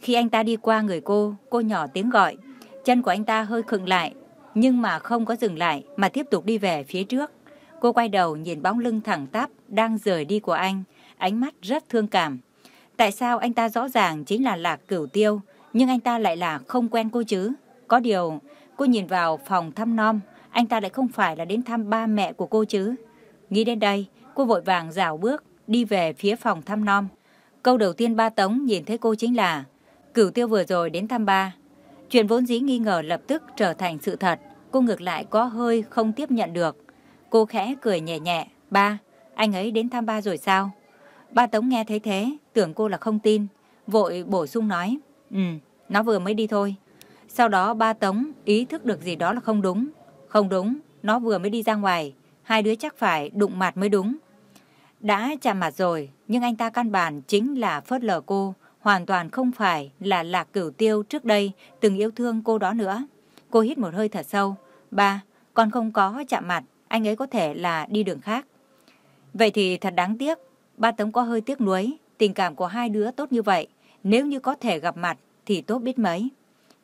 Khi anh ta đi qua người cô, cô nhỏ tiếng gọi. Chân của anh ta hơi khựng lại, nhưng mà không có dừng lại mà tiếp tục đi về phía trước. Cô quay đầu nhìn bóng lưng thẳng tắp đang rời đi của anh, ánh mắt rất thương cảm. Tại sao anh ta rõ ràng chính là Lạc Cửu Tiêu, nhưng anh ta lại là không quen cô chứ? Có điều, cô nhìn vào phòng thăm nom, anh ta lại không phải là đến thăm ba mẹ của cô chứ? Nghĩ đến đây, cô vội vàng rảo bước, đi về phía phòng thăm nom. Câu đầu tiên ba Tống nhìn thấy cô chính là Cửu Tiêu vừa rồi đến thăm ba. Chuyện vốn dĩ nghi ngờ lập tức trở thành sự thật, cô ngược lại có hơi không tiếp nhận được. Cô khẽ cười nhẹ nhẹ, ba, anh ấy đến thăm ba rồi sao? Ba Tống nghe thấy thế, tưởng cô là không tin, vội bổ sung nói, ừ, nó vừa mới đi thôi. Sau đó ba Tống ý thức được gì đó là không đúng. Không đúng, nó vừa mới đi ra ngoài, hai đứa chắc phải đụng mặt mới đúng. Đã chạm mặt rồi, nhưng anh ta căn bản chính là phớt lờ cô, hoàn toàn không phải là lạc cửu tiêu trước đây từng yêu thương cô đó nữa. Cô hít một hơi thật sâu. Ba, con không có chạm mặt, anh ấy có thể là đi đường khác. Vậy thì thật đáng tiếc, ba Tống có hơi tiếc nuối, tình cảm của hai đứa tốt như vậy, nếu như có thể gặp mặt thì tốt biết mấy.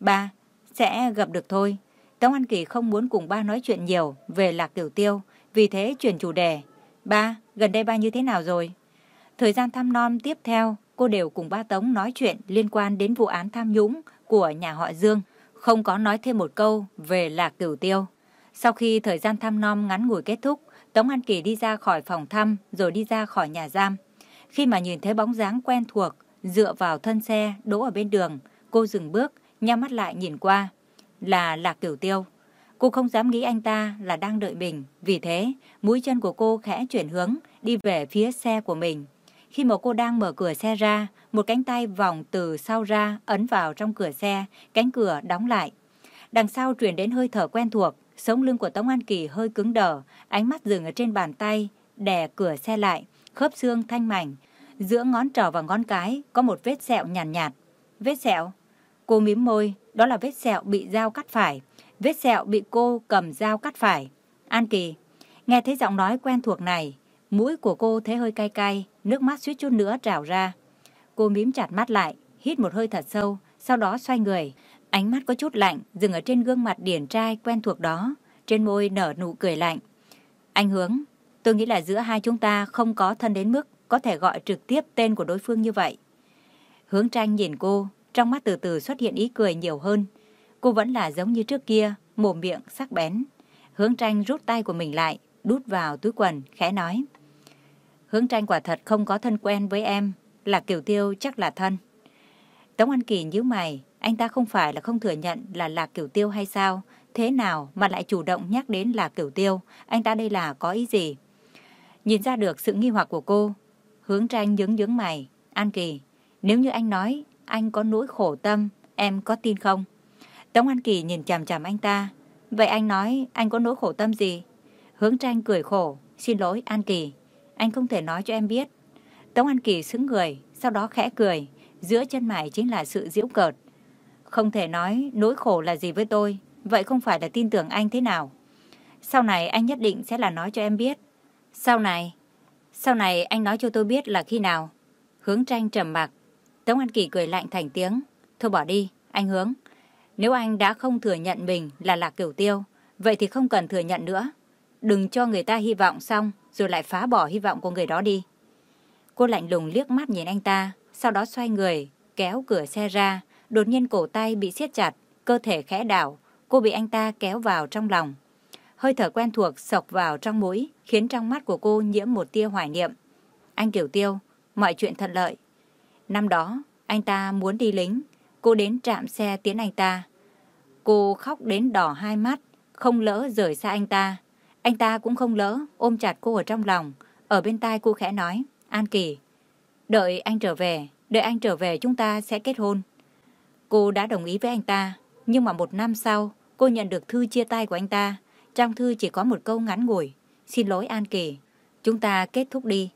Ba, sẽ gặp được thôi. Tống An Kỳ không muốn cùng ba nói chuyện nhiều về lạc tiểu tiêu, vì thế chuyển chủ đề. Ba, gần đây ba như thế nào rồi? Thời gian thăm non tiếp theo, cô đều cùng ba Tống nói chuyện liên quan đến vụ án tham nhũng của nhà họ Dương, không có nói thêm một câu về lạc cửu tiêu. Sau khi thời gian thăm non ngắn ngủi kết thúc, Tống An Kỳ đi ra khỏi phòng thăm rồi đi ra khỏi nhà giam. Khi mà nhìn thấy bóng dáng quen thuộc, dựa vào thân xe đỗ ở bên đường, cô dừng bước, nhắm mắt lại nhìn qua. Là Lạc Cửu Tiêu. Cô không dám nghĩ anh ta là đang đợi mình, vì thế mũi chân của cô khẽ chuyển hướng, đi về phía xe của mình. Khi mà cô đang mở cửa xe ra, một cánh tay vòng từ sau ra ấn vào trong cửa xe, cánh cửa đóng lại. Đằng sau truyền đến hơi thở quen thuộc, sống lưng của Tống An Kỳ hơi cứng đờ, ánh mắt dừng ở trên bàn tay, đè cửa xe lại, khớp xương thanh mảnh. Giữa ngón trỏ và ngón cái có một vết sẹo nhàn nhạt, nhạt. Vết sẹo? Cô mím môi, đó là vết sẹo bị dao cắt phải. Vết sẹo bị cô cầm dao cắt phải. An Kỳ, nghe thấy giọng nói quen thuộc này, mũi của cô thấy hơi cay cay, nước mắt suýt chút nữa trào ra. Cô mím chặt mắt lại, hít một hơi thật sâu, sau đó xoay người. Ánh mắt có chút lạnh, dừng ở trên gương mặt điển trai quen thuộc đó. Trên môi nở nụ cười lạnh. Anh Hướng, tôi nghĩ là giữa hai chúng ta không có thân đến mức có thể gọi trực tiếp tên của đối phương như vậy. Hướng tranh nhìn cô, trong mắt từ từ xuất hiện ý cười nhiều hơn. Cô vẫn là giống như trước kia, mồm miệng sắc bén. Hướng tranh rút tay của mình lại, đút vào túi quần, khẽ nói. Hướng tranh quả thật không có thân quen với em, là kiểu tiêu chắc là thân. Tống An Kỳ nhíu mày, anh ta không phải là không thừa nhận là Lạc Kiểu Tiêu hay sao? Thế nào mà lại chủ động nhắc đến Lạc Kiểu Tiêu? Anh ta đây là có ý gì? Nhìn ra được sự nghi hoặc của cô, hướng tranh nhướng nhướng mày. An Kỳ, nếu như anh nói anh có nỗi khổ tâm, em có tin không? Tống An Kỳ nhìn chằm chằm anh ta. Vậy anh nói anh có nỗi khổ tâm gì? Hướng tranh cười khổ. Xin lỗi An Kỳ, anh không thể nói cho em biết. Tống An Kỳ xứng người, sau đó khẽ cười. Giữa chân mày chính là sự giễu cợt. Không thể nói nỗi khổ là gì với tôi, vậy không phải là tin tưởng anh thế nào. Sau này anh nhất định sẽ là nói cho em biết. Sau này, sau này anh nói cho tôi biết là khi nào. Hướng tranh trầm mặc. Tống An Kỳ cười lạnh thành tiếng. Thôi bỏ đi, anh Hướng. Nếu anh đã không thừa nhận mình là Lạc kiều Tiêu, vậy thì không cần thừa nhận nữa. Đừng cho người ta hy vọng xong, rồi lại phá bỏ hy vọng của người đó đi. Cô lạnh lùng liếc mắt nhìn anh ta, sau đó xoay người, kéo cửa xe ra. Đột nhiên cổ tay bị siết chặt, cơ thể khẽ đảo. Cô bị anh ta kéo vào trong lòng. Hơi thở quen thuộc sộc vào trong mũi, khiến trong mắt của cô nhiễm một tia hoài niệm. Anh Kiều Tiêu, mọi chuyện thuận lợi. Năm đó, anh ta muốn đi lính, cô đến trạm xe tiến anh ta. Cô khóc đến đỏ hai mắt, không lỡ rời xa anh ta. Anh ta cũng không lỡ, ôm chặt cô ở trong lòng. Ở bên tai cô khẽ nói, An Kỳ, đợi anh trở về, đợi anh trở về chúng ta sẽ kết hôn. Cô đã đồng ý với anh ta, nhưng mà một năm sau, cô nhận được thư chia tay của anh ta. Trong thư chỉ có một câu ngắn ngủi, xin lỗi An Kỳ, chúng ta kết thúc đi.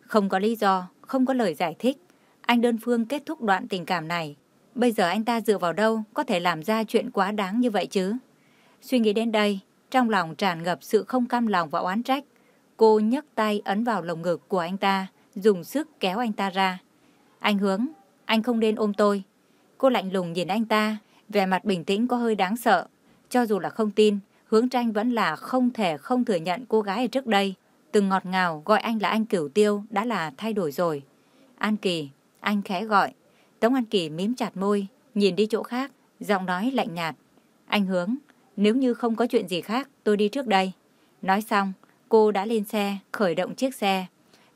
Không có lý do, không có lời giải thích. Anh đơn phương kết thúc đoạn tình cảm này. Bây giờ anh ta dựa vào đâu có thể làm ra chuyện quá đáng như vậy chứ? Suy nghĩ đến đây, trong lòng tràn ngập sự không cam lòng và oán trách. Cô nhấc tay ấn vào lồng ngực của anh ta, dùng sức kéo anh ta ra. Anh hướng, anh không nên ôm tôi. Cô lạnh lùng nhìn anh ta, vẻ mặt bình tĩnh có hơi đáng sợ. Cho dù là không tin, hướng tranh vẫn là không thể không thừa nhận cô gái ở trước đây. Từng ngọt ngào gọi anh là anh cửu tiêu đã là thay đổi rồi. An Kỳ, anh khẽ gọi. Tống An Kỳ mím chặt môi, nhìn đi chỗ khác, giọng nói lạnh nhạt. Anh hướng, nếu như không có chuyện gì khác, tôi đi trước đây. Nói xong, cô đã lên xe, khởi động chiếc xe.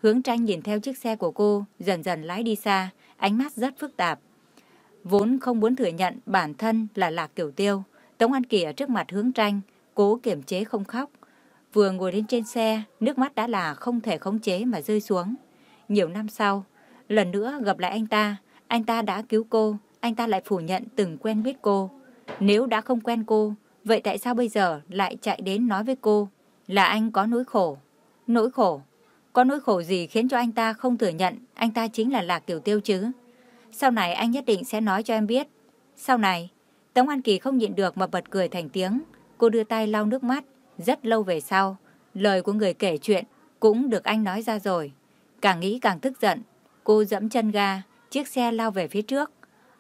Hướng tranh nhìn theo chiếc xe của cô, dần dần lái đi xa, ánh mắt rất phức tạp. Vốn không muốn thừa nhận bản thân là Lạc Kiểu Tiêu, Tống An Kỳ ở trước mặt hướng tranh, cố kiềm chế không khóc. Vừa ngồi lên trên xe, nước mắt đã là không thể khống chế mà rơi xuống. Nhiều năm sau, lần nữa gặp lại anh ta, anh ta đã cứu cô, anh ta lại phủ nhận từng quen biết cô. Nếu đã không quen cô, vậy tại sao bây giờ lại chạy đến nói với cô là anh có nỗi khổ? Nỗi khổ? Có nỗi khổ gì khiến cho anh ta không thừa nhận anh ta chính là Lạc Tiểu Tiêu chứ? Sau này anh nhất định sẽ nói cho em biết. Sau này, Tống An Kỳ không nhịn được mà bật cười thành tiếng. Cô đưa tay lau nước mắt. Rất lâu về sau, lời của người kể chuyện cũng được anh nói ra rồi. Càng nghĩ càng tức giận. Cô dẫm chân ga, chiếc xe lao về phía trước.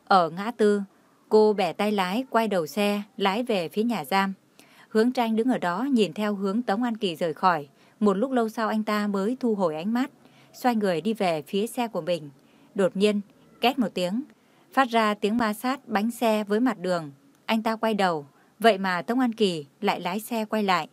Ở ngã tư, cô bẻ tay lái, quay đầu xe, lái về phía nhà giam. Hướng tranh đứng ở đó nhìn theo hướng Tống An Kỳ rời khỏi. Một lúc lâu sau anh ta mới thu hồi ánh mắt, xoay người đi về phía xe của mình. Đột nhiên, két một tiếng, phát ra tiếng ma sát bánh xe với mặt đường. Anh ta quay đầu, vậy mà Tống An Kỳ lại lái xe quay lại.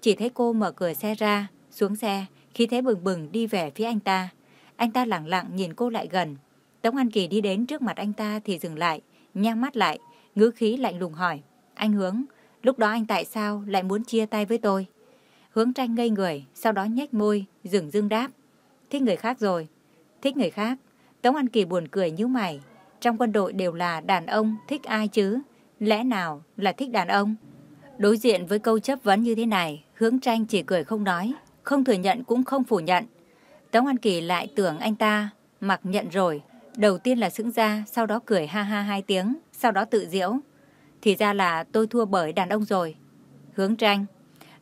Chỉ thấy cô mở cửa xe ra, xuống xe, khi thế bừng bừng đi về phía anh ta. Anh ta lặng lặng nhìn cô lại gần. Tống An Kỳ đi đến trước mặt anh ta thì dừng lại, nhang mắt lại, ngữ khí lạnh lùng hỏi. Anh Hướng, lúc đó anh tại sao lại muốn chia tay với tôi? Hướng tranh ngây người, sau đó nhếch môi, dừng dưng đáp. Thích người khác rồi. Thích người khác. Tống An Kỳ buồn cười như mày. Trong quân đội đều là đàn ông, thích ai chứ? Lẽ nào là thích đàn ông? Đối diện với câu chấp vấn như thế này, hướng tranh chỉ cười không nói, không thừa nhận cũng không phủ nhận. Tống An Kỳ lại tưởng anh ta mặc nhận rồi. Đầu tiên là sững ra, sau đó cười ha ha hai tiếng, sau đó tự diễu. Thì ra là tôi thua bởi đàn ông rồi. Hướng tranh,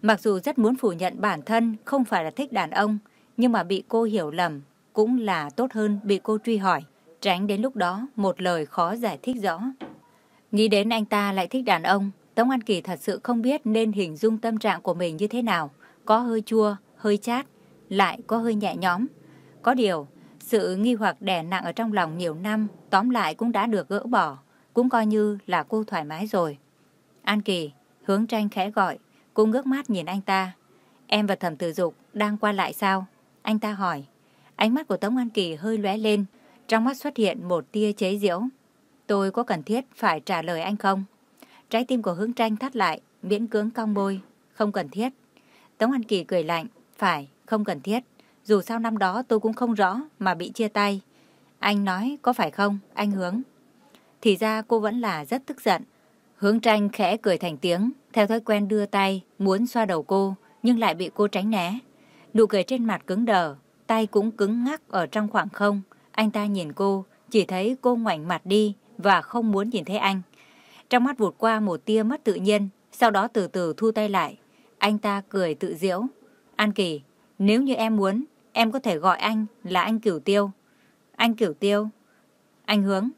mặc dù rất muốn phủ nhận bản thân không phải là thích đàn ông, nhưng mà bị cô hiểu lầm cũng là tốt hơn bị cô truy hỏi, tránh đến lúc đó một lời khó giải thích rõ. Nghĩ đến anh ta lại thích đàn ông, Tống An Kỳ thật sự không biết nên hình dung tâm trạng của mình như thế nào, có hơi chua, hơi chát, lại có hơi nhẹ nhõm. Có điều, sự nghi hoặc đè nặng ở trong lòng nhiều năm tóm lại cũng đã được gỡ bỏ, cũng coi như là cô thoải mái rồi. An Kỳ, hướng tranh khẽ gọi, cô ngước mắt nhìn anh ta. Em và thẩm tử dục đang qua lại sao? Anh ta hỏi. Ánh mắt của Tống An Kỳ hơi lóe lên, trong mắt xuất hiện một tia chế giễu. Tôi có cần thiết phải trả lời anh không? Trái tim của hướng tranh thắt lại, miễn cưỡng cong môi. Không cần thiết. Tống An Kỳ cười lạnh. Phải, không cần thiết. Dù sao năm đó tôi cũng không rõ mà bị chia tay. Anh nói có phải không, anh Hướng? Thì ra cô vẫn là rất tức giận. Hướng tranh khẽ cười thành tiếng, theo thói quen đưa tay, muốn xoa đầu cô, nhưng lại bị cô tránh né. Nụ cười trên mặt cứng đờ, tay cũng cứng ngắc ở trong khoảng không. Anh ta nhìn cô, chỉ thấy cô ngoảnh mặt đi và không muốn nhìn thấy anh. Trong mắt vụt qua một tia mất tự nhiên, sau đó từ từ thu tay lại. Anh ta cười tự diễu. An Kỳ, nếu như em muốn, em có thể gọi anh là anh Cửu Tiêu. Anh Cửu Tiêu. Anh Hướng.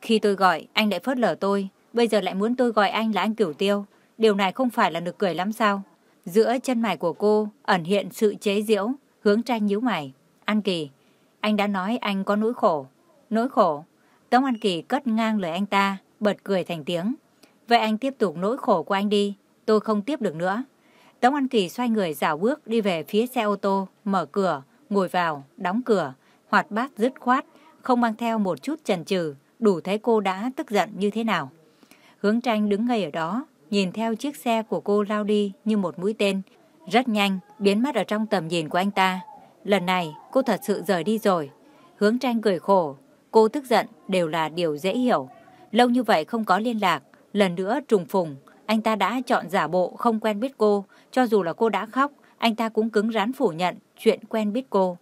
Khi tôi gọi, anh lại phớt lờ tôi. Bây giờ lại muốn tôi gọi anh là anh Cửu Tiêu. Điều này không phải là nực cười lắm sao? Giữa chân mày của cô ẩn hiện sự chế giễu, hướng tranh nhíu mày. An Kỳ, anh đã nói anh có nỗi khổ. Nỗi khổ? Tống An Kỳ cất ngang lời anh ta, bật cười thành tiếng. Vậy anh tiếp tục nỗi khổ của anh đi, tôi không tiếp được nữa. Tống An Kỳ xoay người dạo bước đi về phía xe ô tô, mở cửa, ngồi vào, đóng cửa, hoạt bát dứt khoát, không mang theo một chút chần chừ, đủ thấy cô đã tức giận như thế nào. Hướng tranh đứng ngay ở đó, nhìn theo chiếc xe của cô lao đi như một mũi tên, rất nhanh, biến mất ở trong tầm nhìn của anh ta. Lần này, cô thật sự rời đi rồi. Hướng tranh cười khổ, cô tức giận đều là điều dễ hiểu. Lâu như vậy không có liên lạc, lần nữa trùng phùng, anh ta đã chọn giả bộ không quen biết cô, cho dù là cô đã khóc, anh ta cũng cứng rắn phủ nhận chuyện quen biết cô.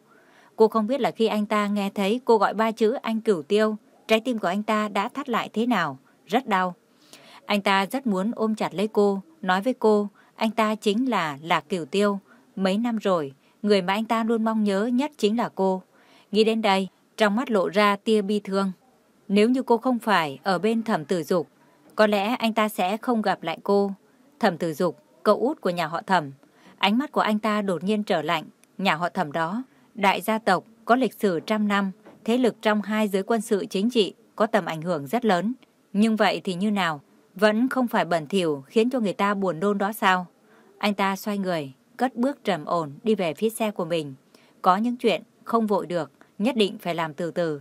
Cô không biết là khi anh ta nghe thấy cô gọi ba chữ anh cửu tiêu, trái tim của anh ta đã thắt lại thế nào, rất đau. Anh ta rất muốn ôm chặt lấy cô, nói với cô, anh ta chính là Lạc Cửu Tiêu. Mấy năm rồi, người mà anh ta luôn mong nhớ nhất chính là cô. Nghĩ đến đây, trong mắt lộ ra tia bi thương. Nếu như cô không phải ở bên thẩm tử dục, có lẽ anh ta sẽ không gặp lại cô. Thẩm tử dục, cậu út của nhà họ thẩm. Ánh mắt của anh ta đột nhiên trở lạnh. Nhà họ thẩm đó, đại gia tộc, có lịch sử trăm năm, thế lực trong hai giới quân sự chính trị, có tầm ảnh hưởng rất lớn. Nhưng vậy thì như nào? Vẫn không phải bẩn thỉu khiến cho người ta buồn nôn đó sao? Anh ta xoay người, cất bước trầm ổn đi về phía xe của mình. Có những chuyện không vội được, nhất định phải làm từ từ.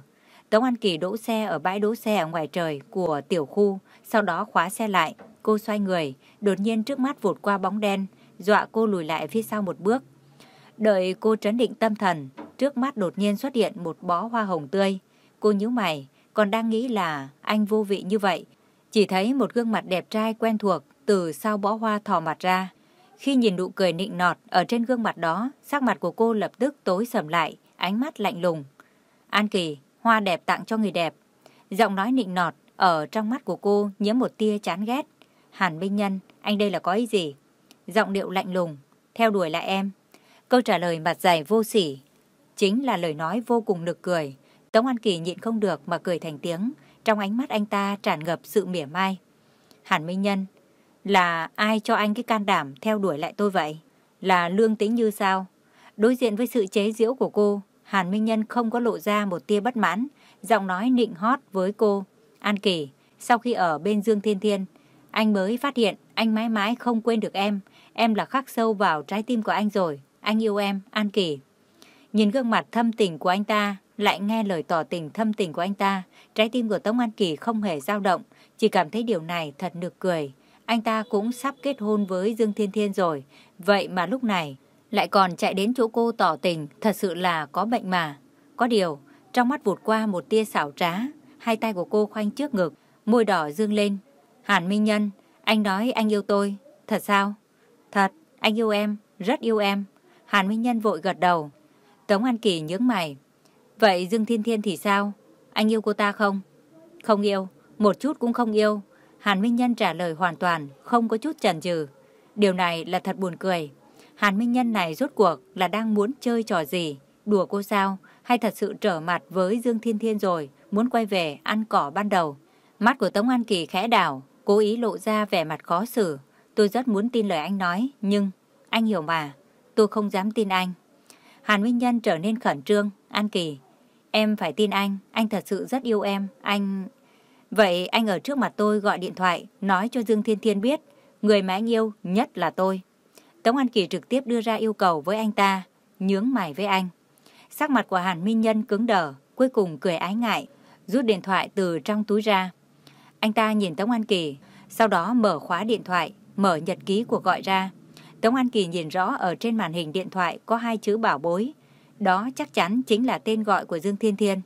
Tống An Kỳ đỗ xe ở bãi đỗ xe ở ngoài trời của tiểu khu, sau đó khóa xe lại. Cô xoay người, đột nhiên trước mắt vụt qua bóng đen, dọa cô lùi lại phía sau một bước. Đợi cô trấn định tâm thần, trước mắt đột nhiên xuất hiện một bó hoa hồng tươi. Cô nhíu mày, còn đang nghĩ là anh vô vị như vậy. Chỉ thấy một gương mặt đẹp trai quen thuộc từ sau bó hoa thò mặt ra. Khi nhìn nụ cười nịnh nọt ở trên gương mặt đó, sắc mặt của cô lập tức tối sầm lại, ánh mắt lạnh lùng. An Kỳ, hoa đẹp tặng cho người đẹp. Giọng nói nịnh nọt ở trong mắt của cô nhiễm một tia chán ghét. Hàn Minh Nhân, anh đây là có ý gì? Giọng điệu lạnh lùng, theo đuổi lại em. Câu trả lời mặt dày vô sỉ, chính là lời nói vô cùng nực cười. Tống An Kỳ nhịn không được mà cười thành tiếng, trong ánh mắt anh ta tràn ngập sự mỉa mai. Hàn Minh Nhân, là ai cho anh cái can đảm theo đuổi lại tôi vậy? Là lương tính như sao? Đối diện với sự chế giễu của cô, Hàn Minh Nhân không có lộ ra một tia bất mãn, giọng nói nịnh hót với cô. An Kỳ, sau khi ở bên Dương Thiên Thiên, anh mới phát hiện anh mãi mãi không quên được em. Em là khắc sâu vào trái tim của anh rồi. Anh yêu em, An Kỳ. Nhìn gương mặt thâm tình của anh ta, lại nghe lời tỏ tình thâm tình của anh ta, trái tim của Tống An Kỳ không hề dao động, chỉ cảm thấy điều này thật nực cười. Anh ta cũng sắp kết hôn với Dương Thiên Thiên rồi, vậy mà lúc này lại còn chạy đến chỗ cô tỏ tình, thật sự là có bệnh mà. Có điều, trong mắt vụt qua một tia xảo trá, hai tay của cô khoanh trước ngực, môi đỏ dương lên. Hàn Minh Nhân, anh nói anh yêu tôi, thật sao? Thật, anh yêu em, rất yêu em. Hàn Minh Nhân vội gật đầu. Tống An Kỳ nhướng mày. Vậy Dương Thiên Thiên thì sao? Anh yêu cô ta không? Không yêu, một chút cũng không yêu. Hàn Minh Nhân trả lời hoàn toàn, không có chút chần chừ. Điều này là thật buồn cười. Hàn Minh Nhân này rốt cuộc là đang muốn chơi trò gì? Đùa cô sao? Hay thật sự trở mặt với Dương Thiên Thiên rồi, muốn quay về ăn cỏ ban đầu? Mắt của Tống An Kỳ khẽ đảo, cố ý lộ ra vẻ mặt khó xử. Tôi rất muốn tin lời anh nói, nhưng anh hiểu mà, tôi không dám tin anh. Hàn Minh Nhân trở nên khẩn trương, An Kỳ, em phải tin anh, anh thật sự rất yêu em, anh... Vậy anh ở trước mặt tôi gọi điện thoại, nói cho Dương Thiên Thiên biết, người mà anh yêu nhất là tôi. Tống An Kỳ trực tiếp đưa ra yêu cầu với anh ta, nhướng mày với anh. Sắc mặt của Hàn Minh Nhân cứng đờ, cuối cùng cười ái ngại, rút điện thoại từ trong túi ra. Anh ta nhìn Tống An Kỳ, sau đó mở khóa điện thoại, mở nhật ký của gọi ra. Tống An Kỳ nhìn rõ ở trên màn hình điện thoại có hai chữ bảo bối. Đó chắc chắn chính là tên gọi của Dương Thiên Thiên.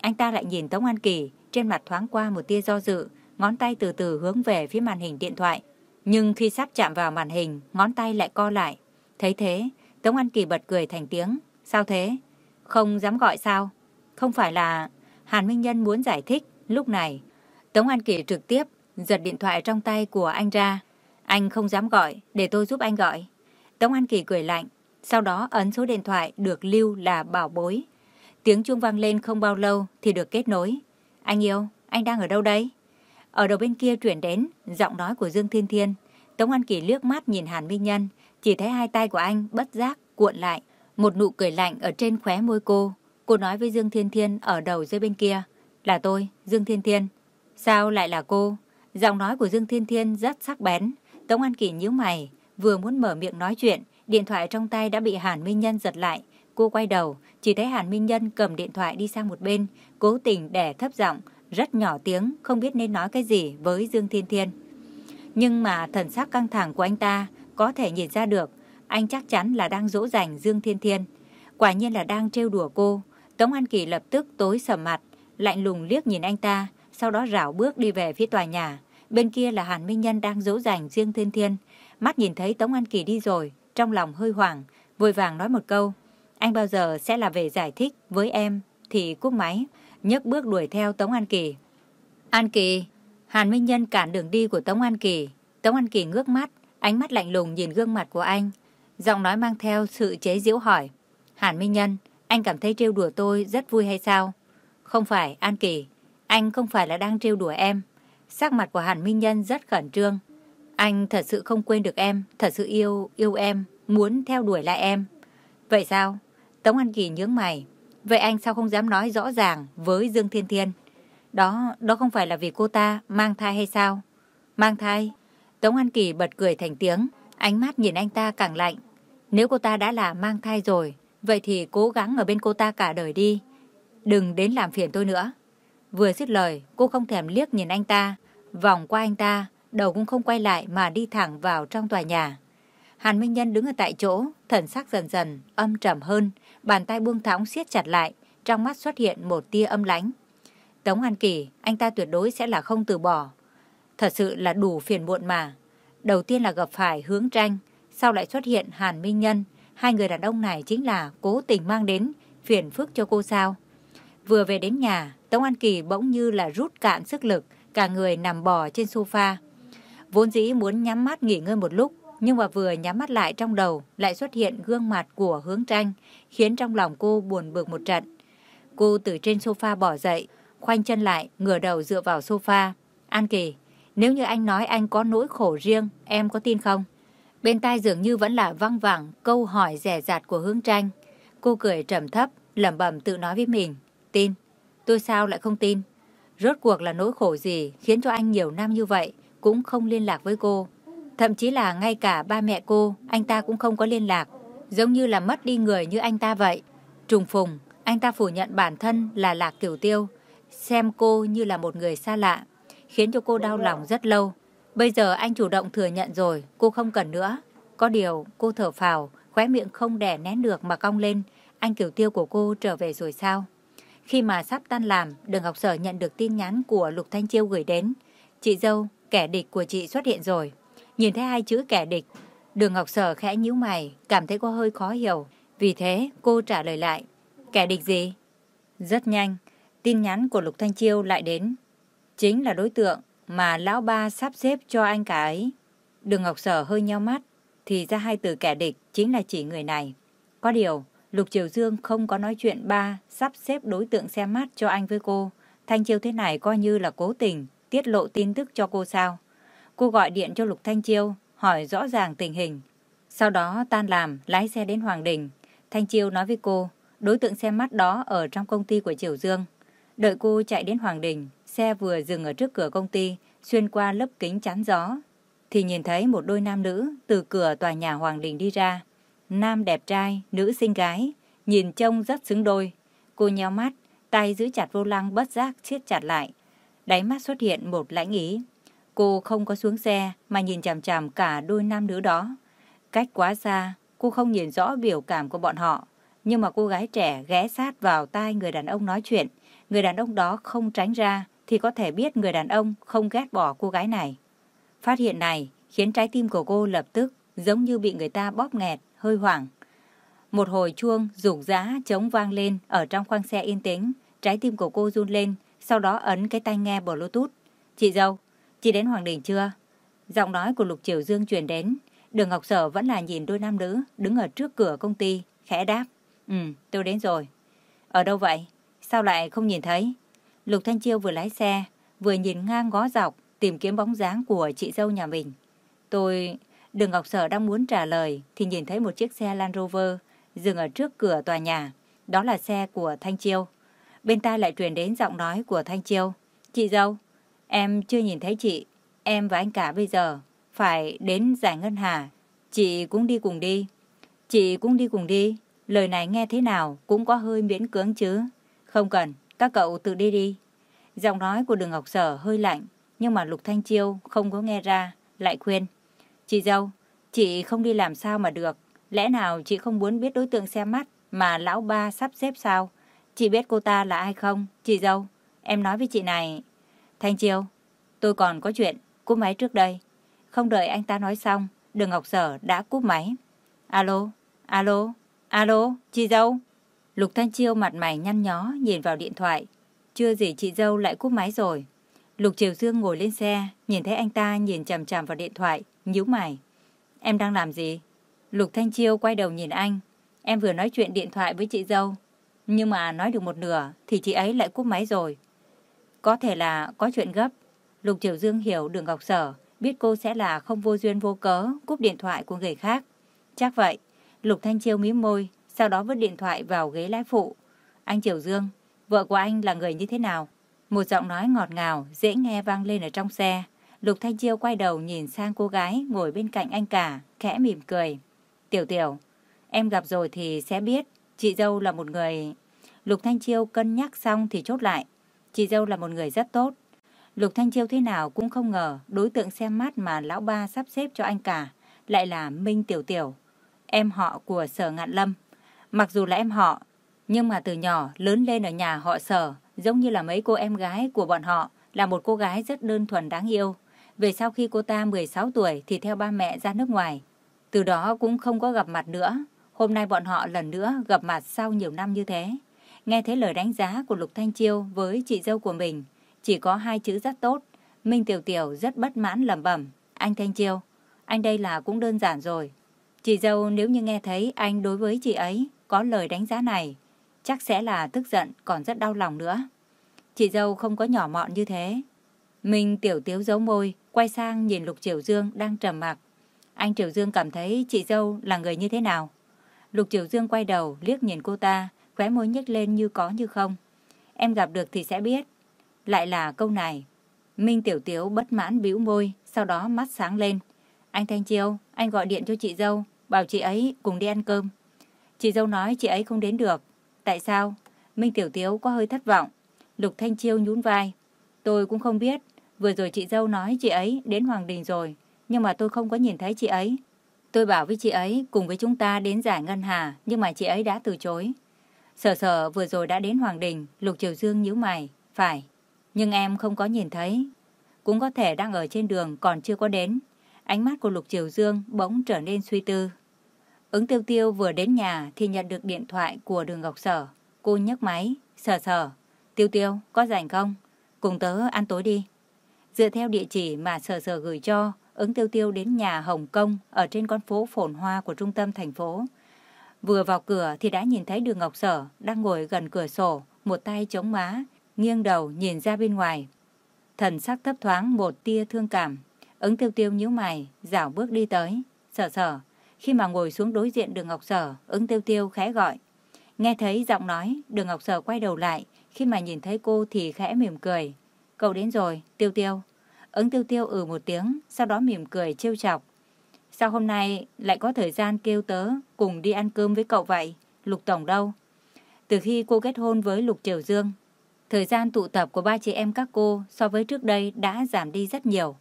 Anh ta lại nhìn Tống An Kỳ, trên mặt thoáng qua một tia do dự, ngón tay từ từ hướng về phía màn hình điện thoại. Nhưng khi sắp chạm vào màn hình, ngón tay lại co lại. Thấy thế, Tống An Kỳ bật cười thành tiếng. Sao thế? Không dám gọi sao? Không phải là... Hàn Minh Nhân muốn giải thích. Lúc này, Tống An Kỳ trực tiếp giật điện thoại trong tay của anh ra. Anh không dám gọi, để tôi giúp anh gọi. Tống An Kỳ cười lạnh, sau đó ấn số điện thoại được lưu là bảo bối. Tiếng chuông vang lên không bao lâu thì được kết nối. Anh yêu, anh đang ở đâu đấy? Ở đầu bên kia chuyển đến giọng nói của Dương Thiên Thiên. Tống An Kỳ liếc mắt nhìn Hàn Minh Nhân, chỉ thấy hai tay của anh bất giác cuộn lại, một nụ cười lạnh ở trên khóe môi cô. Cô nói với Dương Thiên Thiên ở đầu dưới bên kia, là tôi, Dương Thiên Thiên. Sao lại là cô? Giọng nói của Dương Thiên Thiên rất sắc bén. Tống An Kỳ nhíu mày, vừa muốn mở miệng nói chuyện, điện thoại trong tay đã bị Hàn Minh Nhân giật lại. Cô quay đầu, chỉ thấy Hàn Minh Nhân cầm điện thoại đi sang một bên, cố tình đè thấp giọng, rất nhỏ tiếng, không biết nên nói cái gì với Dương Thiên Thiên. Nhưng mà thần sắc căng thẳng của anh ta có thể nhìn ra được, anh chắc chắn là đang dỗ dành Dương Thiên Thiên. Quả nhiên là đang trêu đùa cô. Tống An Kỳ lập tức tối sầm mặt, lạnh lùng liếc nhìn anh ta, sau đó rảo bước đi về phía tòa nhà. Bên kia là Hàn Minh Nhân đang dỗ dành Dương Thiên Thiên. Mắt nhìn thấy Tống An Kỳ đi rồi, trong lòng hơi hoảng, vội vàng nói một câu. Anh bao giờ sẽ là về giải thích với em, thì cúp máy, nhấc bước đuổi theo Tống An Kỳ. An Kỳ, Hàn Minh Nhân cản đường đi của Tống An Kỳ. Tống An Kỳ ngước mắt, ánh mắt lạnh lùng nhìn gương mặt của anh. Giọng nói mang theo sự chế giễu hỏi. Hàn Minh Nhân, anh cảm thấy trêu đùa tôi rất vui hay sao? Không phải, An Kỳ, anh không phải là đang trêu đùa em. Sắc mặt của Hàn Minh Nhân rất khẩn trương. Anh thật sự không quên được em, thật sự yêu, yêu em, muốn theo đuổi lại em. Vậy sao? Tống An Kỳ nhướng mày. Vậy anh sao không dám nói rõ ràng với Dương Thiên Thiên? Đó, đó không phải là vì cô ta mang thai hay sao? Mang thai? Tống An Kỳ bật cười thành tiếng, ánh mắt nhìn anh ta càng lạnh. Nếu cô ta đã là mang thai rồi, vậy thì cố gắng ở bên cô ta cả đời đi. Đừng đến làm phiền tôi nữa. Vừa dứt lời, cô không thèm liếc nhìn anh ta, vòng qua anh ta, đầu cũng không quay lại mà đi thẳng vào trong tòa nhà. Hàn Minh Nhân đứng ở tại chỗ, thần sắc dần dần, âm trầm hơn, bàn tay buông thõng siết chặt lại, trong mắt xuất hiện một tia âm lánh. Tống An Kỳ, anh ta tuyệt đối sẽ là không từ bỏ. Thật sự là đủ phiền muộn mà. Đầu tiên là gặp phải hướng tranh, sau lại xuất hiện Hàn Minh Nhân. Hai người đàn ông này chính là cố tình mang đến phiền phức cho cô sao. Vừa về đến nhà, Tống An Kỳ bỗng như là rút cạn sức lực, cả người nằm bò trên sofa. Vốn dĩ muốn nhắm mắt nghỉ ngơi một lúc, nhưng mà vừa nhắm mắt lại trong đầu lại xuất hiện gương mặt của hướng tranh, khiến trong lòng cô buồn bực một trận. Cô từ trên sofa bỏ dậy, khoanh chân lại, ngửa đầu dựa vào sofa. An Kỳ, nếu như anh nói anh có nỗi khổ riêng, em có tin không? Bên tai dường như vẫn là văng vẳng câu hỏi rẻ rạt của hướng tranh. Cô cười trầm thấp, lẩm bẩm tự nói với mình. Tin. Tôi sao lại không tin? Rốt cuộc là nỗi khổ gì khiến cho anh nhiều năm như vậy cũng không liên lạc với cô. Thậm chí là ngay cả ba mẹ cô, anh ta cũng không có liên lạc. Giống như là mất đi người như anh ta vậy. Trùng phùng, anh ta phủ nhận bản thân là Lạc kiều Tiêu, xem cô như là một người xa lạ, khiến cho cô đau lòng rất lâu. Bây giờ anh chủ động thừa nhận rồi, cô không cần nữa. Có điều, cô thở phào, khóe miệng không đè nén được mà cong lên. Anh kiều Tiêu của cô trở về rồi sao? Khi mà sắp tan làm, đường học sở nhận được tin nhắn của Lục Thanh Chiêu gửi đến. Chị dâu, kẻ địch của chị xuất hiện rồi. Nhìn thấy hai chữ kẻ địch, đường ngọc sở khẽ nhíu mày, cảm thấy có hơi khó hiểu. Vì thế, cô trả lời lại. Kẻ địch gì? Rất nhanh, tin nhắn của Lục Thanh Chiêu lại đến. Chính là đối tượng mà lão ba sắp xếp cho anh cả ấy. Đường Ngọc Sở hơi nheo mắt, thì ra hai từ kẻ địch chính là chỉ người này. Có điều, Lục Triều Dương không có nói chuyện ba sắp xếp đối tượng xem mắt cho anh với cô. Thanh Chiêu thế này coi như là cố tình tiết lộ tin tức cho cô sao. Cô gọi điện cho Lục Thanh Chiêu hỏi rõ ràng tình hình. Sau đó tan làm, lái xe đến Hoàng Đình. Thanh Chiêu nói với cô, đối tượng xem mắt đó ở trong công ty của Triều Dương. Đợi cô chạy đến Hoàng Đình, xe vừa dừng ở trước cửa công ty, xuyên qua lớp kính chắn gió, thì nhìn thấy một đôi nam nữ từ cửa tòa nhà Hoàng Đình đi ra. Nam đẹp trai, nữ xinh gái, nhìn trông rất xứng đôi. Cô nheo mắt, tay giữ chặt vô lăng bất giác siết chặt lại. Đáy mắt xuất hiện một lãnh ý. Cô không có xuống xe mà nhìn chằm chằm cả đôi nam nữ đó. Cách quá xa, cô không nhìn rõ biểu cảm của bọn họ. Nhưng mà cô gái trẻ ghé sát vào tai người đàn ông nói chuyện. Người đàn ông đó không tránh ra thì có thể biết người đàn ông không ghét bỏ cô gái này. Phát hiện này khiến trái tim của cô lập tức giống như bị người ta bóp nghẹt, hơi hoảng. Một hồi chuông rục rã chống vang lên ở trong khoang xe yên tĩnh, trái tim của cô run lên, sau đó ấn cái tai nghe bluetooth. Chị dâu, chị đến Hoàng Đình chưa? Giọng nói của Lục Triều Dương truyền đến, Đường Ngọc Sở vẫn là nhìn đôi nam nữ đứng ở trước cửa công ty, khẽ đáp. Ừ, tôi đến rồi. Ở đâu vậy? Sao lại không nhìn thấy? Lục Thanh Chiêu vừa lái xe, vừa nhìn ngang ngó dọc, tìm kiếm bóng dáng của chị dâu nhà mình. Tôi... Đường Ngọc Sở đang muốn trả lời thì nhìn thấy một chiếc xe Land Rover dừng ở trước cửa tòa nhà. Đó là xe của Thanh Chiêu. Bên tai lại truyền đến giọng nói của Thanh Chiêu. Chị dâu, em chưa nhìn thấy chị. Em và anh cả bây giờ phải đến giải ngân hà. Chị cũng đi cùng đi. Chị cũng đi cùng đi. Lời này nghe thế nào cũng có hơi miễn cưỡng chứ. Không cần, các cậu tự đi đi. Giọng nói của đường Ngọc Sở hơi lạnh, nhưng mà Lục Thanh Chiêu không có nghe ra, lại khuyên. Chị dâu, chị không đi làm sao mà được. Lẽ nào chị không muốn biết đối tượng xem mắt mà lão ba sắp xếp sao? Chị biết cô ta là ai không? Chị dâu, em nói với chị này. Thanh Chiêu, tôi còn có chuyện, cúp máy trước đây. Không đợi anh ta nói xong, đường Ngọc Sở đã cúp máy. Alo, alo, alo, chị dâu. Lục Thanh Chiêu mặt mày nhăn nhó nhìn vào điện thoại. Chưa gì chị dâu lại cúp máy rồi. Lục Triều Dương ngồi lên xe, nhìn thấy anh ta nhìn chằm chằm vào điện thoại, nhíu mày. Em đang làm gì? Lục Thanh Chiêu quay đầu nhìn anh. Em vừa nói chuyện điện thoại với chị dâu. Nhưng mà nói được một nửa thì chị ấy lại cúp máy rồi. Có thể là có chuyện gấp. Lục Triều Dương hiểu đường Ngọc Sở, biết cô sẽ là không vô duyên vô cớ cúp điện thoại của người khác. Chắc vậy. Lục Thanh Chiêu mím môi, sau đó vứt điện thoại vào ghế lái phụ. Anh Triều Dương, vợ của anh là người như thế nào? Một giọng nói ngọt ngào, dễ nghe vang lên ở trong xe. Lục Thanh Chiêu quay đầu nhìn sang cô gái ngồi bên cạnh anh cả, khẽ mỉm cười. Tiểu tiểu, em gặp rồi thì sẽ biết, chị dâu là một người... Lục Thanh Chiêu cân nhắc xong thì chốt lại. Chị dâu là một người rất tốt. Lục Thanh Chiêu thế nào cũng không ngờ đối tượng xem mắt mà lão ba sắp xếp cho anh cả lại là Minh Tiểu Tiểu, em họ của Sở Ngạn Lâm. Mặc dù là em họ, nhưng mà từ nhỏ lớn lên ở nhà họ Sở, giống như là mấy cô em gái của bọn họ, là một cô gái rất đơn thuần đáng yêu. Về sau khi cô ta 16 tuổi thì theo ba mẹ ra nước ngoài. Từ đó cũng không có gặp mặt nữa. Hôm nay bọn họ lần nữa gặp mặt sau nhiều năm như thế. Nghe thấy lời đánh giá của Lục Thanh Chiêu với chị dâu của mình, chỉ có hai chữ rất tốt. Minh Tiểu Tiểu rất bất mãn lẩm bẩm. Anh Thanh Chiêu, anh đây là cũng đơn giản rồi. Chị dâu nếu như nghe thấy anh đối với chị ấy có lời đánh giá này, chắc sẽ là tức giận còn rất đau lòng nữa. Chị dâu không có nhỏ mọn như thế. Minh Tiểu Tiếu giấu môi, quay sang nhìn Lục Triều Dương đang trầm mặc. Anh Triều Dương cảm thấy chị dâu là người như thế nào? Lục Triều Dương quay đầu, liếc nhìn cô ta, khóe môi nhếch lên như có như không. Em gặp được thì sẽ biết. Lại là câu này. Minh Tiểu Tiếu bất mãn bĩu môi, sau đó mắt sáng lên. Anh Thanh Chiêu, anh gọi điện cho chị dâu, bảo chị ấy cùng đi ăn cơm. Chị dâu nói chị ấy không đến được. Tại sao? Minh Tiểu Tiếu có hơi thất vọng. Lục Thanh Chiêu nhún vai. Tôi cũng không biết. Vừa rồi chị dâu nói chị ấy đến Hoàng Đình rồi, nhưng mà tôi không có nhìn thấy chị ấy. Tôi bảo với chị ấy cùng với chúng ta đến giải ngân hà, nhưng mà chị ấy đã từ chối. Sở sở vừa rồi đã đến Hoàng Đình, Lục Triều Dương nhíu mày. Phải, nhưng em không có nhìn thấy. Cũng có thể đang ở trên đường còn chưa có đến. Ánh mắt của Lục Triều Dương bỗng trở nên suy tư. Ứng tiêu tiêu vừa đến nhà thì nhận được điện thoại của đường Ngọc Sở. Cô nhấc máy, sở sở. Tiêu tiêu, có rảnh không? Cùng tớ ăn tối đi. Dựa theo địa chỉ mà sở sở gửi cho, ứng tiêu tiêu đến nhà Hồng Kông ở trên con phố phồn hoa của trung tâm thành phố. Vừa vào cửa thì đã nhìn thấy đường Ngọc Sở đang ngồi gần cửa sổ, một tay chống má, nghiêng đầu nhìn ra bên ngoài. Thần sắc thấp thoáng một tia thương cảm. Ứng tiêu tiêu nhíu mày, dảo bước đi tới. Sở sở, khi mà ngồi xuống đối diện đường Ngọc Sở, ứng tiêu tiêu khẽ gọi. Nghe thấy giọng nói, đường Ngọc Sở quay đầu lại, khi mà nhìn thấy cô thì khẽ mỉm cười. Cậu đến rồi, tiêu tiêu. Ứng tiêu tiêu ừ một tiếng, sau đó mỉm cười trêu chọc. Sao hôm nay lại có thời gian kêu tớ cùng đi ăn cơm với cậu vậy? Lục Tổng đâu? Từ khi cô kết hôn với Lục Triều Dương, thời gian tụ tập của ba chị em các cô so với trước đây đã giảm đi rất nhiều.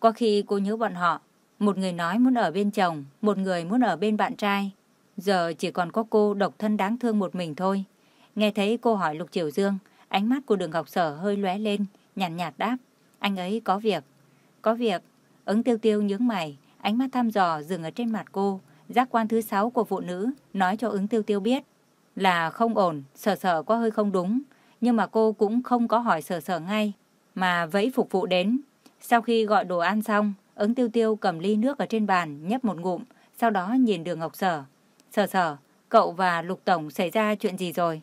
Có khi cô nhớ bọn họ, một người nói muốn ở bên chồng, một người muốn ở bên bạn trai. Giờ chỉ còn có cô độc thân đáng thương một mình thôi. Nghe thấy cô hỏi Lục Triều Dương, ánh mắt của đường học sở hơi lóe lên, nhàn nhạt, nhạt đáp. Anh ấy có việc. Có việc. Ứng tiêu tiêu nhướng mày, ánh mắt thăm dò dừng ở trên mặt cô. Giác quan thứ sáu của phụ nữ nói cho ứng tiêu tiêu biết là không ổn, sở sở có hơi không đúng. Nhưng mà cô cũng không có hỏi sở sở ngay, mà vẫy phục vụ đến. Sau khi gọi đồ ăn xong, ứng tiêu tiêu cầm ly nước ở trên bàn, nhấp một ngụm, sau đó nhìn đường Ngọc Sở. Sở sở, cậu và Lục Tổng xảy ra chuyện gì rồi?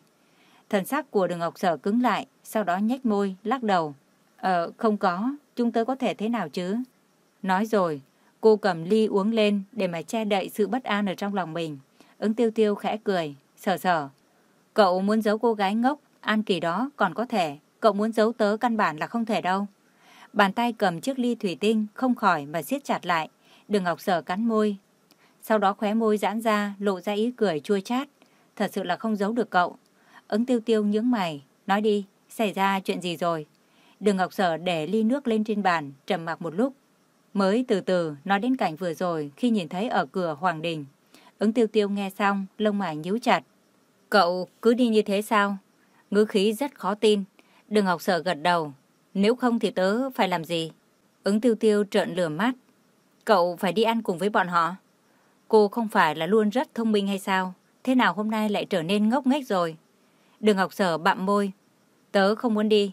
Thần sắc của đường Ngọc Sở cứng lại, sau đó nhếch môi, lắc đầu. Ờ, không có, chúng tớ có thể thế nào chứ? Nói rồi, Cô cầm ly uống lên để mà che đậy sự bất an ở trong lòng mình. Ứng tiêu tiêu khẽ cười, sờ sờ. Cậu muốn giấu cô gái ngốc, an kỳ đó còn có thể. Cậu muốn giấu tớ căn bản là không thể đâu. Bàn tay cầm chiếc ly thủy tinh không khỏi mà siết chặt lại. Đường Ngọc Sở cắn môi. Sau đó khóe môi giãn ra, lộ ra ý cười chua chát. Thật sự là không giấu được cậu. Ứng tiêu tiêu nhướng mày. Nói đi, xảy ra chuyện gì rồi? Đường Ngọc Sở để ly nước lên trên bàn, trầm mặc một lúc. Mới từ từ nói đến cảnh vừa rồi khi nhìn thấy ở cửa Hoàng Đình. Ứng tiêu tiêu nghe xong, lông mày nhíu chặt. Cậu cứ đi như thế sao? Ngữ khí rất khó tin. đừng Ngọc sợ gật đầu. Nếu không thì tớ phải làm gì? Ứng tiêu tiêu trợn lửa mắt. Cậu phải đi ăn cùng với bọn họ. Cô không phải là luôn rất thông minh hay sao? Thế nào hôm nay lại trở nên ngốc nghếch rồi? đừng Ngọc Sở bặm môi. Tớ không muốn đi.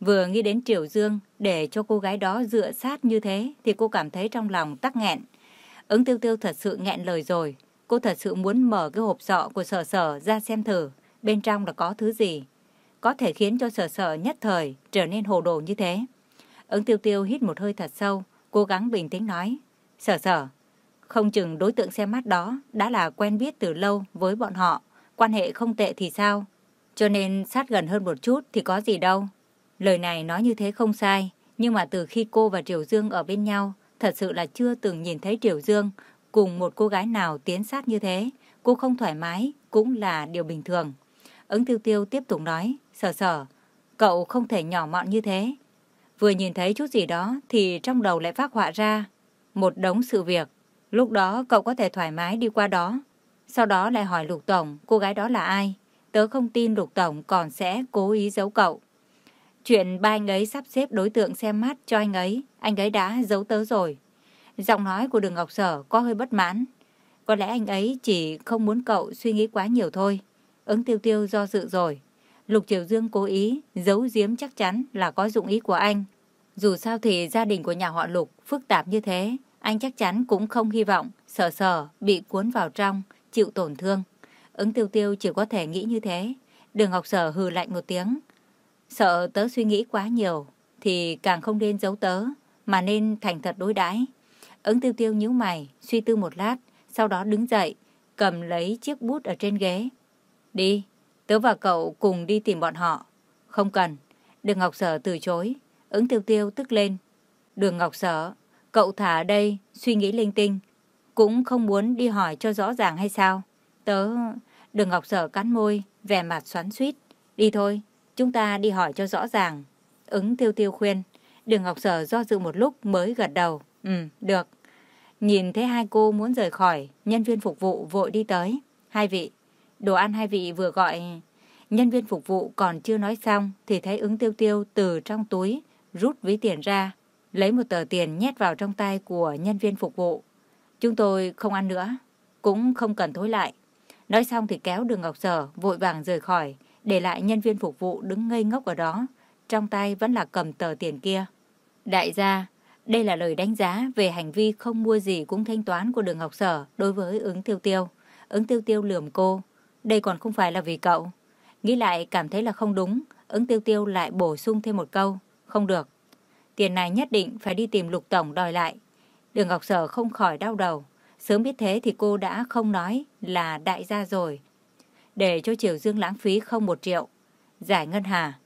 Vừa nghĩ đến Triều Dương để cho cô gái đó dựa sát như thế thì cô cảm thấy trong lòng tắc nghẹn. Ứng tiêu tiêu thật sự nghẹn lời rồi. Cô thật sự muốn mở cái hộp sọ của sở sở ra xem thử bên trong là có thứ gì. Có thể khiến cho sở sở nhất thời trở nên hồ đồ như thế. Ứng tiêu tiêu hít một hơi thật sâu, cố gắng bình tĩnh nói. Sở sở, không chừng đối tượng xem mắt đó đã là quen biết từ lâu với bọn họ. Quan hệ không tệ thì sao? Cho nên sát gần hơn một chút thì có gì đâu. Lời này nói như thế không sai, nhưng mà từ khi cô và Triều Dương ở bên nhau, thật sự là chưa từng nhìn thấy Triều Dương cùng một cô gái nào tiến sát như thế. Cô không thoải mái, cũng là điều bình thường. Ứng tiêu tiêu tiếp tục nói, sở sở, cậu không thể nhỏ mọn như thế. Vừa nhìn thấy chút gì đó thì trong đầu lại phát họa ra một đống sự việc. Lúc đó cậu có thể thoải mái đi qua đó. Sau đó lại hỏi Lục Tổng cô gái đó là ai. Tớ không tin Lục Tổng còn sẽ cố ý giấu cậu. Chuyện ba anh ấy sắp xếp đối tượng xem mắt cho anh ấy, anh ấy đã giấu tớ rồi. Giọng nói của đường Ngọc Sở có hơi bất mãn. Có lẽ anh ấy chỉ không muốn cậu suy nghĩ quá nhiều thôi. Ứng tiêu tiêu do dự rồi. Lục Triều Dương cố ý, giấu giếm chắc chắn là có dụng ý của anh. Dù sao thì gia đình của nhà họ Lục phức tạp như thế, anh chắc chắn cũng không hy vọng sở sở bị cuốn vào trong, chịu tổn thương. Ứng tiêu tiêu chỉ có thể nghĩ như thế. Đường Ngọc Sở hừ lạnh một tiếng. Sợ tớ suy nghĩ quá nhiều, thì càng không nên giấu tớ, mà nên thành thật đối đãi. Ứng tiêu tiêu nhíu mày, suy tư một lát, sau đó đứng dậy, cầm lấy chiếc bút ở trên ghế. Đi, tớ và cậu cùng đi tìm bọn họ. Không cần, đường Ngọc Sở từ chối. Ứng tiêu tiêu tức lên. Đường Ngọc Sở, cậu thả ở đây, suy nghĩ linh tinh. Cũng không muốn đi hỏi cho rõ ràng hay sao? Tớ... Đường Ngọc Sở cắn môi, vẻ mặt xoắn suýt. Đi thôi, chúng ta đi hỏi cho rõ ràng. Ứng tiêu tiêu khuyên. Đường Ngọc Sở do dự một lúc mới gật đầu. Ừ, được. Nhìn thấy hai cô muốn rời khỏi, nhân viên phục vụ vội đi tới. Hai vị, đồ ăn hai vị vừa gọi. Nhân viên phục vụ còn chưa nói xong thì thấy ứng tiêu tiêu từ trong túi rút ví tiền ra, lấy một tờ tiền nhét vào trong tay của nhân viên phục vụ. Chúng tôi không ăn nữa, cũng không cần thối lại. Nói xong thì kéo đường Ngọc Sở vội vàng rời khỏi, để lại nhân viên phục vụ đứng ngây ngốc ở đó, trong tay vẫn là cầm tờ tiền kia. Đại gia, đây là lời đánh giá về hành vi không mua gì cũng thanh toán của đường Ngọc Sở đối với ứng tiêu tiêu. Ứng tiêu tiêu lườm cô, đây còn không phải là vì cậu. Nghĩ lại cảm thấy là không đúng, ứng tiêu tiêu lại bổ sung thêm một câu, không được. Tiền này nhất định phải đi tìm lục tổng đòi lại. Đường Ngọc Sở không khỏi đau đầu. Sớm biết thế thì cô đã không nói là đại gia rồi. Để cho Triều Dương lãng phí không một triệu. Giải ngân hà.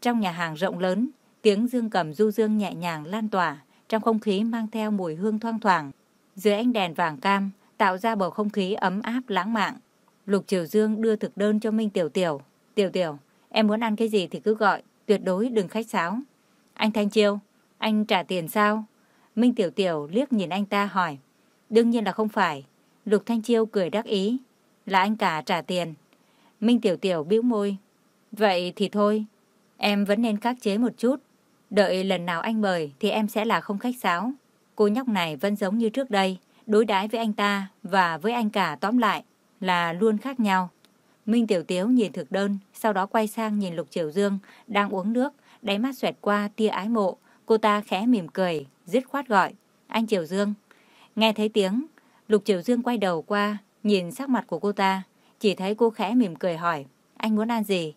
Trong nhà hàng rộng lớn, tiếng dương cầm du dương nhẹ nhàng lan tỏa, trong không khí mang theo mùi hương thoang thoảng. Dưới ánh đèn vàng cam, tạo ra bầu không khí ấm áp lãng mạn. Lục Triều Dương đưa thực đơn cho Minh Tiểu Tiểu. Tiểu Tiểu, em muốn ăn cái gì thì cứ gọi, tuyệt đối đừng khách sáo. Anh Thanh Chiêu, anh trả tiền sao? Minh Tiểu Tiểu liếc nhìn anh ta hỏi. Đương nhiên là không phải. Lục Thanh Chiêu cười đắc ý. Là anh cả trả tiền. Minh Tiểu Tiểu bĩu môi. Vậy thì thôi, em vẫn nên khắc chế một chút. Đợi lần nào anh mời thì em sẽ là không khách sáo. Cô nhóc này vẫn giống như trước đây, đối đãi với anh ta và với anh cả tóm lại là luôn khác nhau. Minh Tiểu Tiếu nhìn thực đơn, sau đó quay sang nhìn Lục Triều Dương đang uống nước, đáy mắt xoẹt qua tia ái mộ. Cô ta khẽ mỉm cười, dứt khoát gọi. Anh Triều Dương. Nghe thấy tiếng, Lục Triều Dương quay đầu qua, nhìn sắc mặt của cô ta. Chỉ thấy cô khẽ mỉm cười hỏi, anh muốn ăn gì?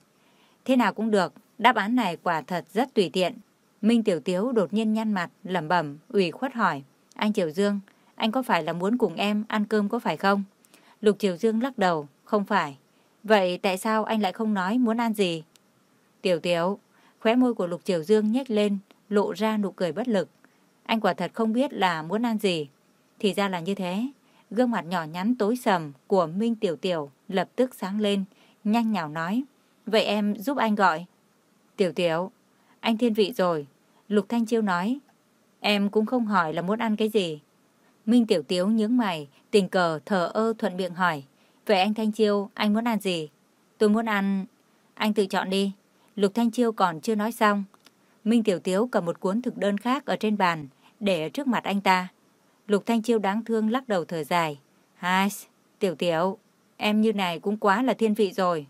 Thế nào cũng được, đáp án này quả thật rất tùy tiện. Minh Tiểu Tiếu đột nhiên nhăn mặt, lẩm bẩm, ủy khuất hỏi, anh Triều Dương, anh có phải là muốn cùng em ăn cơm có phải không? Lục Triều Dương lắc đầu, không phải. Vậy tại sao anh lại không nói muốn ăn gì? Tiểu tiểu, khóe môi của Lục Triều Dương nhếch lên, lộ ra nụ cười bất lực. Anh quả thật không biết là muốn ăn gì. Thì ra là như thế. Gương mặt nhỏ nhắn tối sầm của Minh Tiểu Tiểu lập tức sáng lên, nhanh nhào nói. Vậy em giúp anh gọi. Tiểu Tiểu, anh thiên vị rồi. Lục Thanh Chiêu nói. Em cũng không hỏi là muốn ăn cái gì. Minh Tiểu Tiếu nhướng mày, tình cờ thở ơ thuận miệng hỏi. Vậy anh Thanh Chiêu, anh muốn ăn gì? Tôi muốn ăn... Anh tự chọn đi. Lục Thanh Chiêu còn chưa nói xong. Minh Tiểu Tiếu cầm một cuốn thực đơn khác ở trên bàn, để ở trước mặt anh ta. Lục Thanh Chiêu đáng thương lắc đầu thở dài. Hai, Tiểu Tiểu, em như này cũng quá là thiên vị rồi.